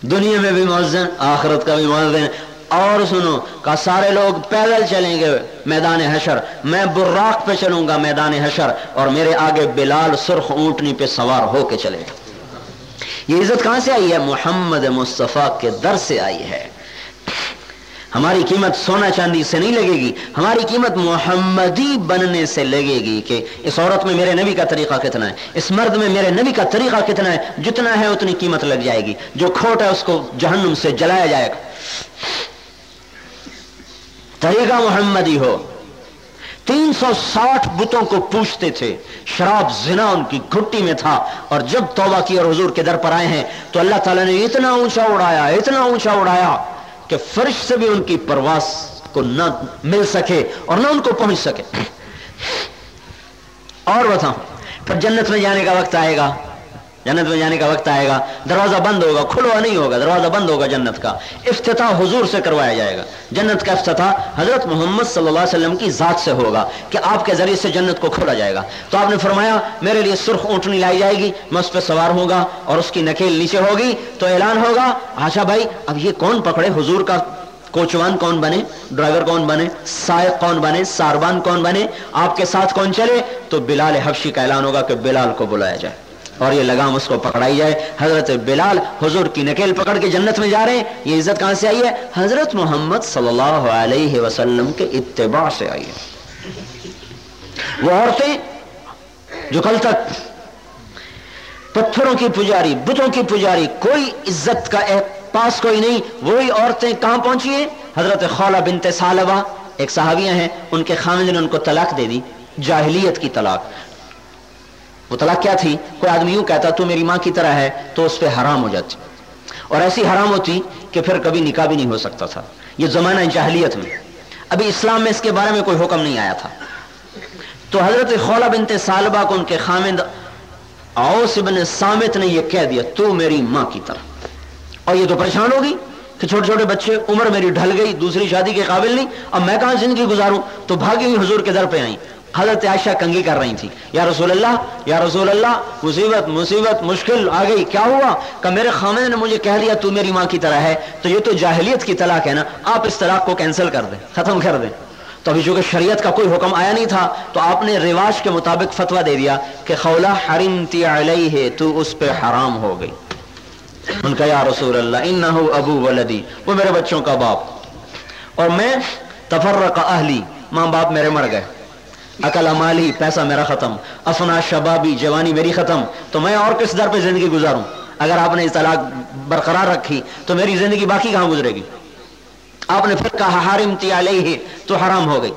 دنیا میں بھی مؤذن، آخرت کا بھی مؤذن۔ اور سنو کہ سارے لوگ پیدل چلیں گے میدان حشر۔ میں براق پہ چلوں گا میدان حشر۔ اور میرے آگے بلال سرخ اونٹنی پہ سوار ہو کے چلے گا۔ یہ عزت کہاں سے آئی ہے؟ محمد مصطفیٰ کے در سے آئی ہے۔ ہماری قیمت سونا چاندی سے نہیں لگے گی، ہماری قیمت محمدی بننے سے لگے گی کہ اس عورت میں میرے نبی کا طریقہ کتنا ہے، اس مرد میں میرے نبی کا طریقہ کتنا ہے، جتنا ہے اتنی قیمت لگ جائے گی۔ جو کھوٹ ہے اس کو جہنم سے جلایا جائے گا۔ طریقہ محمدی ہو۔ تین سو ساٹھ بتوں کو پوچھتے تھے، شراب زنا ان کی گھٹی میں تھا۔ اور جب توبہ کی اور حضور کے در پر آئے ہیں، تو اللہ تعالیٰ نے اتنا اونچا اڑایا، اتنا اونچا اڑایا۔ کہ فرش سے بھی ان کی پرواز کو نہ مل سکے اور نہ ان کو پہنچ سکے۔ اور بتاؤں، پھر جنت میں جانے کا وقت آئے گا۔ جنت میں جانے کا وقت آئے گا، دروازہ بند ہوگا، کھلوا نہیں ہوگا، دروازہ بند ہوگا جنت کا۔ افتتاح حضور سے کروایا جائے گا۔ جنت کا افتتاح حضرت محمد صلی اللہ علیہ وسلم کی ذات سے ہوگا کہ آپ کے ذریعے سے جنت کو کھولا جائے گا۔ تو آپ نے فرمایا، میرے لیے سرخ اونٹنی لائی جائے گی، میں اس پہ سوار ہوگا اور اس کی نکیل نیچے ہوگی۔ تو اعلان ہوگا، آشا بھائی، اب یہ کون پکڑے؟ حضور کا کوچوان کون بنے؟ ڈرائیور کون بنے؟ سائق کون بنے؟ ساربان کون بنے؟ آپ کے ساتھ کون چلے؟ تو بلال حفشی کا اعلان ہوگا کہ بلال کو بلایا جائے۔ اور یہ لگام اس کو پکڑائی جائے۔ حضرت بلال حضور کی نکیل پکڑ کے جنت میں جا رہے ہیں۔ یہ عزت کہاں سے آئی ہے؟ حضرت محمد صلی اللہ علیہ وسلم کے اتباع سے آئی ہے۔ وہ عورتیں جو کل تک پتھروں کی پجاری، بتوں کی پجاری، کوئی عزت کا پاس کوئی نہیں، وہی عورتیں کہاں پہنچی ہیں؟ حضرت خولہ بنت سالبہ ایک صحابیاں ہیں، ان کے خامد نے ان کو طلاق دے دی، جاہلیت کی طلاق۔ وہ طلاق کیا تھی؟ کوئی آدمی یوں کہتا، تو میری ماں کی طرح ہے، تو اس پہ حرام ہو جاتی. اور ایسی حرام ہوتی کہ پھر کبھی نکاح بھی نہیں ہو سکتا تھا۔ یہ زمانہ جاہلیت میں۔ ابھی اسلام میں اس کے بارے میں کوئی حکم نہیں آیا تھا۔ تو حضرت خولہ بنت سالبہ کو ان کے خامد اوس ابن سامت نے یہ کہہ دیا، تو میری ماں کی طرح. اور یہ تو پریشان ہوگی کہ چھوٹے چھوٹے بچے، عمر میری ڈھل گئی، دوسری شادی کے قابل نہیں، اب میں کہاں زندگی گزاروں؟ تو بھاگی ہوئی حضور کے در پہ آئیں۔ حضرت عائشہ کنگی کر رہی تھی۔ یا رسول اللہ، یا رسول اللہ، مصیبت مصیبت، مشکل آ گئی، کیا ہوا؟ کہ میرے خامد نے مجھے کہہ دیا، تو میری ماں کی طرح ہے، تو یہ تو جاہلیت کی طلاق ہے نا، آپ اس طلاق کو کینسل کر دیں، ختم کر دیں۔ تو ابھی چونکہ شریعت کا کوئی حکم آیا نہیں تھا، تو آپ نے رواج کے مطابق فتویٰ دے دیا کہ خولا حرمتی علیہ، تو اس پہ حرام ہو گئی۔ ان کا یا رسول اللہ، انہو ابو ولدی، وہ میرے بچوں کا باپ۔ اور میں تفرق اہلی، ماں باپ میرے مر گئے۔ عقل امالی پیسہ میرا ختم، افنا شبابی، جوانی میری ختم، تو میں اور کس در پہ زندگی گزاروں؟ اگر آپ نے طلاق برقرار رکھی، تو میری زندگی باقی کہاں گزرے گی؟ آپ نے پھر کہا حارم تی علیہ، تو حرام ہو گئی۔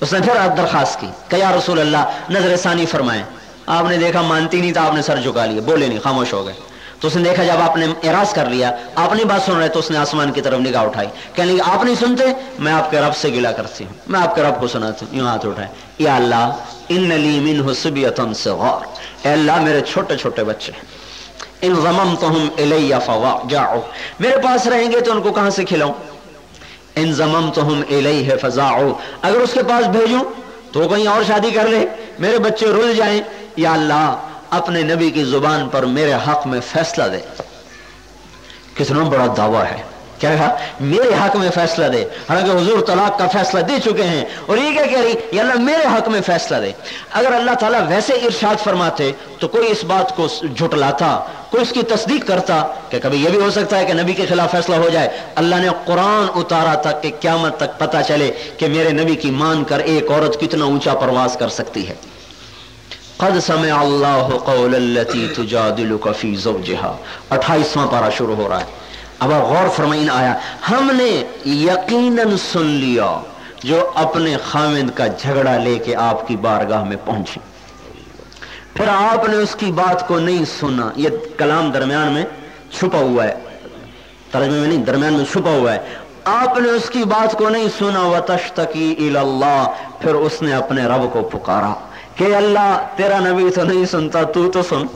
اس نے پھر آپ درخواست کی کہ یا رسول اللہ، نظر ثانی فرمائیں۔ آپ نے دیکھا، مانتی نہیں تو آپ نے سر جھکا لیا، بولے نہیں، خاموش ہو گئے۔ تو اس نے دیکھا جب آپ نے اعراض کر لیا، آپ نے بات سن رہے تو اس نے آسمان کی طرف نگاہ اٹھائی۔ کہنے لگی آپ نہیں سنتے؟ میں آپ کے رب سے گلا کرتی ہوں۔ میں آپ کے رب کو سناتی ہوں۔ یوں ہاتھ اٹھائے۔ یا اللہ، ان لی من حسبیتن صغار۔ اے اللہ، میرے چھوٹے چھوٹے بچے۔ ان غمم تو ہم جاؤ میرے پاس رہیں گے تو ان کو کہاں سے کھلاؤں؟ ان زمم تو ہم اگر اس کے پاس بھیجوں تو کہیں اور شادی کر لے۔ میرے بچے رل جائیں۔ یا اللہ اپنے نبی کی زبان پر میرے حق میں فیصلہ دے۔ کتنا بڑا دعویٰ ہے۔ کیا کہا میرے حق میں فیصلہ دے۔ حالانکہ حضور طلاق کا فیصلہ دے چکے ہیں۔ اور یہ کیا کہہ رہی؟ یا اللہ میرے حق میں فیصلہ دے۔ اگر اللہ تعالیٰ ویسے ارشاد فرماتے تو کوئی اس بات کو جھٹلاتا، کوئی اس کی تصدیق کرتا کہ کبھی یہ بھی ہو سکتا ہے کہ نبی کے خلاف فیصلہ ہو جائے۔ اللہ نے قرآن اتارا تھا کہ قیامت تک پتا چلے کہ میرے نبی کی مان کر ایک عورت کتنا اونچا پرواز کر سکتی ہے۔ قد سمع اللہ قول التي تجادلك في زوجها 28واں پارا شروع ہو رہا ہے۔ اب غور فرمائن آیا ہم نے یقیناً سن لیا جو اپنے خامد کا جھگڑا لے کے آپ کی بارگاہ میں پہنچی پھر آپ نے اس کی بات کو نہیں سنا۔ یہ کلام درمیان میں چھپا ہوا ہے۔ ترجمے میں نہیں، درمیان میں چھپا ہوا ہے۔ آپ نے اس کی بات کو نہیں سنا۔ وتشتکی اللہ پھر اس نے اپنے رب کو پکارا۔ کہ اللہ تیرا نبی تو نہیں سنتا، تو تو سن۔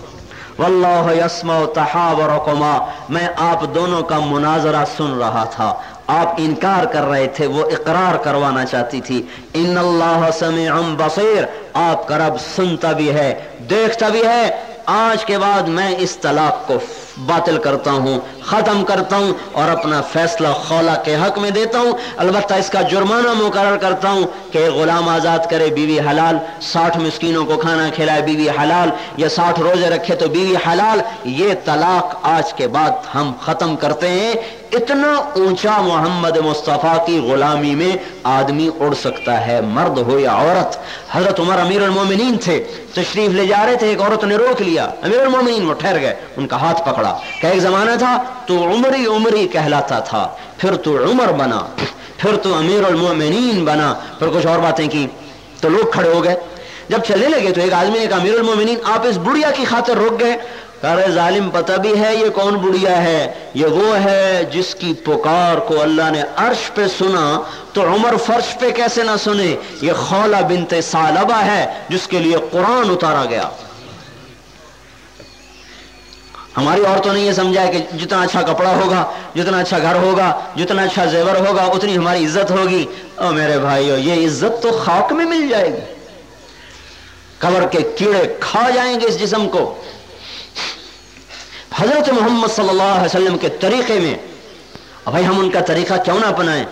واللہ یسمع تحاورکما۔ میں آپ دونوں کا مناظرہ سن رہا تھا۔ آپ انکار کر رہے تھے، وہ اقرار کروانا چاہتی تھی۔ ان اللہ سمیع بصیر۔ آپ کا رب سنتا بھی ہے، دیکھتا بھی ہے۔ آج کے بعد میں اس طلاق کو باطل کرتا ہوں، ختم کرتا ہوں اور اپنا فیصلہ خولا کے حق میں دیتا ہوں۔ البتہ اس کا جرمانہ مقرر کرتا ہوں کہ غلام آزاد کرے بیوی حلال، ساٹھ مسکینوں کو کھانا کھلائے بیوی حلال، یا ساٹھ روزے رکھے تو بیوی حلال۔ یہ طلاق آج کے بعد ہم ختم کرتے ہیں۔ اتنا اونچا محمد مصطفیٰ کی غلامی میں آدمی اڑ سکتا ہے، مرد ہو یا عورت۔ حضرت عمر امیر المومنین تھے، تشریف لے جا رہے تھے، ایک عورت نے روک لیا۔ امیر المومنین وہ ٹھہر گئے، ان کا ہاتھ پکڑا۔ کہ ایک زمانہ تھا، تو عمری عمری کہلاتا تھا۔ پھر تو عمر بنا، پھر تو امیر المومنین بنا۔ پھر کچھ اور باتیں کی تو لوگ کھڑے ہو گئے۔ جب چلنے لگے تو ایک آدمی نے کہا امیر المومنین، آپ اس بڑھیا کی خاطر رک گئے۔ ظالم پتہ بھی ہے یہ کون بڑھیا ہے؟ یہ وہ ہے جس کی پکار کو اللہ نے عرش پہ سنا تو عمر فرش پہ کیسے نہ سنے؟ یہ خولا بنت سالبہ ہے جس کے لیے قرآن اتارا گیا۔ ہماری عورتوں نے یہ سمجھا کہ جتنا اچھا کپڑا ہوگا، جتنا اچھا گھر ہوگا، جتنا اچھا زیور ہوگا، اتنی ہماری عزت ہوگی۔ او میرے بھائیو، یہ عزت تو خاک میں مل جائے گی۔ قبر کے کیڑے کھا جائیں گے اس جسم کو۔ حضرت محمد صلی اللہ علیہ وسلم کے طریقے میں۔ بھائی ہم ان کا طریقہ کیوں نہ اپنائیں؟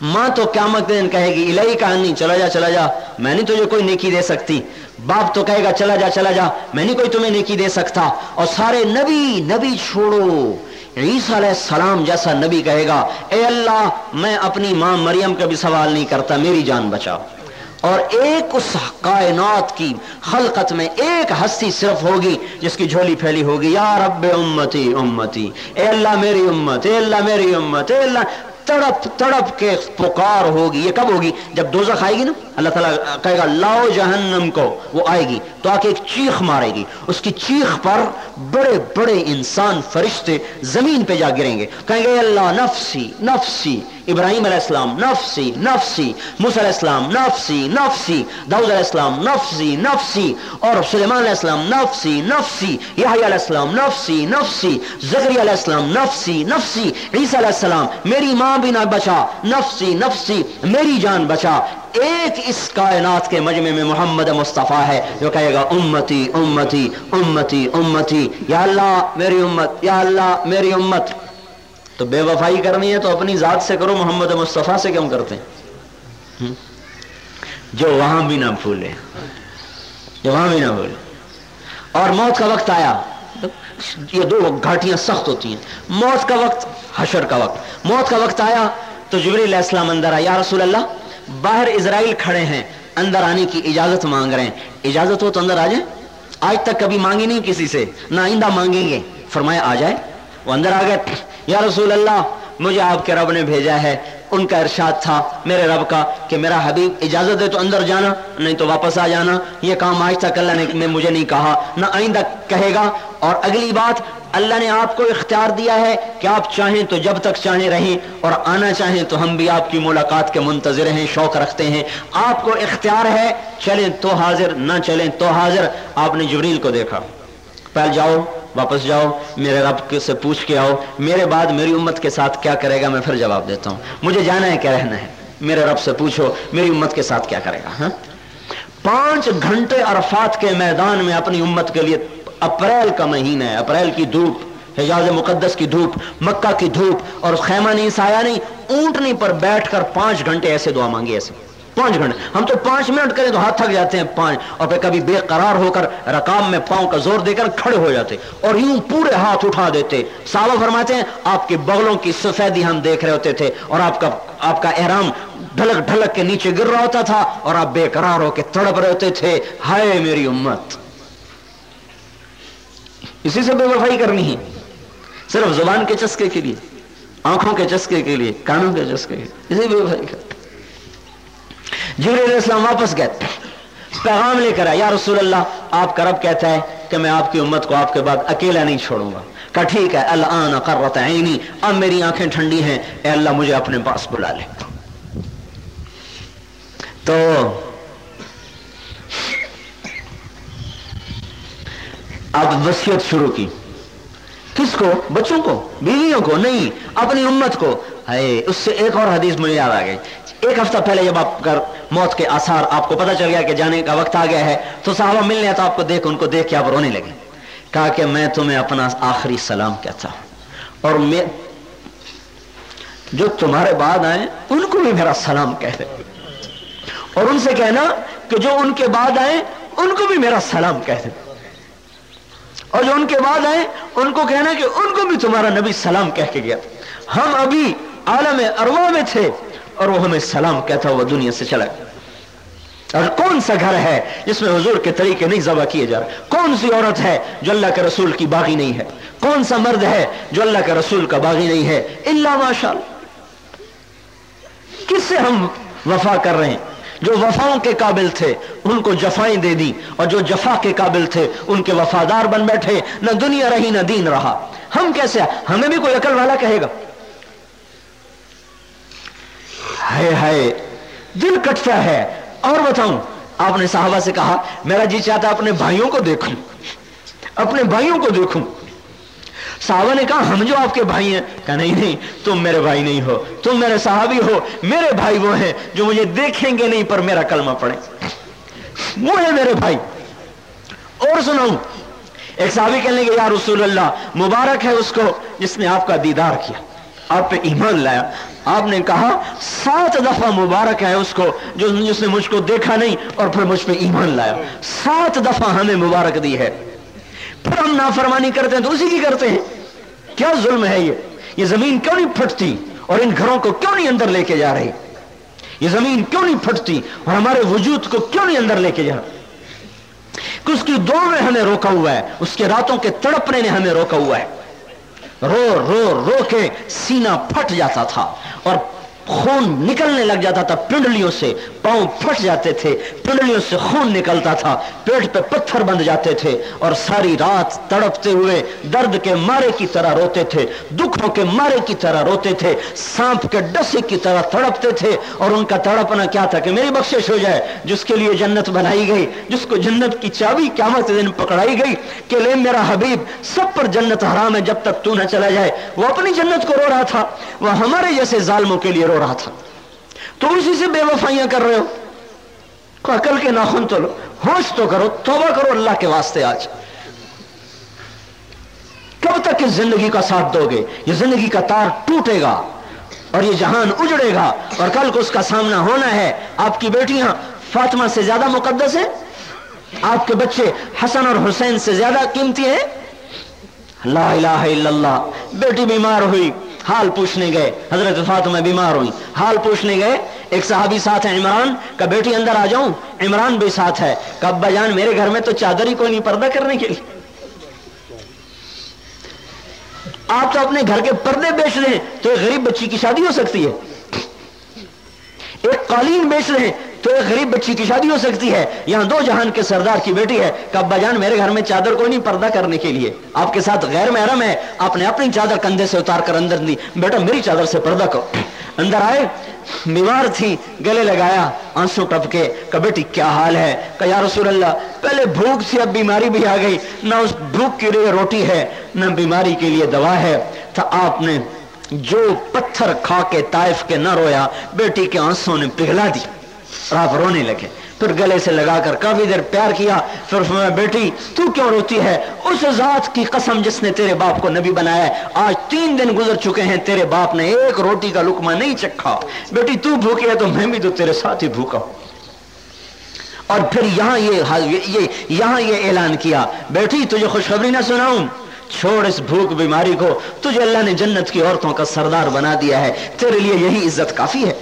ماں تو قیامت دن کہے گی، الہی کہانی، چلا جا چلا جا، میں نہیں تجھے کوئی نیکی دے سکتی۔ باپ تو کہے گا، چلا جا چلا جا، میں نہیں کوئی تمہیں نیکی دے سکتا۔ اور سارے نبی نبی چھوڑو۔ عیسیٰ علیہ السلام جیسا نبی کہے گا، اے اللہ، میں اپنی ماں مریم کا بھی سوال نہیں کرتا، میری جان بچاؤ۔ اور ایک اس کائنات کی خلقت میں ایک ہستی صرف ہوگی جس کی جھولی پھیلی ہوگی۔ یا رب امتی امتی، اے اللہ میری امت، اے اللہ میری امت، اے اللہ۔ تڑپ تڑپ کے پکار ہوگی۔ یہ کب ہوگی؟ جب دوزخ آئے گی نا۔ اللہ تعالیٰ کہے گا، لاؤ جہنم کو۔ وہ آئے گی تو آ کے ایک چیخ مارے گی۔ اس کی چیخ پر بڑے بڑے انسان فرشتے زمین پہ جا گریں گے۔ کہیں گے اللہ، نفسی نفسی۔ ابراہیم علیہ السلام، نفسی نفسی، موسیٰ علیہ السلام، نفسی نفسی، داؤد علیہ السلام، نفسی نفسی، اور سلیمان علیہ السلام، نفسی نفسی، یحییٰ علیہ السلام، نفسی نفسی زکری علیہ السلام، نفسی نفسی، عیسیٰ علیہ السلام، میری ماں بھی نہ بچا، نفسی نفسی، میری جان بچا۔ ایک اس کائنات کے مجمع میں محمد مصطفیٰ ہے، جو کہے گا، امتی امتی امتی امتی، یا اللہ میری امت، یا اللہ میری امت۔ تو بے وفائی کرنی ہے تو اپنی ذات سے کرو، محمد مصطفیٰ سے کیوں کرتے ہیں؟ جو وہاں بھی نہ بھولے۔ جو وہاں بھی نہ بھولے۔ اور موت کا وقت آیا۔ یہ دو گھاٹیاں سخت ہوتی ہیں۔ موت کا وقت، حشر کا وقت۔ موت کا وقت آیا تو جبری علیہ السلام اندر آیا یا رسول اللہ، باہر اسرائیل کھڑے ہیں، اندر آنے کی اجازت مانگ رہے ہیں۔ اجازت ہو تو اندر آ جائیں۔ آج تک کبھی مانگی نہیں کسی سے، نہ آئندہ مانگیں گے۔ فرمایا، آ جائے۔ وہ اندر آ گئے۔ یا رسول اللہ، مجھے آپ کے رب نے بھیجا ہے، ان کا ارشاد تھا، میرے رب کا، کہ میرا حبیب اجازت دے تو اندر جانا، نہیں تو واپس آ جانا۔ یہ کام آج تک اللہ نے مجھے نہیں کہا، نہ آئندہ کہے گا۔ اور اگلی بات، اللہ نے آپ کو اختیار دیا ہے کہ آپ چاہیں تو جب تک چاہیں رہیں، اور آنا چاہیں تو ہم بھی آپ کی ملاقات کے منتظر ہیں، شوق رکھتے ہیں۔ آپ کو اختیار ہے، چلیں تو حاضر، نہ چلیں تو حاضر۔ آپ نے جبریل کو دیکھا۔ پہل جاؤ، واپس جاؤ، میرے رب سے پوچھ کے آؤ، میرے بعد میری امت کے ساتھ کیا کرے گا، میں پھر جواب دیتا ہوں۔ مجھے جانا ہے، کیا رہنا ہے؟ میرے رب سے پوچھو، میری امت کے ساتھ کیا کرے گا ہاں؟ پانچ گھنٹے عرفات کے میدان میں اپنی امت کے لیے اپریل کا مہینہ ہے، اپریل کی دھوپ، حجاز مقدس کی دھوپ، مکہ کی دھوپ، اور خیمہ نہیں، سایہ نہیں، اونٹنی پر بیٹھ کر پانچ گھنٹے ایسے دعا مانگی، ایسے۔ پانچ گھنٹے۔ ہم تو پانچ منٹ کریں تو ہاتھ تھک جاتے ہیں پانچ۔ اور پھر کبھی بے قرار ہو کر رقام میں پاؤں کا زور دے کر کھڑے ہو جاتے۔ اور یوں پورے ہاتھ اٹھا دیتے۔ صحابہ فرماتے ہیں، آپ کے بغلوں کی سفیدی ہم دیکھ رہے ہوتے تھے۔ اور آپ کا آپ کا احرام ڈھلک ڈھلک کے نیچے گر رہا ہوتا تھا۔ اور آپ بے قرار ہو کے تڑپ رہے ہوتے تھے۔ ہائے میری امت۔ اسی سے بے وفائی کرنی ہے۔ صرف زبان کے چسکے کے لیے، آنکھوں کے چسکے کے لیے، کانوں کے چسکے کے لیے۔ اسی بے وفائی کرنی کرتے علیہ السلام واپس گئے۔ پیغام لے کر آئے، یا رسول اللہ، آپ کا رب کہتا ہے کہ میں آپ کی امت کو آپ کے بعد اکیلا نہیں چھوڑوں گا۔ کہا، ٹھیک ہے اللہ قرت عینی، اب میری آنکھیں ٹھنڈی ہیں، اے اللہ، مجھے اپنے پاس بلا لے۔ تو اب وسیعت شروع کی۔ کس کو؟ بچوں کو، بیویوں کو، نہیں، اپنی امت کو۔ اس سے ایک اور حدیث مجھے یاد آ گئی۔ ایک ہفتہ پہلے جب آپ کر موت کے آثار آپ کو پتہ چل گیا کہ جانے کا وقت آ گیا ہے، تو صحابہ ملنے تو آپ کو دیکھ، ان کو دیکھ کے آپ رونے لگے۔ کہا کہ میں تمہیں اپنا آخری سلام کہتا ہوں۔ اور میں جو تمہارے بعد آئے ان کو بھی میرا سلام کہہ دے۔ اور ان سے کہنا کہ جو ان کے بعد آئے ان کو بھی میرا سلام کہہ دے۔ اور جو ان کے بعد آئے ان کو کہنا کہ ان کو بھی تمہارا نبی سلام کہہ کے گیا۔ ہم ابھی عالم اروا میں تھے۔ اور وہ ہمیں سلام کہتا وہ دنیا سے چلا گیا۔ اور کون سا گھر ہے جس میں حضور کے طریقے نہیں ذبح کیے جا رہے؟ کون سی عورت ہے جو اللہ کے رسول کی باغی نہیں ہے؟ کون سا مرد ہے جو اللہ کے رسول کا باغی نہیں ہے؟ اللہ ماشاء کس سے ہم وفا کر رہے ہیں؟ جو وفاؤں کے قابل تھے، ان کو جفائیں دے دی اور جو جفا کے قابل تھے، ان کے وفادار بن بیٹھے۔ نہ دنیا رہی، نہ دین رہا۔ ہم کیسے ہمیں بھی کوئی عقل والا کہے گا؟ ہائے ہائے، دل کٹتا ہے۔ اور بتاؤں، آپ نے صحابہ سے کہا، میرا جی چاہتا اپنے بھائیوں کو دیکھوں۔ اپنے بھائیوں کو دیکھوں۔ صحابہ نے کہا، ہم جو آپ کے بھائی ہیں، کہا، نہیں نہیں، تم میرے بھائی نہیں ہو۔ تم میرے صحابی ہو، میرے بھائی وہ ہیں جو مجھے دیکھیں گے نہیں، پر میرا کلمہ پڑے وہ ہے میرے بھائی۔ اور سناؤں، ایک صحابی کہنے کے یا رسول اللہ، مبارک ہے اس کو جس نے آپ کا دیدار کیا، آپ پہ ایمان لایا۔ آپ نے کہا، سات دفعہ مبارک ہے اس کو، جو جس نے مجھ کو دیکھا نہیں اور پھر مجھ پہ ایمان لایا۔ سات دفعہ ہمیں مبارک دی ہے۔ پھر ہم نافرمانی کرتے ہیں تو اسی کی کرتے ہیں۔ کیا ظلم ہے یہ؟ یہ زمین کیوں نہیں پھٹتی اور ان گھروں کو کیوں نہیں اندر لے کے جا رہی؟ یہ زمین کیوں نہیں پھٹتی اور ہمارے وجود کو کیوں نہیں اندر لے کے جا کہ اس کی دو میں ہمیں روکا ہوا ہے؟ اس کے راتوں کے تڑپنے نے ہمیں روکا ہوا ہے۔ رو رو رو کے سینہ پھٹ جاتا تھا اور خون نکلنے لگ جاتا تھا پنڈلیوں سے، پاؤں پھٹ جاتے تھے، پنڈلیوں سے خون نکلتا تھا، پیٹ پہ پتھر بند جاتے تھے اور ساری رات تڑپتے ہوئے درد کے مارے کی طرح روتے تھے، دکھوں کے مارے کی طرح روتے تھے، سانپ کے ڈسے کی طرح تڑپتے تھے اور ان کا تڑپنا کیا تھا کہ میری بخشش ہو جائے، جس کے لیے جنت بنائی گئی، جس کو جنت کی چابی قیامت دن پکڑائی گئی کہ لے میرا حبیب، سب پر جنت حرام ہے، جب تک تو نہ چلا جائے۔ وہ اپنی جنت کو رو رہا تھا، وہ ہمارے جیسے ظالموں کے لیے رو رہا تھا۔ تو اسی سے بے وفائیاں کر رہے ہو۔ عقل کے ناخن تو ہوش تو کرو، توبہ کرو اللہ کے واسطے آج۔ کب تک اس زندگی کا ساتھ دو گے؟ یہ زندگی کا تار ٹوٹے گا اور یہ جہان اجڑے گا۔ اور کل کو اس کا سامنا ہونا ہے۔ آپ کی بیٹیاں فاطمہ سے زیادہ مقدس ہیں؟ آپ کے بچے حسن اور حسین سے زیادہ قیمتی ہیں؟ لا الہ الا اللہ، بیٹی بیمار ہوئی۔ حال پوچھنے گئے، حضرت فاطمہ بیمار ہوئی۔ حال پوچھنے گئے، ایک صحابی ساتھ ہے عمران کا بیٹی اندر آ جاؤں، عمران بھی ساتھ ہے۔ کہ ابا جان، میرے گھر میں تو چادر ہی کوئی نہیں، پردہ کرنے کے لیے۔ آپ تو اپنے گھر کے پردے بیچ رہے ہیں، تو ایک غریب بچی کی شادی ہو سکتی ہے؟ ایک قالین بیچ رہے ہیں تو ایک غریب بچی کی شادی ہو سکتی ہے۔ یہاں دو جہان کے سردار کی بیٹی ہے۔ کہ ابا جان میرے گھر میں چادر کوئی نہیں، پردہ کرنے کے لیے۔ آپ کے ساتھ غیر محرم ہے۔ آپ نے اپنی چادر کندھے سے اتار کر اندر دی۔ بیٹا، میری چادر سے پردہ کرو۔ اندر آئے۔ بیمار تھی، گلے لگایا، آنسو ٹپ کے۔ کہ بیٹی، کیا حال ہے؟ کہ یا رسول اللہ، پہلے بھوک تھی، اب بیماری بھی آ گئی۔ نہ اس بھوک کے لیے روٹی ہے، نہ بیماری کے لیے دوا ہے۔ تو آپ نے جو پتھر کھا کے طائف کے نہ رویا، بیٹی کے آنسوں نے پگھلا دی۔ اور آپ رونے لگے۔ پھر گلے سے لگا کر کافی دیر پیار کیا۔ پھر فرمایا، بیٹی، تو کیوں روتی ہے؟ اس ذات کی قسم جس نے تیرے باپ کو نبی بنایا ہے، آج تین دن گزر چکے ہیں، تیرے باپ نے ایک روٹی کا لکمہ نہیں چکھا۔ بیٹی، تو بھوکی ہے تو میں بھی تو تیرے ساتھ ہی بھوکا ہوں۔ اور پھر یہاں یہ یہاں یہ اعلان کیا۔ بیٹی، تجھے خوشخبری نہ سناؤں۔ چھوڑ اس بھوک بیماری کو۔ تجھے اللہ نے جنت کی عورتوں کا سردار بنا دیا ہے۔ تیرے لیے یہی عزت کافی ہے۔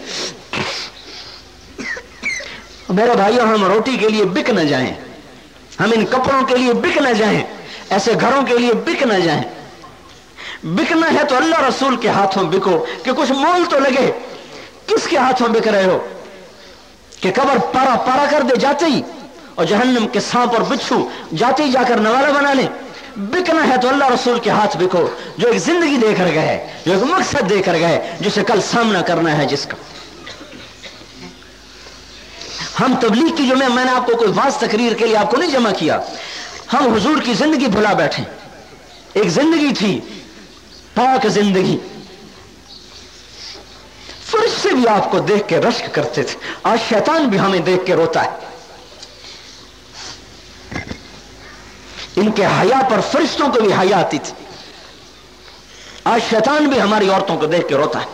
میرے بھائیوں ہم روٹی کے لیے بک نہ جائیں۔ ہم ان کپڑوں کے لیے بک نہ جائیں۔ ایسے گھروں کے لیے بک نہ جائیں۔ بکنا ہے تو اللہ رسول کے ہاتھوں بکو۔ کہ کچھ مول تو لگے۔ کس کے ہاتھوں بک رہے ہو؟ کہ قبر پارا پارا کر دے جاتے ہی اور جہنم کے سانپ اور بچھو جاتے ہی جا کر نوالا بنا لیں۔ بکنا ہے تو اللہ رسول کے ہاتھ بکو، جو ایک زندگی دے کر گئے، جو ایک مقصد دے کر گئے، جسے کل سامنا کرنا ہے جس کا۔ ہم تبلیغ کی جو میں میں نے آپ کو کوئی واضح تقریر کے لیے آپ کو نہیں جمع کیا، ہم حضور کی زندگی بھلا بیٹھے۔ ایک زندگی تھی، پاک زندگی۔ فرش سے بھی آپ کو دیکھ کے رشک کرتے تھے۔ آج شیطان بھی ہمیں دیکھ کے روتا ہے۔ ان کے حیا پر فرشتوں کو بھی حیا آتی تھی۔ آج شیطان بھی ہماری عورتوں کو دیکھ کے روتا ہے۔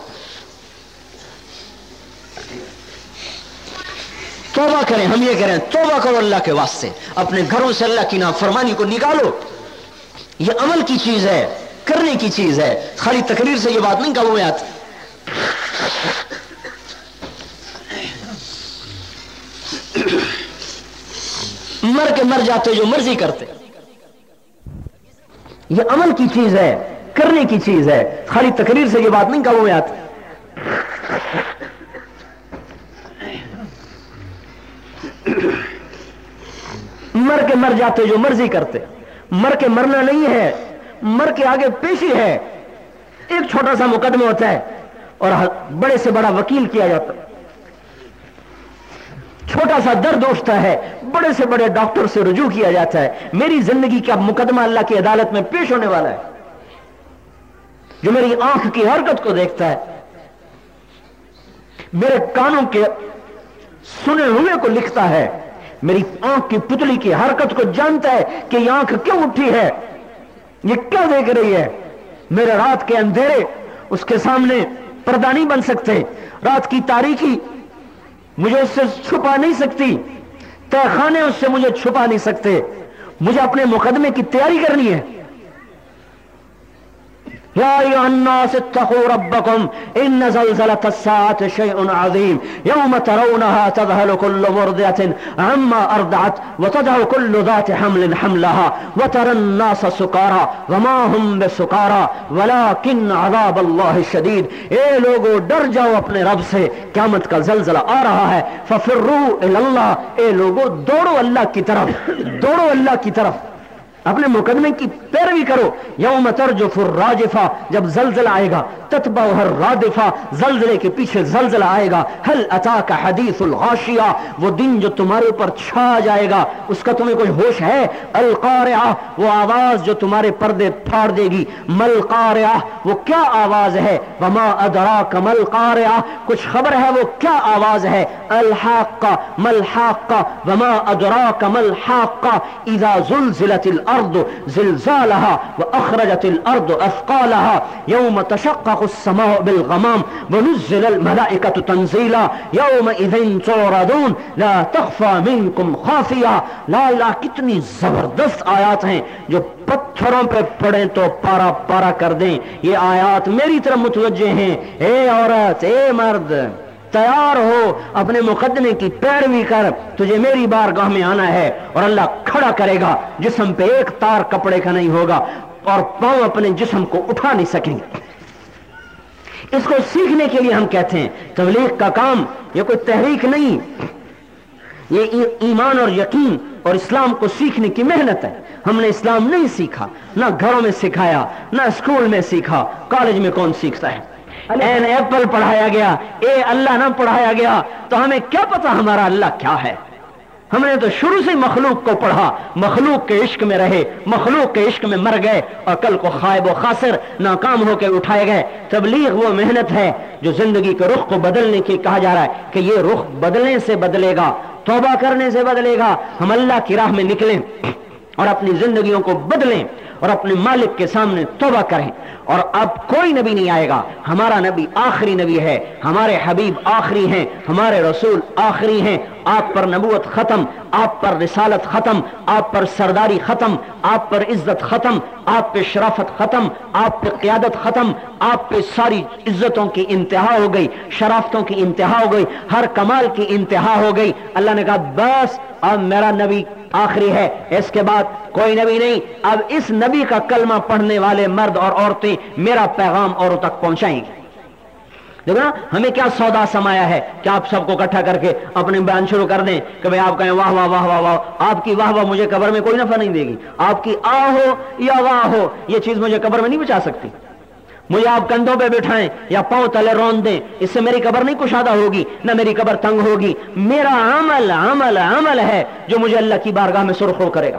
توبہ کریں، ہم یہ کریں، توبہ کرو اللہ کے واسطے۔ اپنے گھروں سے اللہ کی نافرمانی کو نکالو۔ یہ عمل کی چیز ہے، کرنے کی چیز ہے۔ خالی تقریر سے یہ بات نہیں کہو میں آتی مر کے مر جاتے جو مرضی کرتے۔ یہ عمل کی چیز ہے، کرنے کی چیز ہے۔ خالی تقریر سے یہ بات نہیں کہو میں آتی مر کے مر جاتے جو مرضی کرتے۔ مر کے مرنا نہیں ہے، مر کے آگے پیشی ہے۔ ایک چھوٹا سا مقدمہ ہوتا ہے اور بڑے سے بڑا وکیل کیا جاتا۔ چھوٹا سا درد اٹھتا ہے، بڑے سے بڑے ڈاکٹر سے رجوع کیا جاتا ہے۔ میری زندگی کا مقدمہ اللہ کی عدالت میں پیش ہونے والا ہے۔ جو میری آنکھ کی حرکت کو دیکھتا ہے، میرے کانوں کے سنے ہوئے کو لکھتا ہے۔ میری آنکھ کی پتلی کی حرکت کو جانتا ہے کہ یہ آنکھ کیوں اٹھی ہے۔ یہ کیا دیکھ رہی ہے؟ میرے رات کے اندھیرے اس کے سامنے پردہ نہیں بن سکتے۔ رات کی تاریخی مجھے اس سے چھپا نہیں سکتی۔ تہ خانے اس سے مجھے چھپا نہیں سکتے۔ مجھے اپنے مقدمے کی تیاری کرنی ہے۔ يا أيها الناس اتقوا ربكم إن زلزلة الساعة شيء عظيم يوم ترونها تذهل كل مرضية عما أرضعت وتدع كل ذات حمل حملها وترى الناس سكارى وما هم بسكارى ولكن عذاب الله الشديد اے لوگو ڈر جاؤ اپنے رب سے قیامت کا زلزلہ آ رہا ہے ففروا الى اللہ اے لوگو دوڑو اللہ کی طرف دوڑو اللہ کی طرف اپنے مقدمے کی پیروی کرو۔ یوم ترجف الراجفہ، جب زلزلہ آئے گا، تتبع ہر رادفہ زلزلے کے پیچھے زلزلہ آئے گا۔ حل اتاک حدیث الغاشیہ؟ وہ دن جو تمہارے اوپر چھا جائے گا، اس کا تمہیں کوئی ہوش ہے؟ القارعہ، وہ آواز جو تمہارے پردے پھاڑ دے گی۔ مل قارعہ وہ کیا آواز ہے؟ وما ادراک مل قارعہ کچھ خبر ہے وہ کیا آواز ہے؟ الحاقہ مل حاقہ وما ادراک مل حاقہ اذا زلزلت الارض الأرض زلزالها وأخرجت الأرض أثقالها. يوم تشقق السماء بالغمام ونزل الملائكة تنزيلا. يومئذ توردون لا تخفى منكم خافية. لا لا کتنی زبردست آیات ہیں جو پتھروں پہ پڑیں تو پارا پارا کر دیں۔ یہ آیات میری طرف متوجہ ہیں۔ اے عورت اے مرد! تیار ہو، اپنے مقدمے کی پیروی کر، تجھے میری بار گاہ میں آنا ہے اور اللہ کھڑا کرے گا، جسم پہ ایک تار کپڑے کا نہیں ہوگا اور پاؤں اپنے جسم کو اٹھا نہیں سکیں گے۔ اس کو سیکھنے کے لیے ہم کہتے ہیں، تبلیغ کا کام یہ کوئی تحریک نہیں۔ یہ ایمان اور یقین اور اسلام کو سیکھنے کی محنت ہے۔ ہم نے اسلام نہیں سیکھا، نہ گھروں میں سکھایا، نہ اسکول میں سیکھا۔ کالج میں کون سیکھتا ہے؟ این ایپل پڑھایا گیا اے اللہ نہ پڑھایا گیا تو ہمیں کیا پتا ہمارا اللہ کیا ہے؟ ہم نے تو شروع سے مخلوق کو پڑھا مخلوق کے عشق میں رہے مخلوق کے عشق میں مر گئے اور کل کو خائب و خاصر ناکام ہو کے اٹھائے گئے۔ تبلیغ وہ محنت ہے جو زندگی کے رخ کو بدلنے کی کہا جا رہا ہے کہ یہ رخ بدلنے سے بدلے گا توبہ کرنے سے بدلے گا ہم اللہ کی راہ میں نکلیں۔ اور اپنی زندگیوں کو بدلیں اور اپنے مالک کے سامنے توبہ کریں۔ اور اب کوئی نبی نہیں آئے گا۔ ہمارا نبی آخری نبی ہے۔ ہمارے حبیب آخری ہیں۔ ہمارے رسول آخری ہیں۔ آپ پر نبوت ختم، آپ پر رسالت ختم، آپ پر سرداری ختم، آپ پر عزت ختم، آپ پہ شرافت ختم، آپ پہ قیادت ختم، آپ پہ ساری عزتوں کی انتہا ہو گئی، شرافتوں کی انتہا ہو گئی، ہر کمال کی انتہا ہو گئی۔ اللہ نے کہا، بس، اب میرا نبی آخری ہے، اس کے بعد کوئی نبی نہیں۔ اب اس نبی کا کلمہ پڑھنے والے مرد اور عورتیں میرا پیغام اوروں تک پہنچائیں گے۔ دیکھو نا، ہمیں کیا سودا سمایا ہے؟ کہ آپ سب کو اکٹھا کر کے اپنے بیان شروع کر دیں کہ بھائی آپ کہیں واہ واہ واہ واہ واہ، آپ کی واہ واہ مجھے قبر میں کوئی نفع نہیں دے گی۔ آپ کی آ ہو یا واہ ہو، یہ چیز مجھے قبر میں نہیں بچا سکتی۔ مجھے آپ کندھوں پہ بٹھائیں یا پاؤں تلے رون دیں، اس سے میری قبر نہیں کشادہ ہوگی، نہ میری قبر تنگ ہوگی۔ میرا عمل عمل عمل ہے جو مجھے اللہ کی بارگاہ میں سرخو کرے گا۔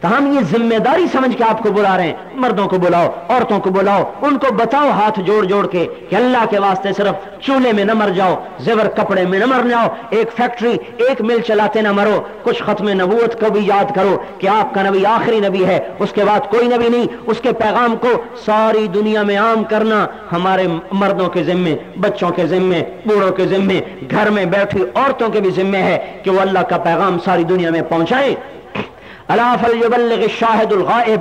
تو ہم یہ ذمہ داری سمجھ کے آپ کو بلا رہے ہیں۔ مردوں کو بلاؤ، عورتوں کو بلاؤ۔ ان کو بتاؤ ہاتھ جوڑ جوڑ کے کہ اللہ کے واسطے صرف چولہے میں نہ مر جاؤ، زیور کپڑے میں نہ مر جاؤ۔ ایک فیکٹری، ایک مل چلاتے نہ مرو۔ کچھ ختم نبوت کو بھی یاد کرو کہ آپ کا نبی آخری نبی ہے۔ اس کے بعد کوئی نبی نہیں۔ اس کے پیغام کو ساری دنیا میں عام کرنا ہمارے مردوں کے ذمے، بچوں کے ذمے، بوڑھوں کے ذمے۔ گھر میں بیٹھی عورتوں کے بھی ذمے ہے کہ وہ اللہ کا پیغام ساری دنیا میں پہنچائیں فلیبلغ الشاہد الغائب۔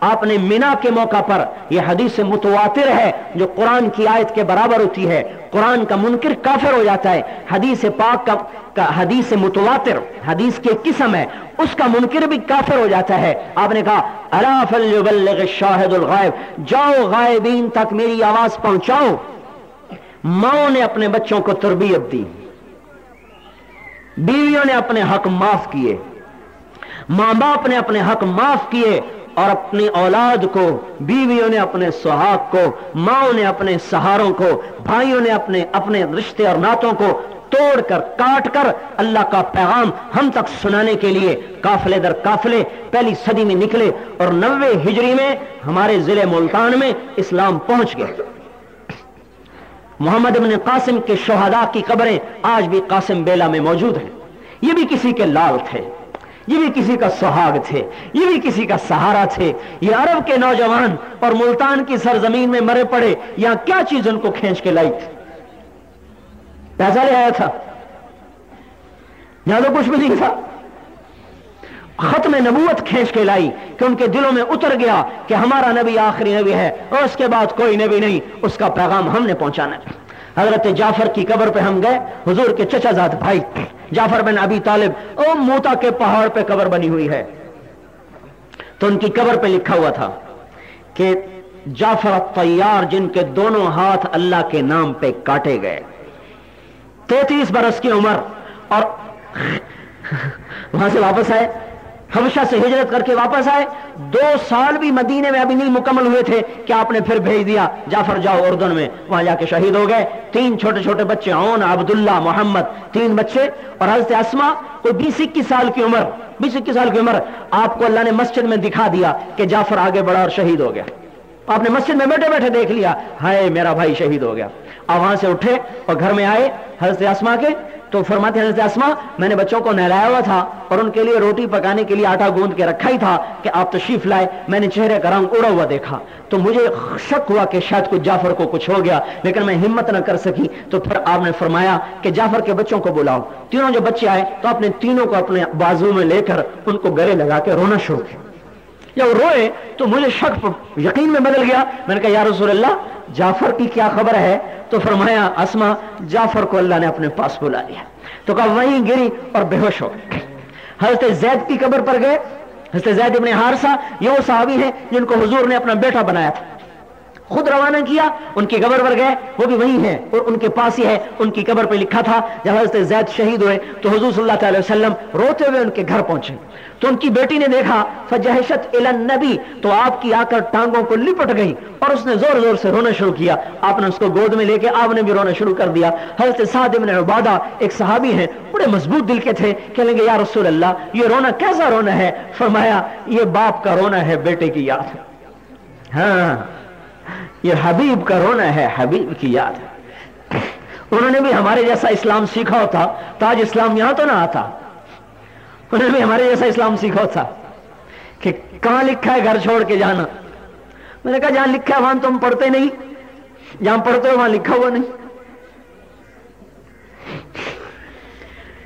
آپ نے مینا کے موقع پر یہ حدیث متواتر ہے جو قرآن کی آیت کے برابر ہوتی ہے۔ قرآن کا منکر کافر ہو جاتا ہے۔ حدیث پاک کا حدیث متواتر، حدیث کی قسم ہے۔ اس کا منکر بھی کافر ہو جاتا ہے۔ آپ نے کہا، الا فلیبلغ الشاہد الغائب۔ جاؤ غائبین تک میری آواز پہنچاؤ۔ ماں نے اپنے بچوں کو تربیت دی۔ بیویوں نے اپنے حق معاف کیے۔ ماں باپ نے اپنے حق معاف کیے اور اپنی اولاد کو، بیویوں نے اپنے سہاگ کو ماں نے اپنے سہاروں کو، بھائیوں نے اپنے اپنے رشتے اور ناتوں کو توڑ کر، کاٹ کر اللہ کا پیغام ہم تک سنانے کے لیے کافلے در کافلے پہلی صدی میں نکلے اور نوے ہجری میں ہمارے ضلع ملتان میں اسلام پہنچ گئے محمد ابن قاسم کے شہداء کی قبریں آج بھی قاسم بیلا میں موجود ہیں۔ یہ بھی کسی کے لال تھے یہ بھی کسی کا سہاگ تھے یہ بھی کسی کا سہارا تھے۔ یہ عرب کے نوجوان اور ملتان کی سرزمین میں مرے پڑے، یہاں کیا چیز ان کو کھینچ کے لائی تھی؟ پیسہ لے آیا تھا۔ یہاں تو کچھ بھی نہیں تھا۔ ختم نبوت کھینچ کے لائی کہ ان کے دلوں میں اتر گیا کہ ہمارا نبی آخری نبی ہے، اور اس کے بعد کوئی نبی نہیں، اس کا پیغام ہم نے پہنچانا ہے حضرت جعفر کی قبر پہ ہم گئے، حضور کے چچا زاد بھائی، جعفر بن ابی طالب، او موتا کے پہاڑ پہ قبر بنی ہوئی ہے۔ تو ان کی قبر پہ لکھا ہوا تھا کہ جعفر تیار جن کے دونوں ہاتھ اللہ کے نام پہ کاٹے گئے۔ تینتیس برس کی عمر اور [LAUGHS] وہاں سے واپس آئے۔ حبشہ سے ہجرت کر کے واپس آئے۔ دو سال بھی مدینے میں ابھی نہیں مکمل ہوئے تھے کہ آپ نے پھر بھیج دیا۔ جعفر جاؤ اردن میں، وہاں جا کے شہید ہو گئے۔ تین چھوٹے چھوٹے بچے اون عبداللہ، محمد، تین بچے۔ اور حضرت اسما کوئی بیس اکیس سال کی عمر، بیس اکیس سال کی عمر، آپ کو اللہ نے مسجد میں دکھا دیا کہ جعفر آگے بڑھا اور شہید ہو گیا۔ آپ نے مسجد میں بیٹھے بیٹھے دیکھ لیا۔ ہائے، میرا بھائی شہید ہو گیا۔ آپ وہاں سے اٹھے اور گھر میں آئے حضرت اسما کے۔ تو فرماتے حضرت اسما میں نے بچوں کو نہلایا ہوا تھا اور ان کے لیے روٹی پکانے کے لیے آٹا گوند کے رکھا ہی تھا کہ آپ تشریف لائے۔ میں نے چہرے کا رنگ اڑا ہوا دیکھا۔ تو مجھے شک ہوا کہ شاید کچھ جعفر کو کچھ ہو گیا، لیکن میں ہمت نہ کر سکی۔ تو پھر آپ نے فرمایا کہ جعفر کے بچوں کو بلاؤ۔ تینوں جو بچے آئے تو اپنے تینوں کو اپنے بازو میں لے کر ان کو گلے لگا کے رونا شروع کیا۔ جب روئے تو مجھے شک یقین میں بدل گیا۔ میں نے کہا، یا رسول اللہ، جعفر کی کیا خبر ہے؟ تو فرمایا اسما جعفر کو اللہ نے اپنے پاس بلا لیا۔ تو کہا، وہیں گری اور بے ہوش ہو گئے حضرت زید کی قبر پر گئے۔ حضرت زید ابن حارثہ یہ وہ صحابی ہیں، جن کو حضور نے اپنا بیٹا بنایا تھا۔ خود روانہ کیا، ان کی قبر پر گئے، وہ بھی وہی ہیں اور ان کے پاس ہی ہے، ان کی قبر پہ لکھا تھا جب حضرت زید شہید ہوئے، تو حضور صلی اللہ تعالی وسلم روتے ہوئے ان کے گھر پہنچے۔ تو ان کی بیٹی نے دیکھا، فجہشت نبی تو آپ کی آ کر ٹانگوں کو لپٹ گئی اور اس نے زور زور سے رونا شروع کیا۔ آپ نے اس کو گود میں لے کے آپ نے بھی رونا شروع کر دیا۔ حضرت سعد ابن عبادہ ایک صحابی ہیں، بڑے مضبوط دل کے تھے، کہنے گے یا رسول اللہ، یہ رونا کیسا رونا ہے؟ فرمایا، یہ باپ کا رونا ہے بیٹے کی یاد. ہاں۔ یہ حبیب کا رونا ہے، حبیب کی یاد انہوں نے بھی ہمارے جیسا اسلام سیکھا ہوتا، تاج اسلام یہاں تو نہ آتا۔ انہوں نے بھی ہمارے جیسا اسلام سیکھا تھا کہ کہاں لکھا ہے گھر چھوڑ کے جانا۔ میں نے کہا، جہاں لکھا ہے وہاں تم پڑھتے نہیں، جہاں پڑھتے ہو وہاں لکھا ہوا نہیں۔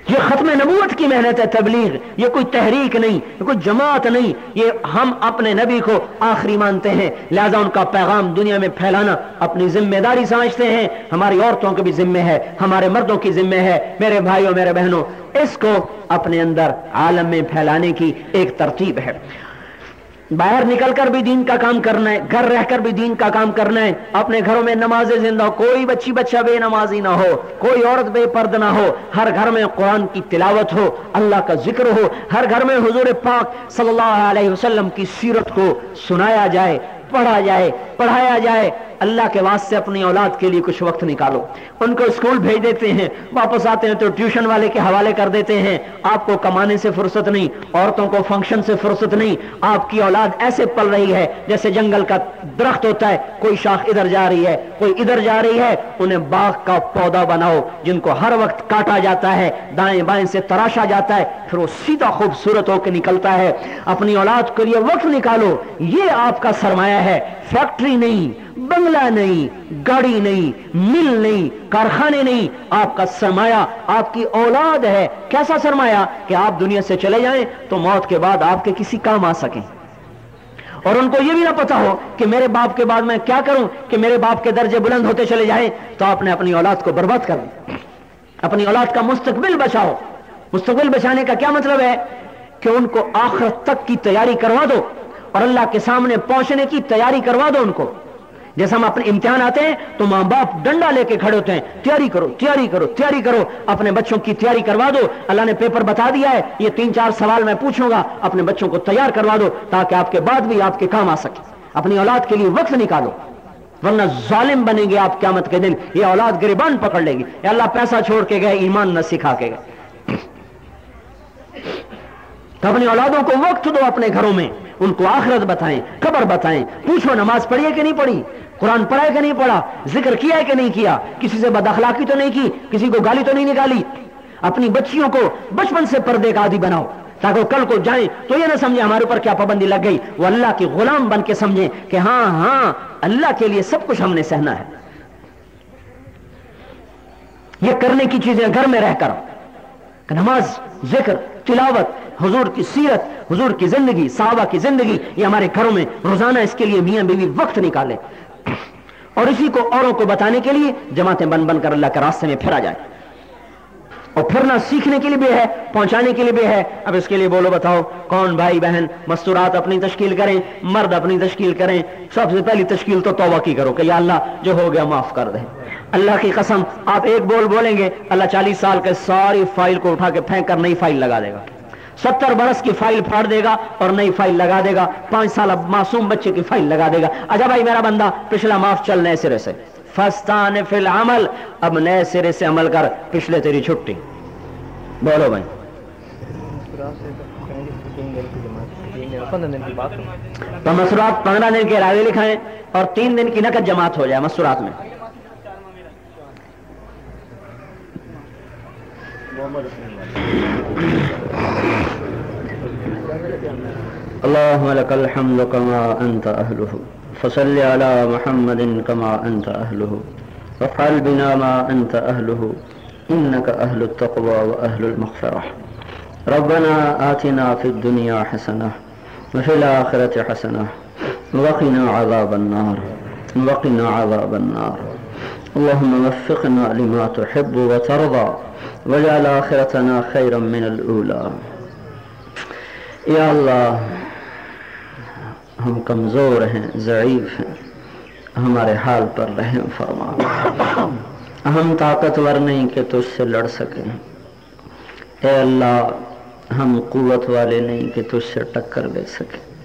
یہ ختم نبوت کی محنت ہے، تبلیغ، یہ کوئی تحریک نہیں، یہ کوئی جماعت نہیں، یہ ہم اپنے نبی کو آخری مانتے ہیں۔ لہذا ان کا پیغام دنیا میں پھیلانا، اپنی ذمہ داری سمجھتے ہیں۔ ہماری عورتوں کے بھی ذمہ ہے، ہمارے مردوں کی ذمہ ہے۔ میرے بھائیوں، میرے بہنوں، اس کو اپنے اندر عالم میں پھیلانے کی ایک ترتیب ہے۔ باہر نکل کر بھی دین کا کام کرنا ہے، گھر رہ کر بھی دین کا کام کرنا ہے، اپنے گھروں میں نماز زندہ ہو، کوئی بچی بچہ بے نمازی نہ ہو، کوئی عورت بے پرد نہ ہو، ہر گھر میں قرآن کی تلاوت ہو، اللہ کا ذکر ہو، ہر گھر میں حضور پاک صلی اللہ علیہ وسلم کی سیرت کو سنایا جائے، پڑھا جائے، پڑھایا جائے اللہ کے واسطے اپنی اولاد کے لیے کچھ وقت نکالو۔ ان کو اسکول بھیج دیتے ہیں، واپس آتے ہیں تو ٹیوشن والے کے حوالے کر دیتے ہیں۔ آپ کو کمانے سے فرصت نہیں، عورتوں کو فنکشن سے فرصت نہیں۔ آپ کی اولاد ایسے پل رہی ہے جیسے جنگل کا درخت ہوتا ہے، کوئی شاخ ادھر جا رہی ہے، کوئی ادھر جا رہی ہے۔ انہیں باغ کا پودا بناؤ، جن کو ہر وقت کاٹا جاتا ہے، دائیں بائیں سے تراشا جاتا ہے، پھر وہ سیدھا خوبصورت ہو کے نکلتا ہے۔ اپنی اولاد کے لیے وقت نکالو، یہ آپ کا سرمایہ ہے۔ فیکٹری نہیں بنگلہ نہیں، گاڑی نہیں، مل نہیں، کارخانے نہیں، آپ کا سرمایہ، آپ کی اولاد ہے۔ کیسا سرمایہ؟ کہ آپ دنیا سے چلے جائیں تو موت کے بعد آپ کے کسی کام آ سکیں۔ اور ان کو یہ بھی نہ پتا ہو کہ میرے باپ کے بعد میں کیا کروں، کہ میرے باپ کے درجے بلند ہوتے چلے جائیں تو آپ نے اپنی اولاد کو برباد کر اپنی اولاد کا مستقبل بچاؤ۔ مستقبل بچانے کا کیا مطلب ہے؟ کہ ان کو آخرت تک کی تیاری کروا دو اور اللہ کے سامنے پہنچنے کی تیاری کروا دو ان کو۔ جیسے ہم اپنے امتحان آتے ہیں تو ماں باپ ڈنڈا لے کے کھڑے ہوتے ہیں، تیاری کرو تیاری کرو تیاری کرو، اپنے بچوں کی تیاری کروا دو۔ اللہ نے پیپر بتا دیا ہے، یہ تین چار سوال میں پوچھوں گا، اپنے بچوں کو تیار کروا دو تاکہ آپ کے بعد بھی آپ کے کام آ سکے۔ اپنی اولاد کے لیے وقت نکالو، ورنہ ظالم بنیں گے آپ قیامت کے دن۔ یہ اولاد گریبان پکڑ لے گی۔ اللہ پیسہ چھوڑ کے گئے، ایمان نہ سکھا کے گئے۔ تو اپنی اولادوں کو وقت دو اپنے گھروں میں، ان کو آخرت بتائیں خبر بتائیں۔ پوچھو نماز پڑھی ہے کہ نہیں پڑھی؟ قرآن پڑھا ہے کہ نہیں پڑھا؟ ذکر کیا ہے کہ نہیں کیا؟ کسی سے بد اخلاقی تو نہیں کی؟ کسی کو گالی تو نہیں نکالی؟ اپنی بچیوں کو بچپن سے پردے کا عادی بناؤ، تاکہ وہ کل کو جائیں تو یہ نہ سمجھے ہمارے اوپر کیا پابندی لگ گئی۔ وہ اللہ کی غلام بن کے سمجھیں کہ ہاں ہاں اللہ کے لیے سب کچھ ہم نے سہنا ہے۔ یہ کرنے کی چیزیں گھر میں رہ کر۔ نماز، ذکر، تلاوت، حضور کی سیرت، حضور کی زندگی، صحابہ کی زندگی، یہ ہمارے گھروں میں روزانہ اس کے لیے میاں بیوی وقت نکالے اور اسی کو اوروں کو بتانے کے لیے جماعتیں بن بن کر اللہ کے راستے میں پھرا جائے اور پھرنا سیکھنے کے لیے بھی ہے، پہنچانے کے لیے بھی ہے۔ اب اس کے لیے بولو، بتاؤ، کون بھائی بہن مستورات اپنی تشکیل کریں، مرد اپنی تشکیل کریں؟ سب سے پہلی تشکیل تو توبہ کی کرو کہ یا اللہ جو ہو گیا معاف کر دے۔ اللہ کی قسم، آپ ایک بول بولیں گے، اللہ چالیس سال کے ساری فائل کو اٹھا کے پھینک کر نئی فائل لگا دے گا۔ ستر برس کی فائل پھاڑ دے گا اور نئی فائل لگا دے گا۔ پانچ سال اب معصوم بچے کی فائل لگا دے گا۔ اچھا بھائی میرا بندہ، پچھلا معاف چل نئے سرے سے۔ فستان فی العمل۔ اب نئے سرے سے عمل کر، پچھلے تیری چھٹی۔ بولو بھائی۔ تو مسورات پندرہ دن کے ارادے لکھائیں اور تین دن کی نقد جماعت ہو جائے مسورات میں۔ اللهم لك الحمد كما أنت أهله. فصل على محمد كما أنت أهله. وافعل بنا ما أنت أهله. إنك أهل التقوى وأهل المغفرة. ربنا آتنا في الدنيا حسنة وفي الآخرة حسنة. وقنا عذاب النار. وقنا عذاب النار. اللهم وفقنا لما تحب وترضى. وجعل آخرتنا خيرا من الأولى. یا اللہ ہم کمزور ہیں، ضعیف ہیں، ہمارے حال پر رحم فرما۔ ہم طاقتور نہیں کہ تجھ سے لڑ سکیں۔ اے اللہ، ہم قوت والے نہیں کہ تجھ سے ٹکر لے سکیں۔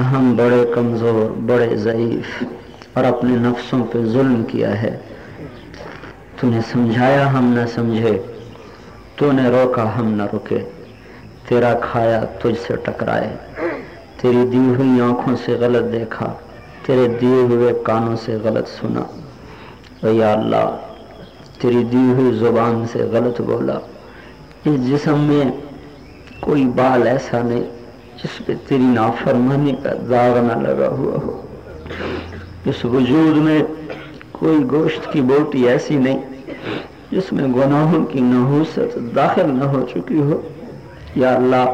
ہم بڑے کمزور، بڑے ضعیف اور اپنے نفسوں پہ ظلم کیا ہے۔ تو نے سمجھایا ہم نہ سمجھے تو نے روکا ہم نہ رکے۔ تیرا کھایا تجھ سے ٹکرائے۔ تیری دی ہوئی آنکھوں سے غلط دیکھا، تیرے دیے ہوئے کانوں سے غلط سنا۔ یا اللہ، تیری دی ہوئی زبان سے غلط بولا۔ اس جسم میں کوئی بال ایسا نہیں جس پہ تیری نافرمانی کا داغ نہ لگا ہوا ہو۔ اس وجود میں کوئی گوشت کی بوٹی ایسی نہیں جس میں گناہوں کی نحوست داخل نہ ہو چکی ہو۔ یا اللہ،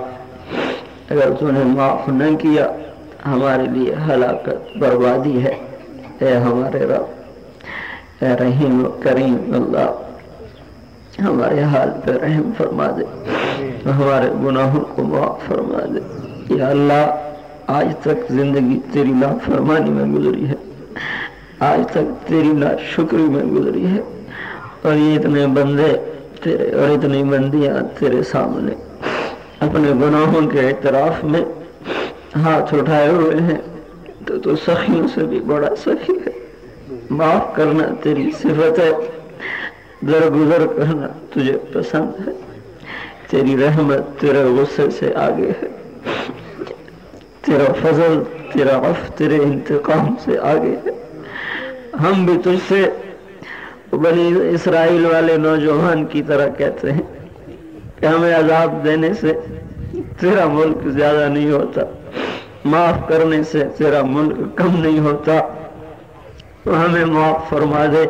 اگر تو نے معاف نہ کیا، ہمارے لیے ہلاکت بربادی ہے۔ اے ہمارے رب، اے رحیم و کریم اللہ، ہمارے حال پہ رحم فرما دے۔ ہمارے گناہوں کو معاف فرما دے۔ یا اللہ، آج تک زندگی تیری نا فرمانی میں گزری ہے۔ آج تک تیری نا شکری میں گزری ہے۔ اور یہ اتنے بندے تیرے اور اتنی بندیاں تیرے سامنے اپنے گناہوں کے اعتراف میں ہاتھ اٹھائے ہوئے ہیں۔ تو تو سخیوں سے بھی بڑا سخی ہے۔ معاف کرنا تیری صفت ہے۔ درگزر کرنا تجھے پسند ہے۔ تیری رحمت تیرے غصے سے آگے ہے۔ تیرا فضل، تیرا عف تیرے انتقام سے آگے ہے۔ ہم بھی تجھ سے بنی اسرائیل والے نوجوان کی طرح کہتے ہیں کہ ہمیں عذاب دینے سے تیرا ملک زیادہ نہیں ہوتا، معاف کرنے سے تیرا ملک کم نہیں ہوتا۔ تو ہمیں معاف فرما دے۔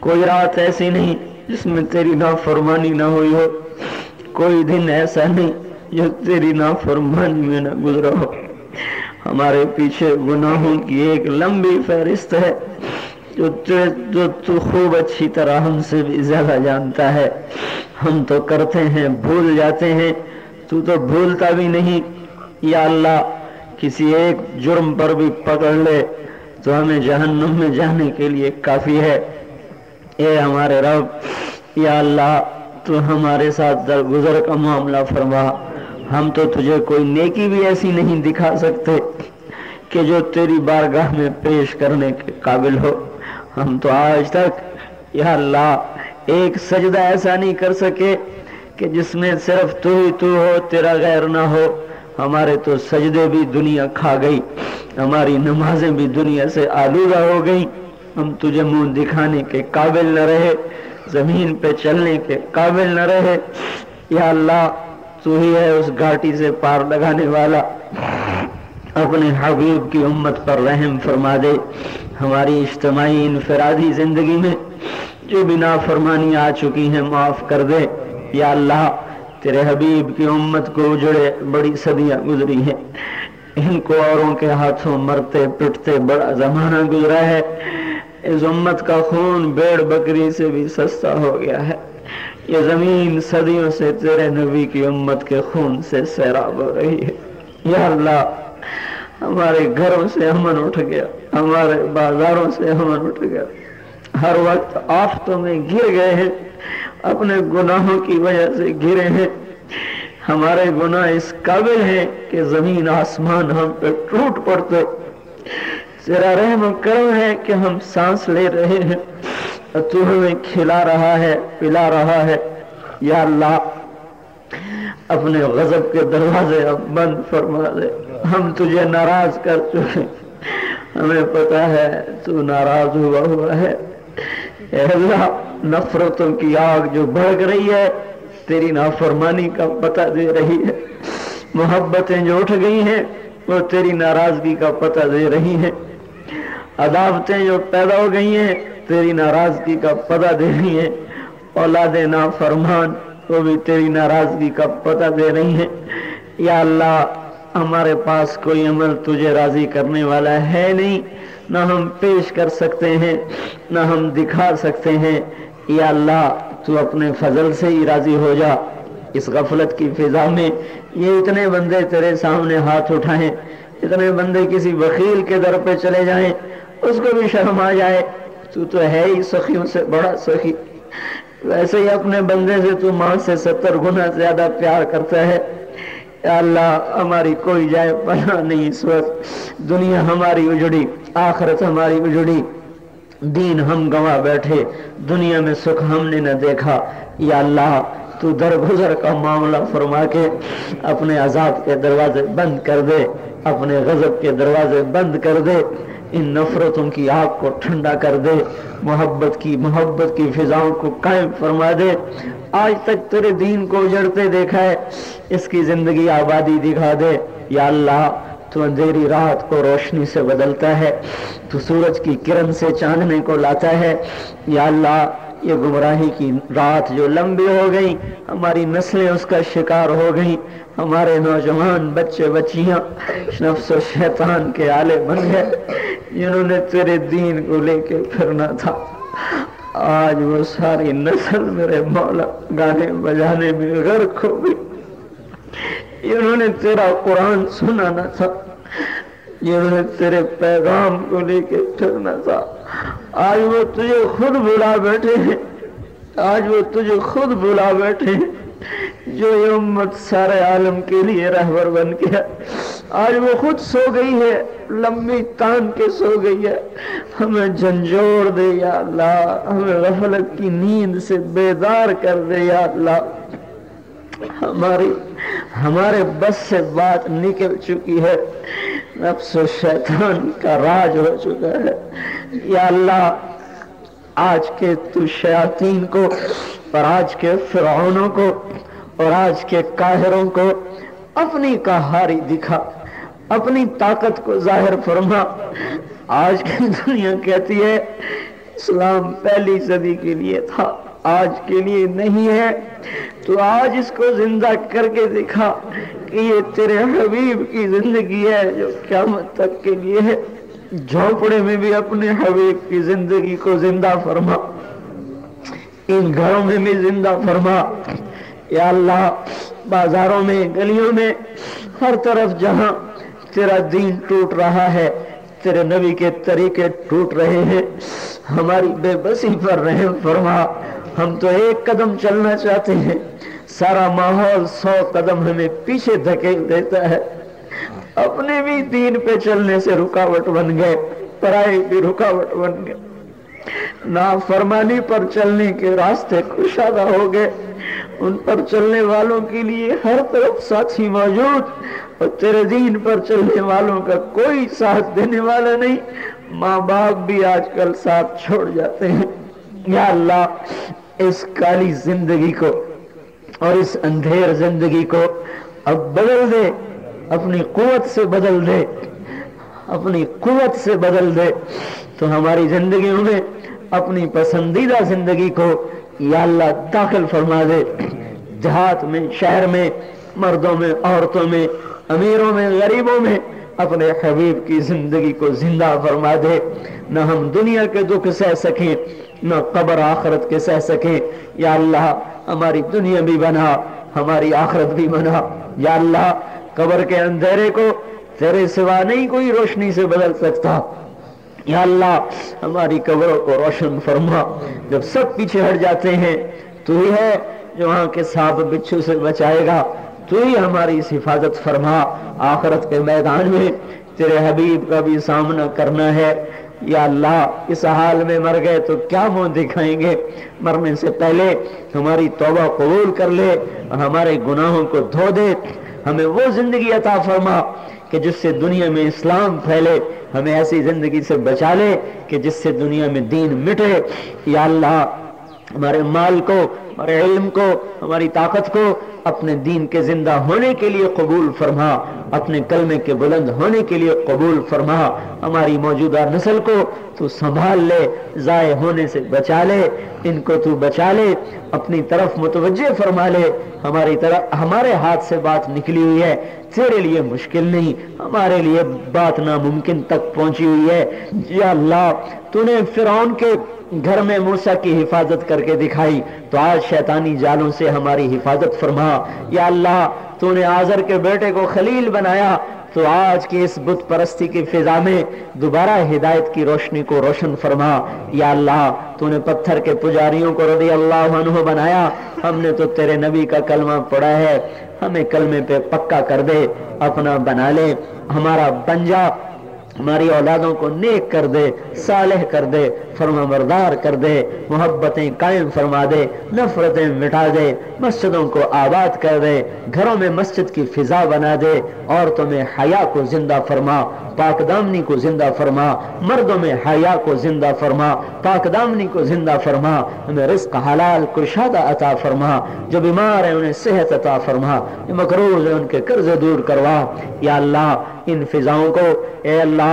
کوئی رات ایسی نہیں جس میں تیری نافرمانی نہ ہوئی ہو۔ کوئی دن ایسا نہیں جو تیری نافرمانی میں نہ گزرا ہو۔ ہمارے پیچھے گناہوں کی ایک لمبی فہرست ہے۔ جو جو تو خوب اچھی طرح ہم سے بھی زیادہ جانتا ہے۔ ہم تو کرتے ہیں، بھول جاتے ہیں۔ تو تو بھولتا بھی نہیں۔ یا اللہ، کسی ایک جرم پر بھی پکڑ لے۔ تو ہمیں جہنم میں جانے کے لیے کافی ہے۔ اے ہمارے رب، یا اللہ، تو ہمارے ساتھ درگزر کا معاملہ فرما۔ ہم تو تجھے کوئی نیکی بھی ایسی نہیں دکھا سکتے کہ جو تیری بارگاہ میں پیش کرنے کے قابل ہو۔ ہم تو آج تک یا اللہ ایک سجدہ ایسا نہیں کر سکے کہ جس میں صرف تو ہی تو ہو، تیرا غیر نہ ہو۔ ہمارے تو سجدے بھی دنیا کھا گئی، ہماری نمازیں بھی دنیا سے آلودہ ہو گئی ہم تجھے منہ دکھانے کے قابل نہ رہے، زمین پہ چلنے کے قابل نہ رہے۔ یا اللہ، تو ہی ہے اس گھاٹی سے پار لگانے والا۔ اپنے حبیب کی امت پر رحم فرما دے۔ ہماری اجتماعی انفرادی زندگی میں جو بنا فرمانی آ چکی ہیں، معاف کر دے۔ یا اللہ، تیرے حبیب کی امت کو اجڑے بڑی صدیاں گزری ہیں۔ ان کو اوروں کے ہاتھوں مرتے پٹتے بڑا زمانہ گزرا ہے۔ اس امت کا خون بیڑ بکری سے بھی سستا ہو گیا ہے۔ یہ زمین صدیوں سے تیرے نبی کی امت کے خون سے سیراب ہو رہی ہے۔ یا اللہ ہمارے گھروں سے امن اٹھ گیا، ہمارے بازاروں سے امن اٹھ گیا۔ ہر وقت آفتوں میں گر گئے ہیں، اپنے گناہوں کی وجہ سے گرے ہیں۔ ہمارے گناہ اس قابل ہیں کہ زمین آسمان ہم پہ ٹوٹ پڑتے۔ تیرا رحم و کرم ہے کہ ہم سانس لے رہے ہیں۔ تو ہمیں کھلا رہا ہے، پلا رہا ہے۔ یا اللہ اپنے غضب کے دروازے اب بند فرما دے۔ ہم تجھے ناراض کر چکے ہمیں پتا ہے تو ناراض ہوا ہوا ہے۔ اے اللہ، نفرتوں کی آگ جو بڑھ رہی ہے، تیری نافرمانی کا پتہ دے رہی ہے۔ محبتیں جو اٹھ گئی ہیں، وہ تیری ناراضگی کا پتہ دے رہی ہیں۔ عداوتیں جو پیدا ہو گئی ہیں، تیری ناراضگی کا پتہ دے رہی ہیں۔ اولاد نافرمان وہ بھی تیری ناراضگی کا پتہ دے رہی ہیں۔ یا اللہ، ہمارے پاس کوئی عمل تجھے راضی کرنے والا ہے نہیں۔ نہ ہم پیش کر سکتے ہیں، نہ ہم دکھا سکتے ہیں۔ یا اللہ، تو اپنے فضل سے ہی راضی ہو جا۔ اس غفلت کی فضا میں یہ اتنے بندے تیرے سامنے ہاتھ اٹھائیں، اتنے بندے کسی وکیل کے در پہ چلے جائیں، اس کو بھی شرم آ جائے۔ تو تو ہے ہی سخیوں سے، بڑا سخی۔ ویسے ہی اپنے بندے سے تو ماں سے ستر گنا زیادہ پیار کرتا ہے۔ یا اللہ، ہماری کوئی جائے پناہ نہیں اس وقت۔ دنیا ہماری اجڑی، آخرت ہماری اجڑی۔ دین ہم گوا بیٹھے، دنیا میں سکھ ہم نے نہ دیکھا۔ یا اللہ، تو درگزر کا معاملہ فرما کے اپنے عذاب کے دروازے بند کر دے، اپنے غضب کے دروازے بند کر دے۔ ان نفرتوں کی آگ کو ٹھنڈا کر دے، محبت کی محبت کی فضاؤں کو قائم فرما دے۔ آج تک تیرے دین کو اجڑتے دیکھا ہے، اس کی زندگی آبادی دکھا دے۔ یا اللہ، تو اندھیری رات کو روشنی سے بدلتا ہے، تو سورج کی کرن سے چاندنے کو لاتا ہے۔ یا اللہ یہ گمراہی کی رات جو لمبی ہو گئی، ہماری نسلیں اس کا شکار ہو گئی، ہمارے نوجوان بچے بچیاں نفس و شیطان کے آلے بن گئے۔ جنہوں نے تیرے دین کو لے کے پھرنا تھا۔ آج وہ ساری نسل میرے مولا گانے بجانے میں غرق ہو گئی۔ انہوں نے تیرا قرآن سنانا تھا۔ جنہوں نے تیرے پیغام کو لے کے پھرنا تھا۔ آج وہ تجھے خود بلا بیٹھے ہیں۔ آج وہ تجھے خود بلا بیٹھے ہیں۔ جو یہ امت سارے عالم کے لیے رہبر بن گیا۔ آج وہ خود سو گئی ہے۔ لمبی تان کے سو گئی ہے۔ ہمیں جھنجھوڑ دے یا اللہ۔ ہمیں غفلت کی نیند سے بیدار کر دے یا اللہ۔ ہماری ہمارے بس سے بات نکل چکی ہے۔ نفس و شیطان کا راج ہو چکا ہے۔ یا اللہ، آج کے تو شیاطین کو، اور آج کے فرعونوں کو، اور آج کے کاہروں کو اپنی کہاری دکھا، اپنی طاقت کو ظاہر فرما۔ آج کی دنیا کہتی ہے، اسلام پہلی صدی کے لیے تھا۔ آج کے لیے نہیں ہے۔ تو آج اس کو زندہ کر کے دکھا کہ یہ تیرے حبیب کی زندگی ہے جو قیامت تک کے لیے ہے۔ جھوپڑے میں بھی اپنے حبیب کی زندگی کو زندہ فرما۔ ان گھروں میں بھی زندہ فرما۔ یا اللہ، بازاروں میں، گلیوں میں، ہر طرف جہاں تیرا دین ٹوٹ رہا ہے، تیرے نبی کے طریقے ٹوٹ رہے ہیں۔ ہماری بے بسی پر رحم فرما۔ ہم تو ایک قدم چلنا چاہتے ہیں۔ سارا ماحول سو قدم ہمیں پیچھے دھکیل دیتا ہے۔ اپنے بھی دین پہ چلنے سے رکاوٹ بن گئے، پڑھائی بھی رکاوٹ بن گئے۔ نا فرمانی پر چلنے کے راستے کشادہ ہو گئے۔ ان پر چلنے والوں کے لیے ہر طرف ساتھی موجود۔ اور تیرے دین پر چلنے والوں کا کوئی ساتھ دینے والا نہیں۔ ماں باپ بھی آج کل ساتھ چھوڑ جاتے ہیں۔ یا اللہ اس کالی زندگی کو اور اس اندھیر زندگی کو اب بدل دے، اپنی قوت سے بدل دے، اپنی قوت سے بدل دے۔ تو ہماری زندگیوں میں اپنی پسندیدہ زندگی کو یا اللہ داخل فرما دے۔ دیہات میں، شہر میں، مردوں میں، عورتوں میں، امیروں میں، غریبوں میں اپنے حبیب کی زندگی کو زندہ فرما دے۔ نہ ہم دنیا کے دکھ سہ سکیں نہ قبر آخرت کے سہ سکیں۔ یا اللہ، ہماری دنیا بھی بنا، ہماری آخرت بھی بنا۔ یا اللہ، قبر کے اندھیرے کو تیرے سوا نہیں کوئی روشنی سے بدل سکتا۔ یا اللہ، ہماری قبروں کو روشن فرما۔ جب سب پیچھے ہٹ جاتے ہیں، تو ہی ہے جو وہاں کے سانپ بچھو سے بچائے گا۔ تو ہی ہماری اس حفاظت فرما۔ آخرت کے میدان میں تیرے حبیب کا بھی سامنا کرنا ہے۔ یا اللہ، اس حال میں مر گئے تو کیا منہ دکھائیں گے؟ مرنے سے پہلے ہماری توبہ قبول کر لے اور ہمارے گناہوں کو دھو دے۔ ہمیں وہ زندگی عطا فرما کہ جس سے دنیا میں اسلام پھیلے۔ ہمیں ایسی زندگی سے بچا لے کہ جس سے دنیا میں دین مٹے۔ یا اللہ، ہمارے مال کو ہمارے علم کو، ہماری طاقت کو اپنے دین کے زندہ ہونے کے لیے قبول فرما، اپنے کلمے کے بلند ہونے کے لیے قبول فرما۔ ہماری موجودہ نسل کو تو سنبھال لے، ضائع ہونے سے بچا لے، ان کو تو بچا لے، اپنی طرف متوجہ فرما لے۔ ہماری طرف، ہمارے ہاتھ سے بات نکلی ہوئی ہے، تیرے لیے مشکل نہیں، ہمارے لیے بات ناممکن تک پہنچی ہوئی ہے۔ یا اللہ، تو نے فرعون کے گھر میں موسا کی حفاظت کر کے دکھائی۔ تو آج شیطانی جالوں سے ہماری حفاظت فرما۔ یا اللہ، تو نے آزر کے بیٹے کو خلیل بنایا۔ تو آج کی اس بت پرستی کی فضا میں دوبارہ ہدایت کی روشنی کو روشن فرما۔ یا اللہ، تو نے پتھر کے پجاریوں کو رضی اللہ عنہ بنایا۔ ہم نے تو تیرے نبی کا کلمہ پڑھا ہے۔ ہمیں کلمے پہ پکا کر دے، اپنا بنا لے۔ ہمارا بن جا۔ ہماری اولادوں کو نیک کر دے، صالح کر دے فرما بردار کر دے، محبتیں قائم فرما دے، نفرتیں مٹا دے، مسجدوں کو آباد کر دے، گھروں میں مسجد کی فضا بنا دے، عورتوں میں حیا کو زندہ فرما، پاک دامنی کو زندہ فرما، مردوں میں حیا کو زندہ فرما، پاک دامنی کو زندہ فرما ہمیں رزق حلال، کشادہ عطا فرما، جو بیمار ہیں انہیں صحت عطا فرما، جو مقروض ہیں ان کے قرض دور کروا۔ یا اللہ، ان فضاؤں کو، اے اللہ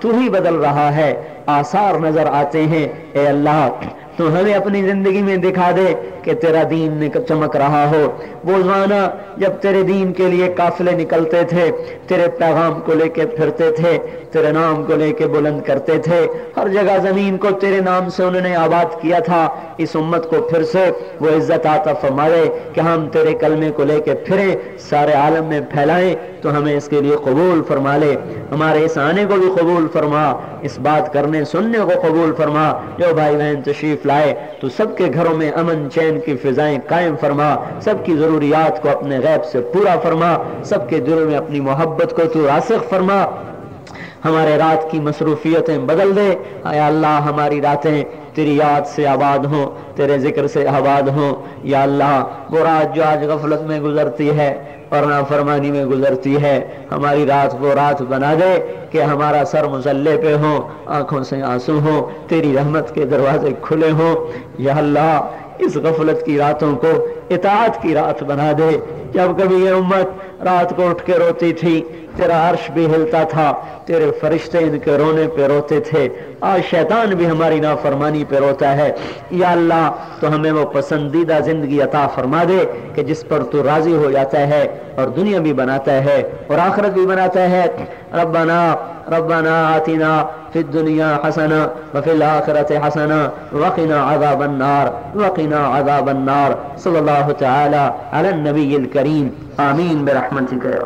تو ہی بدل رہا ہے۔ آثار نظر آتے ہیں۔ اے اللہ، تو ہمیں اپنی زندگی میں دکھا دے کہ تیرا دین چمک رہا ہو۔ وہ زمانہ جب تیرے دین کے لیے قافلے نکلتے تھے، تیرے پیغام کو لے کے پھرتے تھے، تیرے نام کو لے کے بلند کرتے تھے۔ ہر جگہ زمین کو تیرے نام سے انہوں نے آباد کیا تھا۔ اس امت کو پھر سے وہ عزت آتا فرمائے کہ ہم تیرے کلمے کو لے کے پھریں سارے عالم میں پھیلائیں۔ تو ہمیں اس کے لیے قبول فرما لے۔ ہمارے اس آنے کو بھی قبول فرما، اس بات کرنے، سننے کو قبول فرما۔ جو بھائی بہن تشریف لائے، تو سب کے گھروں میں امن، چین کی فضائیں قائم فرما۔ سب کی ضروریات کو اپنے غیب سے پورا فرما۔ سب کے دلوں میں اپنی محبت کو تو راسخ فرما۔ ہمارے رات کی مصروفیتیں بدل دے۔ اے اللہ، ہماری راتیں تیری یاد سے آباد ہوں، تیرے ذکر سے آباد ہوں۔ یا اللہ، وہ رات جو آج غفلت میں گزرتی ہے اور نافرمانی میں گزرتی ہے۔ ہماری رات وہ رات بنا دے کہ ہمارا سر مسلح پہ ہو، آنکھوں سے آنسو ہو، تیری رحمت کے دروازے کھلے ہوں۔ یا اللہ، اس غفلت کی راتوں کو اطاعت کی رات بنا دے۔ جب کبھی یہ امت رات کو اٹھ کے روتی تھی، تیرا عرش بھی ہلتا تھا، تیرے فرشتے ان کے رونے پہ روتے تھے۔ آج شیطان بھی ہماری نافرمانی پہ روتا ہے۔ یا اللہ، تو ہمیں وہ پسندیدہ زندگی عطا فرما دے کہ جس پر تو راضی ہو جاتا ہے اور دنیا بھی بناتا ہے اور آخرت بھی بناتا ہے۔ ربنا ربنا آتنا فی الدنیا حسنا وفی الاخرت حسنا وقنا عذاب النار وقنا عذاب النار۔ صلی اللہ تعالی علی النبی الکریم. آمین برحمتک یا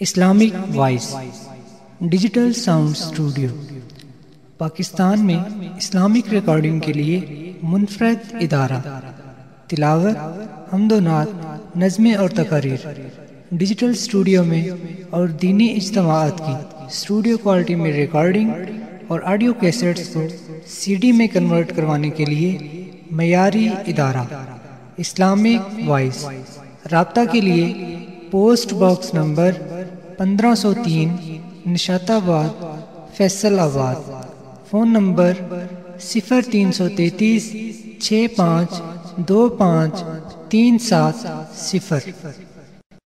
Islamic voice digital sound studio Pakistan میں اسلامک ریکارڈنگ کے لیے منفرد ادارہ. تلاوت، حمد و نعت نظمیں اور تقاریر. ڈیجیٹل اسٹوڈیو میں اور دینی اجتماعات کی اسٹوڈیو کوالٹی میں ریکارڈنگ اور آڈیو کیسٹس کو سی ڈی میں کنورٹ کروانے کے لیے معیاری ادارہ. Islamic voice. رابطہ کے لیے پوسٹ باکس نمبر پندرہ سو تین نشات آباد فیصل آباد۔ فون نمبر صفر تین سو تینتیس، چھ پانچ، دو پانچ، تین سات صفر۔